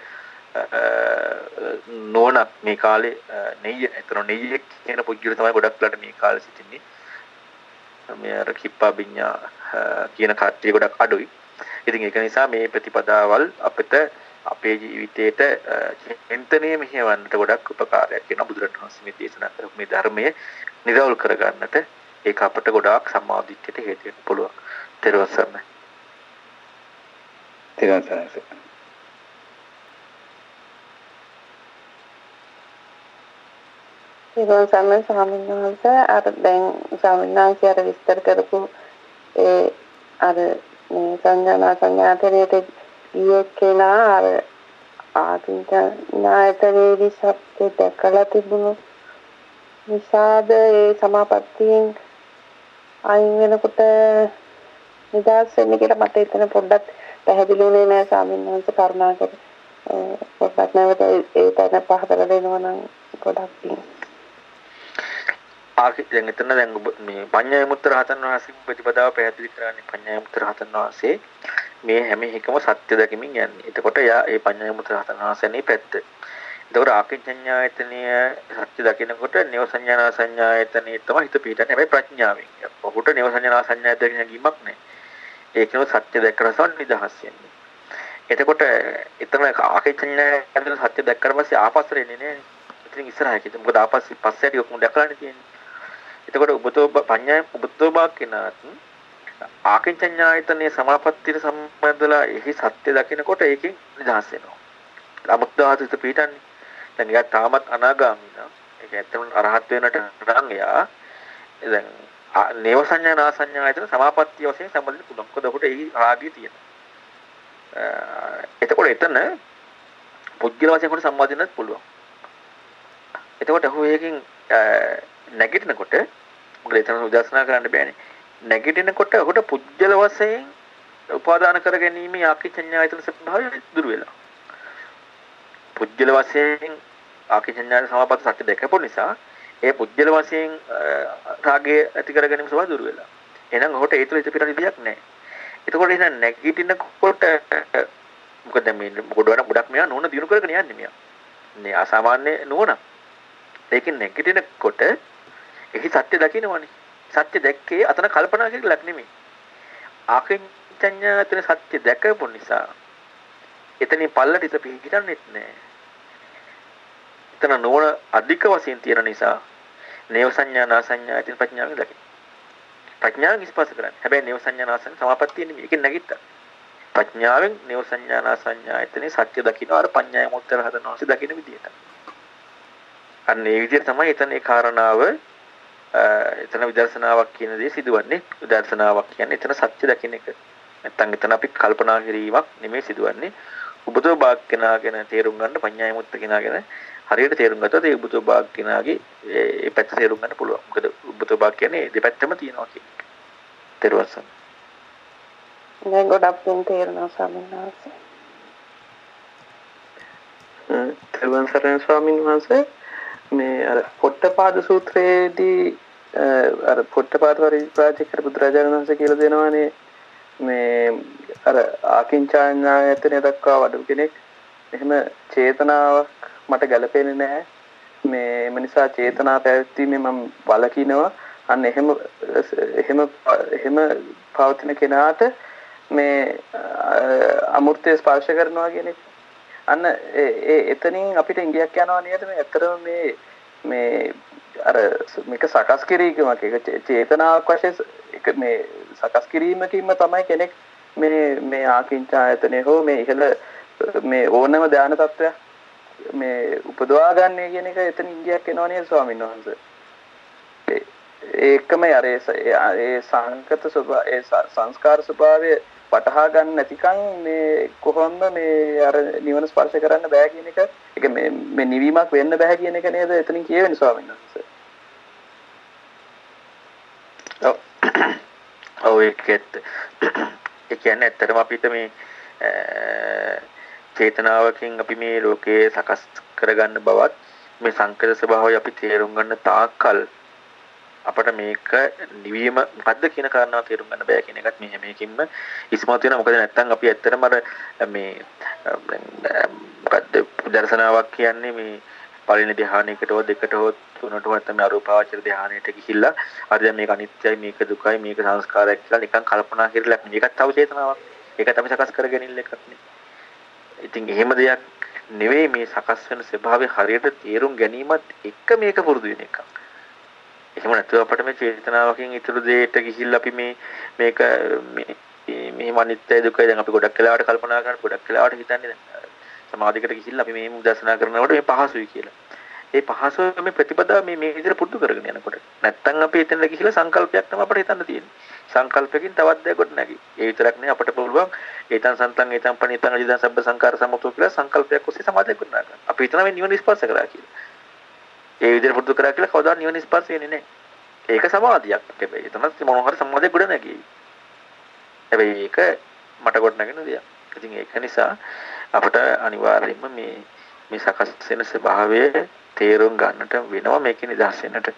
නෝනක් මේ කාලේ නෙయ్య එතන නෙయ్య කියන පුජ්ජුල තමයි ගොඩක් වෙලාට මේ කාලේ සිටින්නේ. මේ අර කිප්පා බිඤ්ඤා කියන කට්ටිය ගොඩක් අඩුයි. ඉතින් ඒක නිසා මේ ප්‍රතිපදාවල් අපිට අපේ ජීවිතේට චින්තනීය මෙහෙවන්නට ගොඩක් උපකාරයක් වෙනවා බුදුරණවහන්සේ මේ දේශනා කරපු මේ ධර්මයේ නිරවුල් කරගන්නට ඒක අපට ගොඩාක් සම්මාදිට්ඨියට හේතු වෙන්න පුළුවන්. ත්‍රිවංශ සරණයි. ත්‍රිවංශ සරණයි. ඒකෝ සම්මන් ස්වාමීන් වහන්සේ අර දැන් ස්වාමීන් වහන්සේ අර විස්තර කරපු ඒ අර මේ සංඥා සංඥාතරයට ඊයේ කෙනා අර ආකින්චනායතනයේදී සත්‍ය දැකලා තිබුණු නිසාද ඒ සමාපත්තියෙන් අයින් වෙනකොට නිදහස් වෙන්න කියලා මට එතන පොඩ්ඩක් පැහැදිලි වුණේ නෑ ස්වාමීන් වහන්සේ කරුණාකර. පොඩ්ඩක් නැවත ඒ තැන පහදලා දෙනවා නම් ගොඩක් පිං. ආකි දැන් එතන දැන් ඔබ මේ පඤ්ඤා විමුක්ත රහතන් වහන්සේ ප්‍රතිපදාව පැහැදිලි කරන්නේ පඤ්ඤා විමුක්ත රහතන් වහන්සේ. මේ හැම එකම සත්‍ය දැකීමෙන් යන්නේ. එතකොට යා ඒ පඤ්ඤා විමුක්ත රහතන් වහන්සේනේ පැත්ත. එතකොට ආකින්චඤ්ඤායතනය සත්‍ය දකිනකොට නේව සංඥානා සංඥායතනෙ තමයි හිත පිටන්නේ. හැබැයි ප්‍රඥාවෙන්. ඔහුට නේව සංඥානා සංඥායතන ගැනීමක් නැහැ. ඒකම සත්‍ය දැක්කරසන් නිදහස් වෙන්නේ. එතකොට එතන ආකින්චඤ්ඤායතන සත්‍ය දැක්කට පස්සේ ආපස්සට එන්නේ නැහැ. ඉතින් ඉස්සරහට කිව්ද මොකද ආපස්සේ පස්සට ඔක්කොම දැකලානේ තියෙන්නේ. එතකොට උබතෝ පඤ්ඤාය උබතෝ බාක්කේනාත් ආකින්චඤ්ඤායතනයේ සමාපත්තියට සම්බන්ධලා එහි සත්‍ය දකිනකොට ඒකෙන් නිදහස් වෙනවා. අමුත්දාහිත පිටන්නේ. දැන් එයා තාමත් අනාගාමී නා. ඒක ඇත්තම අරහත් වෙනට නම් එයා දැන් නේව සංඥා නා සංඥායතන සමාපත්තිය වශයෙන් සම්බන්ධ පුළුවන්. මොකද ඔහුට එහි රාගය තියෙනවා. එතකොට එතන පුද්ගල වශයෙන් කොට සම්බන්ධ පුළුවන්. එතකොට ඔහු ඒකෙන් නැගිටිනකොට මොකද එතන උදාසනා කරන්න බෑනේ. නැගිටිනකොට ඔහුට පුජ්‍යල වශයෙන් උපාදාන කර ගැනීම ආකිචඤ්ඤායතන ස්වභාවය දුර වෙලා. පුජ්‍යල වශයෙන් ආකිචඤ්ඤායතන සමාපatti සත්‍ය දැකපු නිසා ඒ පුජ්‍යල වශයෙන් රාගය ඇති කර ගැනීම ස්වභාවය දුර වෙලා. එහෙනම් ඔහුට ඒ තුළ හිත පිටන විදියක් නැහැ. එතකොට එහෙනම් නැගිටිනකොට මොකද මේ ගොඩවන ගොඩක් මෙයා නෝන දිනු කරගෙන යන්නේ මෙයා. මේ අසාමාන්‍ය නෝන. ඒකෙන් නැගිටිනකොට එහි සත්‍ය දකින්නවනේ. සත්‍ය දැක්කේ අතන කල්පනා කරලක් නෙමෙයි. ආකින්චඤ්ඤායතන සත්‍ය දැකපු නිසා එතනින් පල්ලට ඉත පිහිටන්නෙත් නෑ. එතන නෝන අධික වශයෙන් තියෙන නිසා නේව සංඥා නා සංඥා ඇතින් ප්‍රඥාවෙන් දකින්න. ප්‍රඥාවෙන් ස්පර්ශ කරන්නේ. හැබැයි නේව සංඥා නා සංඥා සමාපත්තිය නෙමෙයි. ඒකෙන් නැගිට්ටා. ප්‍රඥාවෙන් නේව සංඥා නා සංඥා ඇතිනේ සත්‍ය දකින්න අර පඤ්ඤාය මුත්තර හදනවා. සත්‍ය දකින්න විදියට. අන්න ඒ විදිහට තමයි එතන ඒ කාරණාව එතන විදර්ශනාවක් කියන දේ සිදුවන්නේ විදර්ශනාවක් කියන්නේ එතන සත්‍ය දකින්න එක. නැත්තම් එතන අපි කල්පනා කිරීමක් නෙමෙයි සිදුවන්නේ. උබතෝ භාග කෙනාගෙන තේරුම් ගන්න පඤ්ඤාය මුත්ත කෙනාගෙන හරියට තේරුම් ගත්තොත් ඒ උබතෝ භාග කෙනාගේ ඒ පැත්ත තේරුම් ගන්න පුළුවන්. මොකද උබතෝ භාග කියන්නේ දෙපැත්තම තියෙනවා කියන එක. තේරුවසන්. දැන් ගොඩක් තුන් තේරෙනවා ස්වාමීන් වහන්සේ. තෙරුවන් සරණ ස්වාමීන් වහන්සේ මේ අර පොට්ටපාද සූත්‍රයේදී අර පොට්ටපාද පරිප්‍රාජිකර බුදුරජාණන් වහන්සේ කියලා දෙනවානේ. මේ අර ආකින්චාඥායතනය දක්වා වඩු කෙනෙක්. එහෙම චේතනාවක් මට ගැලපෙන්නේ නැහැ. මේ එම නිසා චේතනා පැවැත්වීමේ මම වලකිනවා අන්න එහෙම එහෙම එහෙම පවතින කෙනාට මේ අමෘතය ස්පර්ශ කරනවා කියන එක. අන්න ඒ එතනින් අපිට ඉංගියක් යනවා නේද? මේ ඇත්තටම මේ මේ අර මේක සකස් කිරීමක්. ඒක චේතනාවක් වශයෙන් ඒක මේ සකස් කිරීමකින්ම තමයි කෙනෙක් මේ මේ ආකින්චායතනෙ හෝ මේ ඉහළ මේ ඕනම ධාන තත්වයක් මේ උපදවා ගන්න කියන එක එතන ඉංගියක් එනවා නේද ස්වාමීන් වහන්සේ? ඒකම අර ඒ සංකත ස්වභාව ඒ සංස්කාර ස්වභාවය වටහා ගන්න නැතිකන් මේ කොහොමද මේ අර නිවන ස්පර්ශ කරන්න බෑ කියන එක ඒක මේ මේ නිවීමක් වෙන්න බෑ කියන එක නේද එතනින් කියවෙන්නේ ස්වාමීන් වහන්සේ. ඔව්. ඔව් ඒකත් ඒ කියන්නේ ඇත්තටම අපිට මේ චේතනාවකින් අපි මේ ලෝකයේ සකස් කරගන්න බවත් මේ සංකේත ස්වභාවය අපි තේරුම් ගන්න තාක්කල් අපට මේක නිවීම මොකද්ද කියන කාරණාව තේරුම් ගන්න බෑ කියන එකත් මේ මේකින්ම ඉස්මතු වෙනවා. මොකද නැත්තම් අපි ඇත්තටම අර මේ මොකද්ද දර්ශනාවක් කියන්නේ මේ පළවෙනි ධ්‍යානයකට හෝ දෙකට හෝ තුනට හෝ නැත්නම් අරූපාවචර ධ්‍යානයට ගිහිල්ලා අර දැන් මේක අනිත්‍යයි මේක දුකයි මේක සංස්කාරයක් කියලා නිකන් කල්පනා කරලා මේකත් තව චේතනාවක්. ඒකත් අපි සකස් කරගෙන එකක් නේ. ඉතින් එහෙම දෙයක් නෙවෙයි මේ සකස් වෙන ස්වභාවය හරියට තේරුම් ගැනීමත් එක්ක මේක පුරුදු වෙන එකක්. එහෙම නැතුව අපිට මේ චේතනාවකින් ඊටු දෙයට ගිහිල්ලා අපි මේ මේක මේ මෙහෙම අනිත්‍යයි දුකයි දැන් අපි ගොඩක් වෙලාවට කල්පනා කරන ගොඩක් වෙලාවට හිතන්නේ දැන් සමාධියකට ගිහිල්ලා අපි මේ උදර්ශනා කරනකොට මේ පහසුයි කියලා. ඒ පහසුව මේ ප්‍රතිපදාව මේ මේ විදිහට පුරුදු කරගෙන යනකොට නැත්තම් අපි එතනට ගිහිල්ලා සංකල්පයක් තමයි අපිට හිතන්න තියෙන්නේ. සංකල්පකින් තවත් දෙයක් ගොඩ නැගී. ඒ විතරක් නෙවෙයි අපිට පුළුවන් ඒතන් සන්තන් ඒතන් පණිතන් අජිදන් සබ්බ සංකාර සමතෝ කියලා සංකල්පයක් ඔස්සේ සමාධියක් ගොඩ නගන්න. අපි හිතනවා මේ නිවන ස්පර්ශ කරා කියලා. ඒ විදිහට පුරුදු කරා කියලා කවදාවත් නිවන ස්පර්ශ වෙන්නේ නැහැ. ඒක සමාධියක්. හැබැයි එතන මොන හරි සමාධියක් ගොඩ නැගී. හැබැයි ඒක මට ගොඩ නැගෙන දෙයක්. ඉතින් ඒක නිසා අපට අනිවාර්යයෙන්ම මේ මේ සකස් වෙන ස්වභාවය තේරුම් ගන්නට වෙනවා මේකේ නිදහස් වෙන්නට.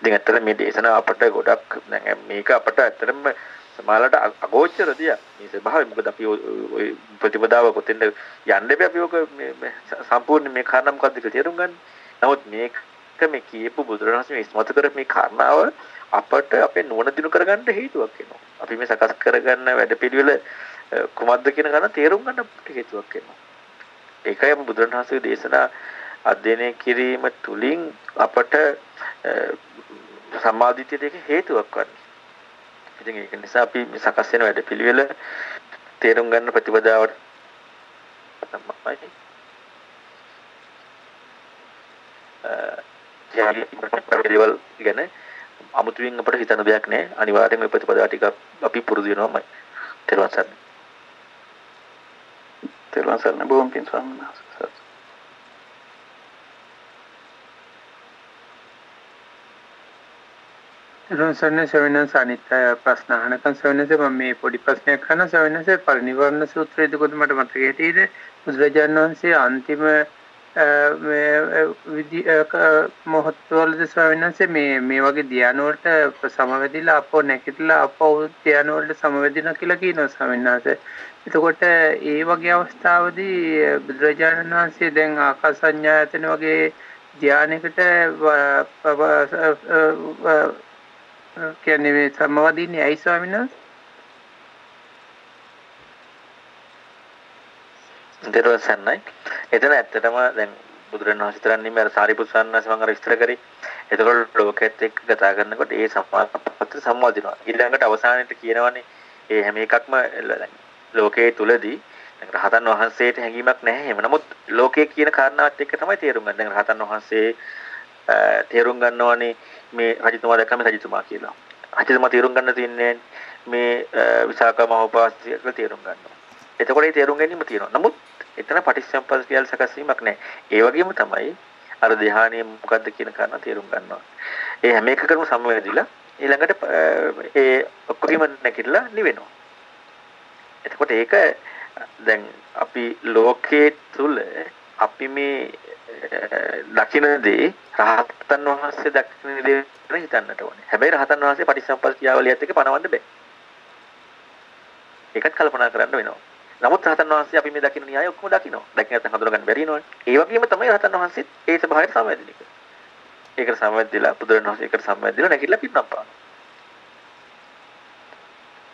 ඉතින් ඇත්තට මේ දේශනාව අපට ගොඩක් දැන් මේක අපට ඇත්තටම සමාලට අගෝචර දෙයක්. මේ ස්වභාවය මොකද අපි ওই ප්‍රතිපදාව කොතෙන්ද යන්න බෑ අපි ඔක සම්පූර්ණ මේ කාරණා මොකද්ද කියලා තේරුම් ගන්න. නමුත් මේක මේ කියපු බුදුරජාණන් වහන්සේ ඉස්මතු කර මේ කාරණාව අපට අපේ නුවණ දිනු කරගන්න හේතුවක් වෙනවා. අපි මේ සකස් කරගන්න වැඩපිළිවෙල කුමක්ද කියන ගන්න තේරුම් ගන්න හේතුවක් වෙනවා. ඒකයි අපි බුදුරණවහන්සේගේ දේශනා අධ්‍යයනය කිරීම තුලින් අපට සම්මාදිටියට ඒක හේතුවක් වන්නේ. ඉතින් ඒක නිසා අපි මේ සකස් වෙන වැඩපිළිවෙල තේරුම් ගන්න ප්‍රතිපදාවට තමයි ප්‍රතිපදාවල් ගැන අමුතුවෙන් අපිට හිතන දෙයක් නෑ අනිවාර්යයෙන් මේ ප්‍රතිපදාව ටික අපි පුරුදු වෙනවාමයි. තේරුම් ගන්න. තෙරුවන් සරණ බොහොම පින් ස්වාමීන් වහන්සේ. තෙරුවන් සරණ සවිනස් අනිත් ප්‍රශ්න අහනකම් සවිනස් මම මේ පොඩි ප්‍රශ්නයක් අහන සවිනස් පරිනිවර්ණ සූත්‍රයේද කොහොමද මට මතක හිටියේද බුදුරජාණන් වහන්සේ අන්තිම මේ විදි මොහොත්වලද ස්වාමීන් වහන්සේ මේ මේ වගේ ධානය වලට සමවැදිලා අපෝ නැකිටලා අපෝ ධානය වලට සමවැදිනා කියලා කියනවා ස්වාමීන් වහන්සේ. එතකොට ඒ වගේ අවස්ථාවදී බුදුරජාණන් වහන්සේ දැන් ආකාසඤ්ඤායතන වගේ ධානයකට කියන්නේ මේ සමවදින්නේ ඇයි ස්වාමීන් වහන්සේ? දරවසන්නයි. එතන ඇත්තටම දැන් බුදුරණවහන්සේ තරන්නේ මේ අර සාරිපුත් සාන්නස් මම අර විස්තර කරේ. එතකොට ලෝකෙත් එක්ක කතා කරනකොට ඒ සම්මාපත්‍ර සම්වාදිනවා. ඊළඟට අවසානයේට කියනවනේ ඒ හැම එකක්ම ලෝකයේ තුලදී රහතන් වහන්සේට හැඟීමක් නැහැ එහෙම. නමුත් ලෝකයේ කියන කාරණාවත් එක්ක තමයි තේරුම් ගන්න. දැන් රහතන් වහන්සේ තේරුම් ගන්නවනේ මේ රජතුමා දැක්කම රජතුමා කියලා. රජතුමා තේරුම් ගන්න තියන්නේ මේ විසාක මහෝපාසික කියලා තේරුම් ගන්නවා. එතකොට ඒ තේරුම් ගැනීම තියෙනවා. නමුත් එතන පටිච්චසමුප්පාද කියලා සකස් වීමක් නැහැ. ඒ වගේම තමයි අර ධ්‍යානයේ මොකද්ද කියන කාරණා තේරුම් ගන්නවා. ඒ හැම එකකටම සමවැදිලා ඊළඟට ඒ ඔක්කොගෙම නැගිටලා නිවෙනවා. එතකොට ඒක දැන් අපි ලෝකයේ තුල අපි මේ දකින දේ රහතන් වහන්සේ දකින දේ හිතන්නට ඕනේ. හැබැයි රහතන් වහන්සේ පටිච්චසමුප්පාද ක්‍රියාවලියත් එක්ක පනවන්න බෑ. ඒකත් කල්පනා කරන්න වෙනවා. නමුත් රහතන් වහන්සේ අපි මේ දකින්න න්‍යාය ඔක්කොම දකිනවා. දැක්ක නැත්නම් හඳුනගන්න බැරි වෙනවනේ. ඒ වගේම තමයි රහතන් වහන්සේත් ඒ ස්වභාවයට සමවැදෙන එක. ඒකට සමවැදෙලා බුදුරණවහන්සේ ඒකට සමවැදෙලා නැගිටලා පින්නම් පානවා.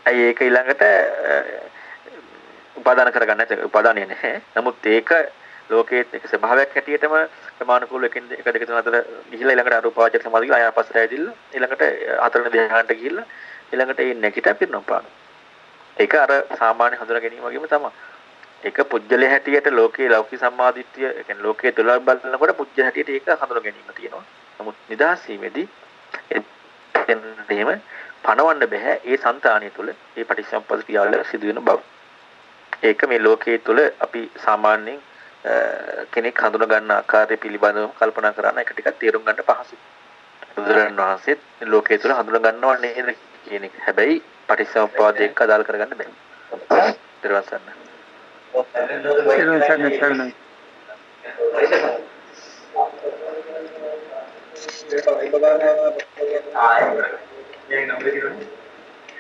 අයි ඒක ඊළඟට උපාදාන කරගන්න නැත්නම් උපාදානිය නැහැ. නමුත් ඒක ලෝකයේ එක ස්වභාවයක් හැටියටම ප්‍රමාණිකුල එකින් එක දෙක තුන හතර ගිහිල්ලා ඊළඟට අරූපාවචර සමාධිය ගිහිල්ලා ආයපස්සට ඇවිදilla ඊළඟට හතරවෙනි ධ්‍යානට ගිහිල්ලා ඊළඟට ඒ නැගිට පිරනම් පානවා. ඒක අර සාමාන්‍ය හඳුනා ගැනීම වගේම තමයි. ඒක පුජ්‍යලේ හැටියට ලෝකේ ලෞකික සම්මාදිට්ඨිය, ඒ කියන්නේ ලෝකයේ තුල බලනකොට පුජ්‍ය හැටියට ඒක හඳුනා ගැනීම තියෙනවා. නමුත් නිදහස් වීමේදී එහෙම පණවන්න බෑ ඒ సంతානිය තුල ඒ පටිච්චසමුප්පාද ක්‍රියාවල සිදුවෙන බව. ඒක මේ ලෝකයේ තුල අපි සාමාන්‍යයෙන් කෙනෙක් හඳුනා ගන්න ආකාරය පිළිබඳව කල්පනා කරන එක ටිකක් තේරුම් ගන්න පහසුයි. බුදුරජාණන් වහන්සේත් ලෝකයේ තුල හඳුනා ගන්නව නේද කියන එක. හැබැයි පටිච්චසමුප්පාදයෙන් අදාළ කරගන්න බෑ. ඊට පස්සේ සරණ සරණ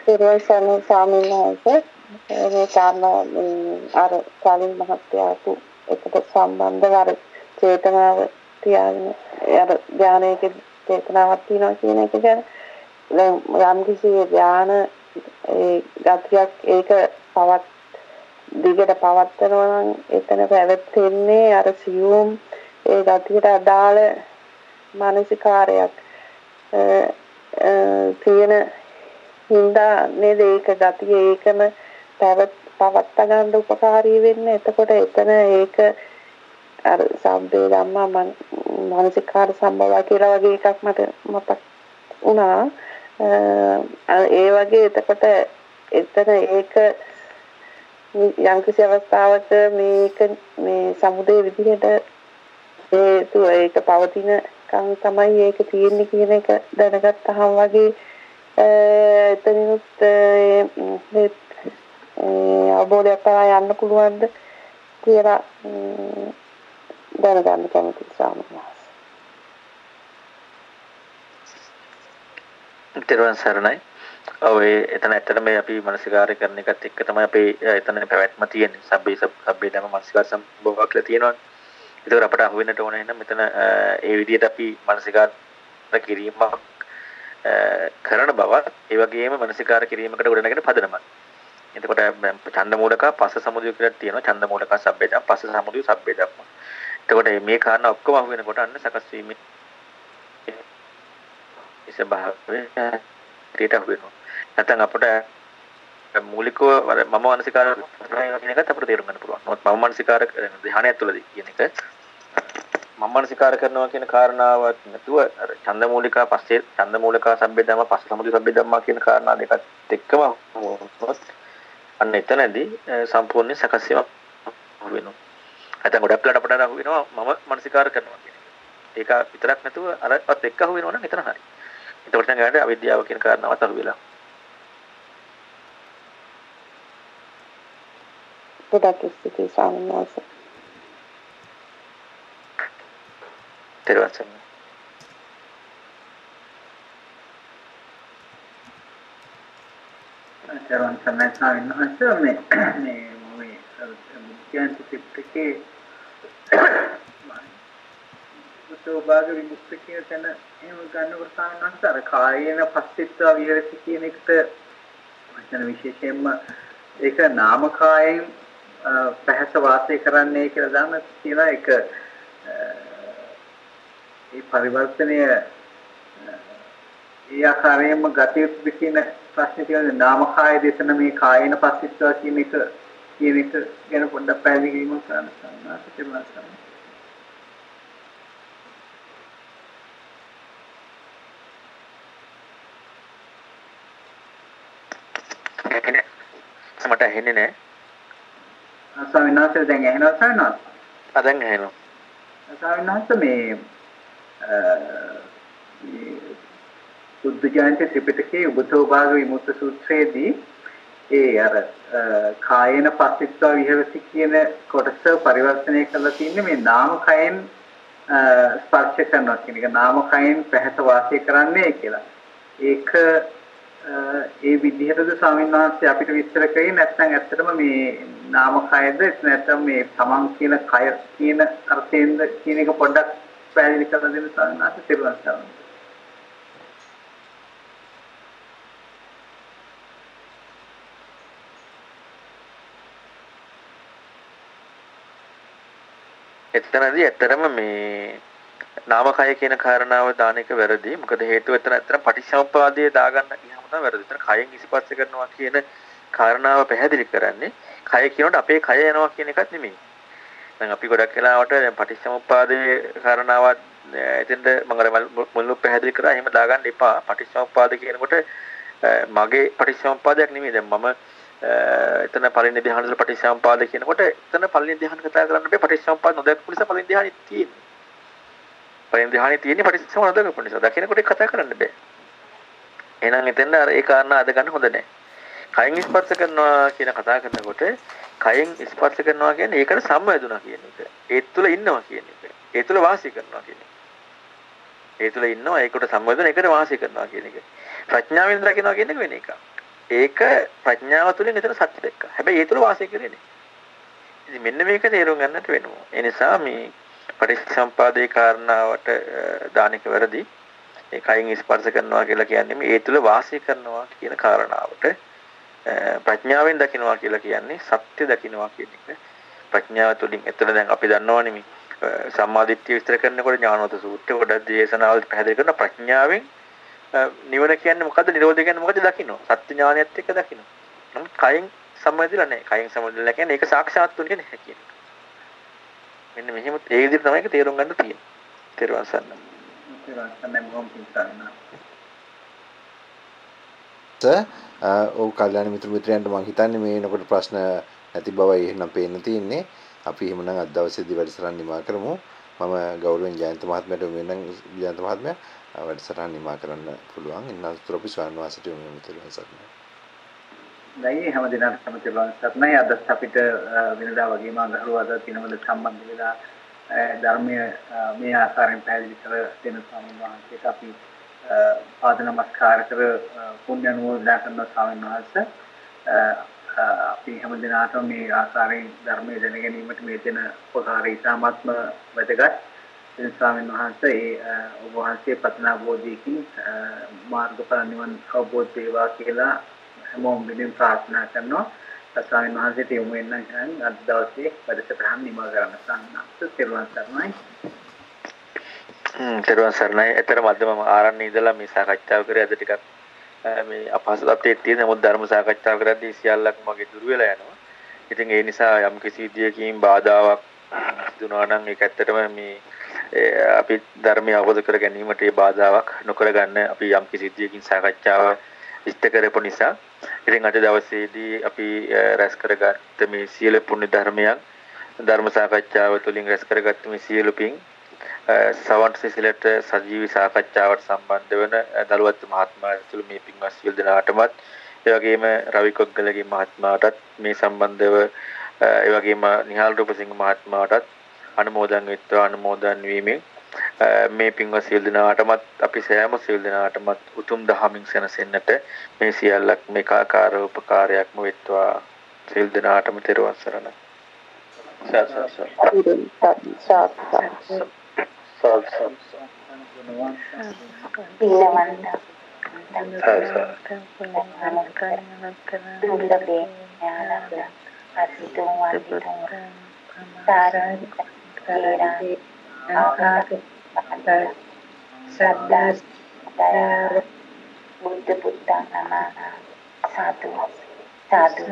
පෙරවසන ස්වාමීන් වහන්සේ මේ කාරණා අර කලින් මහත්යාට එකට සම්බන්ධව අර චේතනාව තියාගෙන අර ඥානයේ චේතනාවක් තියෙනවා කියන එක ගැන දැන් යම් කිසි ඥාන ඒ ගතියක් ඒක පවත් දිගට පවත්නවා නම් එතන පැවැත්ෙන්නේ අර සියුම් ඒ ගතියට අදාළ මානසිකාරයක්. තියෙන හින්දා නේද ඒක ගතිය ඒකම පැවැත් පවත්ත ගන්න උපකාරී වෙන්නේ. එතකොට එතන ඒක අර සම්බේ ධම්මා මානසිකාර සම්බව කියලා වගේ එකක් මට මතක් වුණා. ඒ වගේ එතකොට එතන ඒක යම්කිසි අවස්ථාවක මේක මේ සමුදේ විදිහට හේතු ඒක පවතින කම් තමයි ඒක තියෙන්නේ කියන එක දැනගත්තාම වගේ එතනිනුත් අවබෝධයක් කරා යන්න පුළුවන්ද කියලා දැනගන්න කැමතියි ස්වාමීන් වහන්සේ. තෙරුවන් සරණයි. ඔව් ඒ එතන ඇත්තටම අපි මානසිකාරය කරන එකත් එක්ක තමයි අපේ එතන පැවැත්ම තියෙන්නේ. සබ්බේ සබ්බේ ධම මානසිකාර සම්භවයක් කියලා තියෙනවා. ඒකට අපට අහු වෙන්නට ඕන එහෙනම් මෙතන ඒ විදිහට අපි මානසිකාර කිරීමක් කරන බවත් ඒ වගේම මානසිකාර කිරීමකට ගොඩනගෙන පදනමක්. එතකොට ඡන්ද මූලක පස්ස සමුදය කියලා තියෙනවා. ඡන්ද මූලක සබ්බේ ධම පස්ස සමුදය සබ්බේ ධම. එතකොට මේ කාරණා ඔක්කොම අහු වෙනකොට අන්න සකස් වීමේ ස්වභාවයට අහු වෙනවා. නැත්නම් අපට මූලිකව මම මානසිකාර කියන එකත් අපිට තේරුම් ගන්න පුළුවන්. නමුත් මම මානසිකාර ධ්‍යානය ඇතුළතදී කියන එක මම මානසිකාර කරනවා කියන කාරණාවත් නැතුව අර ඡන්ද මූලිකා පස්සේ ඡන්ද මූලිකා සබ්බේ ධම්ම පස්ස සමුදය සබ්බේ ධම්මා කියන කාරණා දෙකත් එක්කම අන්න එතනදී සම්පූර්ණ සකස් වීමක් වෙනවා. නැත්නම් ගොඩක් වෙලාට අපට අහු වෙනවා මම මානසිකාර කරනවා කියන එක. ඒක විතරක් නැතුව අරත් එක්ක අහු වෙනවා නම් එතන හරි. එතකොට නම් ගානේ අවිද්‍යාව කියන කාරණාවත් අහු වෙලා. ගොඩක් ස්තුතියි ස්වාමීන් වහන්සේ. තෙරුවන් තෙරුවන් සරණයි ස්වාමීන් වහන්සේ මේ මේ මේ බුද්ධයන් ත්‍රිපිටකේ සෝභාග විමුක්ති කියන තැන එහෙම ගන්නකොට ස්වාමීන් වහන්සේ අර කායේන පස්සිත්වා විහෙරති කියන එකට වචන විශේෂයෙන්ම ඒක නාමකායෙන් පැහැස වාසය කරන්නේ කියලා දාන්න කියලා ඒක ඒ පරිවර්තනය ඒ ආකාරයෙන්ම ගත යුතුද කියන ප්‍රශ්නේ තියෙනවා. නාමකාය දේශන මේ කායේන පස්සිත්වා කියන එක කියන එක ගැන පොඩ්ඩක් පැහැදිලි කිරීමක් කරන්න. සම්මාසිත වෙනවා මට ඇහෙන්නේ නැහැ. ස්වාමීන් වහන්සේ දැන් ඇහෙනවා ස්වාමීන් වහන්සේ. ආ දැන් ඇහෙනවා. ස්වාමීන් වහන්සේ මේ බුද්ධ ජයන්ති ත්‍රිපිටකයේ උබතෝ භාග විමුක්ත සූත්‍රයේදී ඒ අර කායේන පස්සිත්වා විහෙරති කියන කොටස පරිවර්තනය කරලා තින්නේ මේ නාම කයෙන් ස්පර්ශ කරනවා කියන එක නාම කයෙන් පැහැත වාසය කරන්නේ කියලා. ඒක ඒ විදිහටද ස්වාමීන් වහන්සේ අපිට විස්තර කරේ නැත්නම් ඇත්තටම මේ නාම කයද නැත්නම් මේ තමන් කියන කය කියන අර්ථයෙන්ද කියන එක පොඩ්ඩක් පැහැදිලි කරලා දෙන්න ස්වාමීන් වහන්සේ තෙරුවන් සරණයි. එතනදී ඇත්තටම මේ නාමකය කියන කාරණාව දාන එක වැරදි. මොකද හේතුව එතන ඇත්තට පටිච්චසමුප්පාදයේ දාගන්න ගියාම තමයි වැරදි. එතන කයෙන් ඉස්පස්ස කරනවා කියන කාරණාව පැහැදිලි කරන්නේ කය කියනකොට අපේ කය යනවා කියන එකත් නෙමෙයි. දැන් අපි ගොඩක් වෙලාවට දැන් පටිච්චසමුප්පාදයේ කාරණාවත් එතෙන්ද මම අර මුලින්ම පැහැදිලි කරා එහෙම දාගන්න එපා. පටිච්චසමුප්පාද කියනකොට මගේ පටිච්චසමුප්පාදයක් නෙමෙයි. දැන් මම එතන පළවෙනි ධ්‍යානවල පටිච්චසමුපාද කියනකොට එතන පළවෙනි ධ්‍යාන කතා කරන්න බෑ පටිච්චසමුපාද නොදැක්කු නිසා පළවෙනි ධ්‍යානෙ තියෙන්නේ. පළවෙනි ධ්‍යානෙ තියෙන්නේ පටිච්චසමුපාද නොදැක්කු නිසා. දකිනකොට ඒක කතා කරන්න බෑ. එහෙනම් එතෙන් අර ඒ කාරණා අද ගන්න හොඳ නැහැ. කයින් ස්පර්ශ කරනවා කියන කතා කරනකොට කයින් ස්පර්ශ කරනවා කියන්නේ ඒකට සම්වැදුණා කියන එක. ඒ තුළ ඉන්නවා කියන එක. ඒ තුළ වාසය කරනවා කියන එක. ඒ තුළ ඉන්නවා ඒකට සම්වැදුණා ඒකට වාසය කරනවා කියන එක. ප්‍රඥාවෙන් දකිනවා කියන එක වෙන එකක්. ඒක ප්‍රඥාව තුළින් එතන සත්‍ය දැක්කා. හැබැයි ඒ තුළ වාසය කරේ නෑ. ඉතින් මෙන්න මේක තේරුම් ගන්නට වෙනවා. ඒ නිසා මේ පටිච්චසම්පාදේ කාරණාවට දාන එක වැරදි. ඒ කයින් ස්පර්ශ කරනවා කියලා කියන්නේ මේ ඒ තුළ වාසය කරනවා කියන කාරණාවට ප්‍රඥාවෙන් දකිනවා කියලා කියන්නේ සත්‍ය දකිනවා කියන එක. ප්‍රඥාව තුළින් එතන දැන් අපි දන්නවනේ මේ සම්මාදිට්ඨිය විස්තර කරනකොට ඥානවත සූත්‍රය ගොඩක් දේශනාවල් පැහැදිලි කරන ප්‍රඥාවෙන් නිවන කියන්නේ මොකද්ද? නිරෝධය කියන්නේ මොකද්ද? දකින්න. සත්‍ය ඥානයත් එක්ක දකින්න. නමුත් කයෙන් සම්බන්ධිලා නැහැ. කයෙන් සම්බන්ධිලා කියන්නේ ඒක සාක්ෂාත් වෙන්නේ නැහැ කියන එක. මෙන්න මෙහෙම ඒ විදිහට තමයි ඒක තේරුම් ගන්න තියෙන්නේ. තේරුවන් සන්න. තේරුවන් සන්න මොහොම පිටන්න. ඔව් කල්යාණ මිත්‍ර මිත්‍රයන්ට මම හිතන්නේ මේ වෙනකොට ප්‍රශ්න නැති බවයි එහෙනම් පේන්න තියෙන්නේ. අපි එහෙමනම් අද දවසේදී වැඩසටහන නිමා කරමු. මම ගෞරවයෙන් ජයන්ත මහත්මයාට වෙනනම් ජයන්ත මහත්මයා වැඩසටහන නිමා කරන්න පුළුවන්. ඉන්නතුරු අපි ස්වාමීන් වහන්සේට යොමු වෙමු කියලා සත්‍යයි. නැයි හැම දිනකටම තිබුණා සත්‍යයි අදත් අපිට වෙනදා වගේම අඟහරුව අද දිනවල සම්බන්ධ වෙලා ධර්මයේ මේ ආකාරයෙන් පැහැදිලි කර දෙන ස්වාමීන් වහන්සේට අපි පාද නමස්කාර කර පුණ්‍ය අනුමෝදනා කරන ස්වාමීන් වහන්සේ අපි හැම දිනකටම මේ ආකාරයෙන් ධර්මයේ දැන ගැනීමට මේ දෙන උපකාරී ඉතාමත්ම වැදගත්. ඉතින් ස්වාමීන් වහන්සේ ඒ ඔබ වහන්සේ පතනා බෝධියකින් මාර්ගඵල නිවන් අවබෝධ වේවා කියලා හැමෝම වෙනින් ප්‍රාර්ථනා කරනවා. ස්වාමීන් වහන්සේට යොමු වෙන්න නම් අද දවසේ වැඩසටහන නිමා කරන්න සම්මාස තෙරුවන් සරණයි. හ්ම් තෙරුවන් සරණයි. එතරම් අද මම ආරණ්‍ය ඉඳලා මේ සාකච්ඡාව කරේ අද ටිකක් මේ අපහසුතාවයේ තියෙන නමුත් ධර්ම සාකච්ඡාව කරද්දී සියල්ලක් මගේ දුර වෙලා යනවා. ඉතින් ඒ නිසා යම් කිසි විදියකින් බාධාවක් දුනා නම් ඒක ඇත්තටම මේ අපි ධර්මය අවබෝධ කර ගැනීමට ඒ බාධාවක් නොකර ගන්න අපි යම් කිසි විදියකින් සාකච්ඡාව ඉෂ්ට කරපු නිසා ඉතින් අද දවසේදී අපි රැස් කරගත්ත මේ සියලු පුණ්‍ය ධර්මයන් ධර්ම සාකච්ඡාව තුළින් රැස් කරගත්ත මේ සියලු පින් සවන් සිසිලට සජීවී සාකච්ඡාවට සම්බන්ධ වන දලුවත් මහත්මයා ඇතුළු මේ පින්වත් සියලු දෙනාටමත් ඒ වගේම රවි කොග්ගලගේ මහත්මයාටත් මේ සම්බන්ධව ඒ වගේම නිහාල් රූපසිංහ මහත්මයාටත් අනුමෝදන් වෙත්වා අනුමෝදන් වීමෙන් මේ පින්වත් සියලු දෙනාටමත් අපි සෑම සියලු දෙනාටමත් උතුම් දහමින් සැනසෙන්නට මේ සියල්ලක් මේ කාකාර උපකාරයක්ම වෙත්වා සියලු දෙනාටම තෙරුවන් සරණයි. සාසස. දුර්ලභේ ඥානද අසිතුම් වන්දිතුම් සාරං කේරා ආකාර සද්දා බුද්ධ පුත්තං නමः සාදු සාදු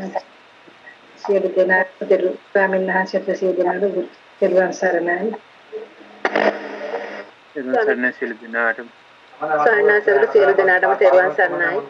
සියලු දෙනාට දෙරු ස්වාමීන් වහන්සේට සියලු දෙනාට දෙරුවන් සරණයි. දෙරුවන් සරණයි සියලු දෙනාට. ස්වාමීන් වහන්සේට සියලු දෙනාටම දෙරුවන් සරණයි.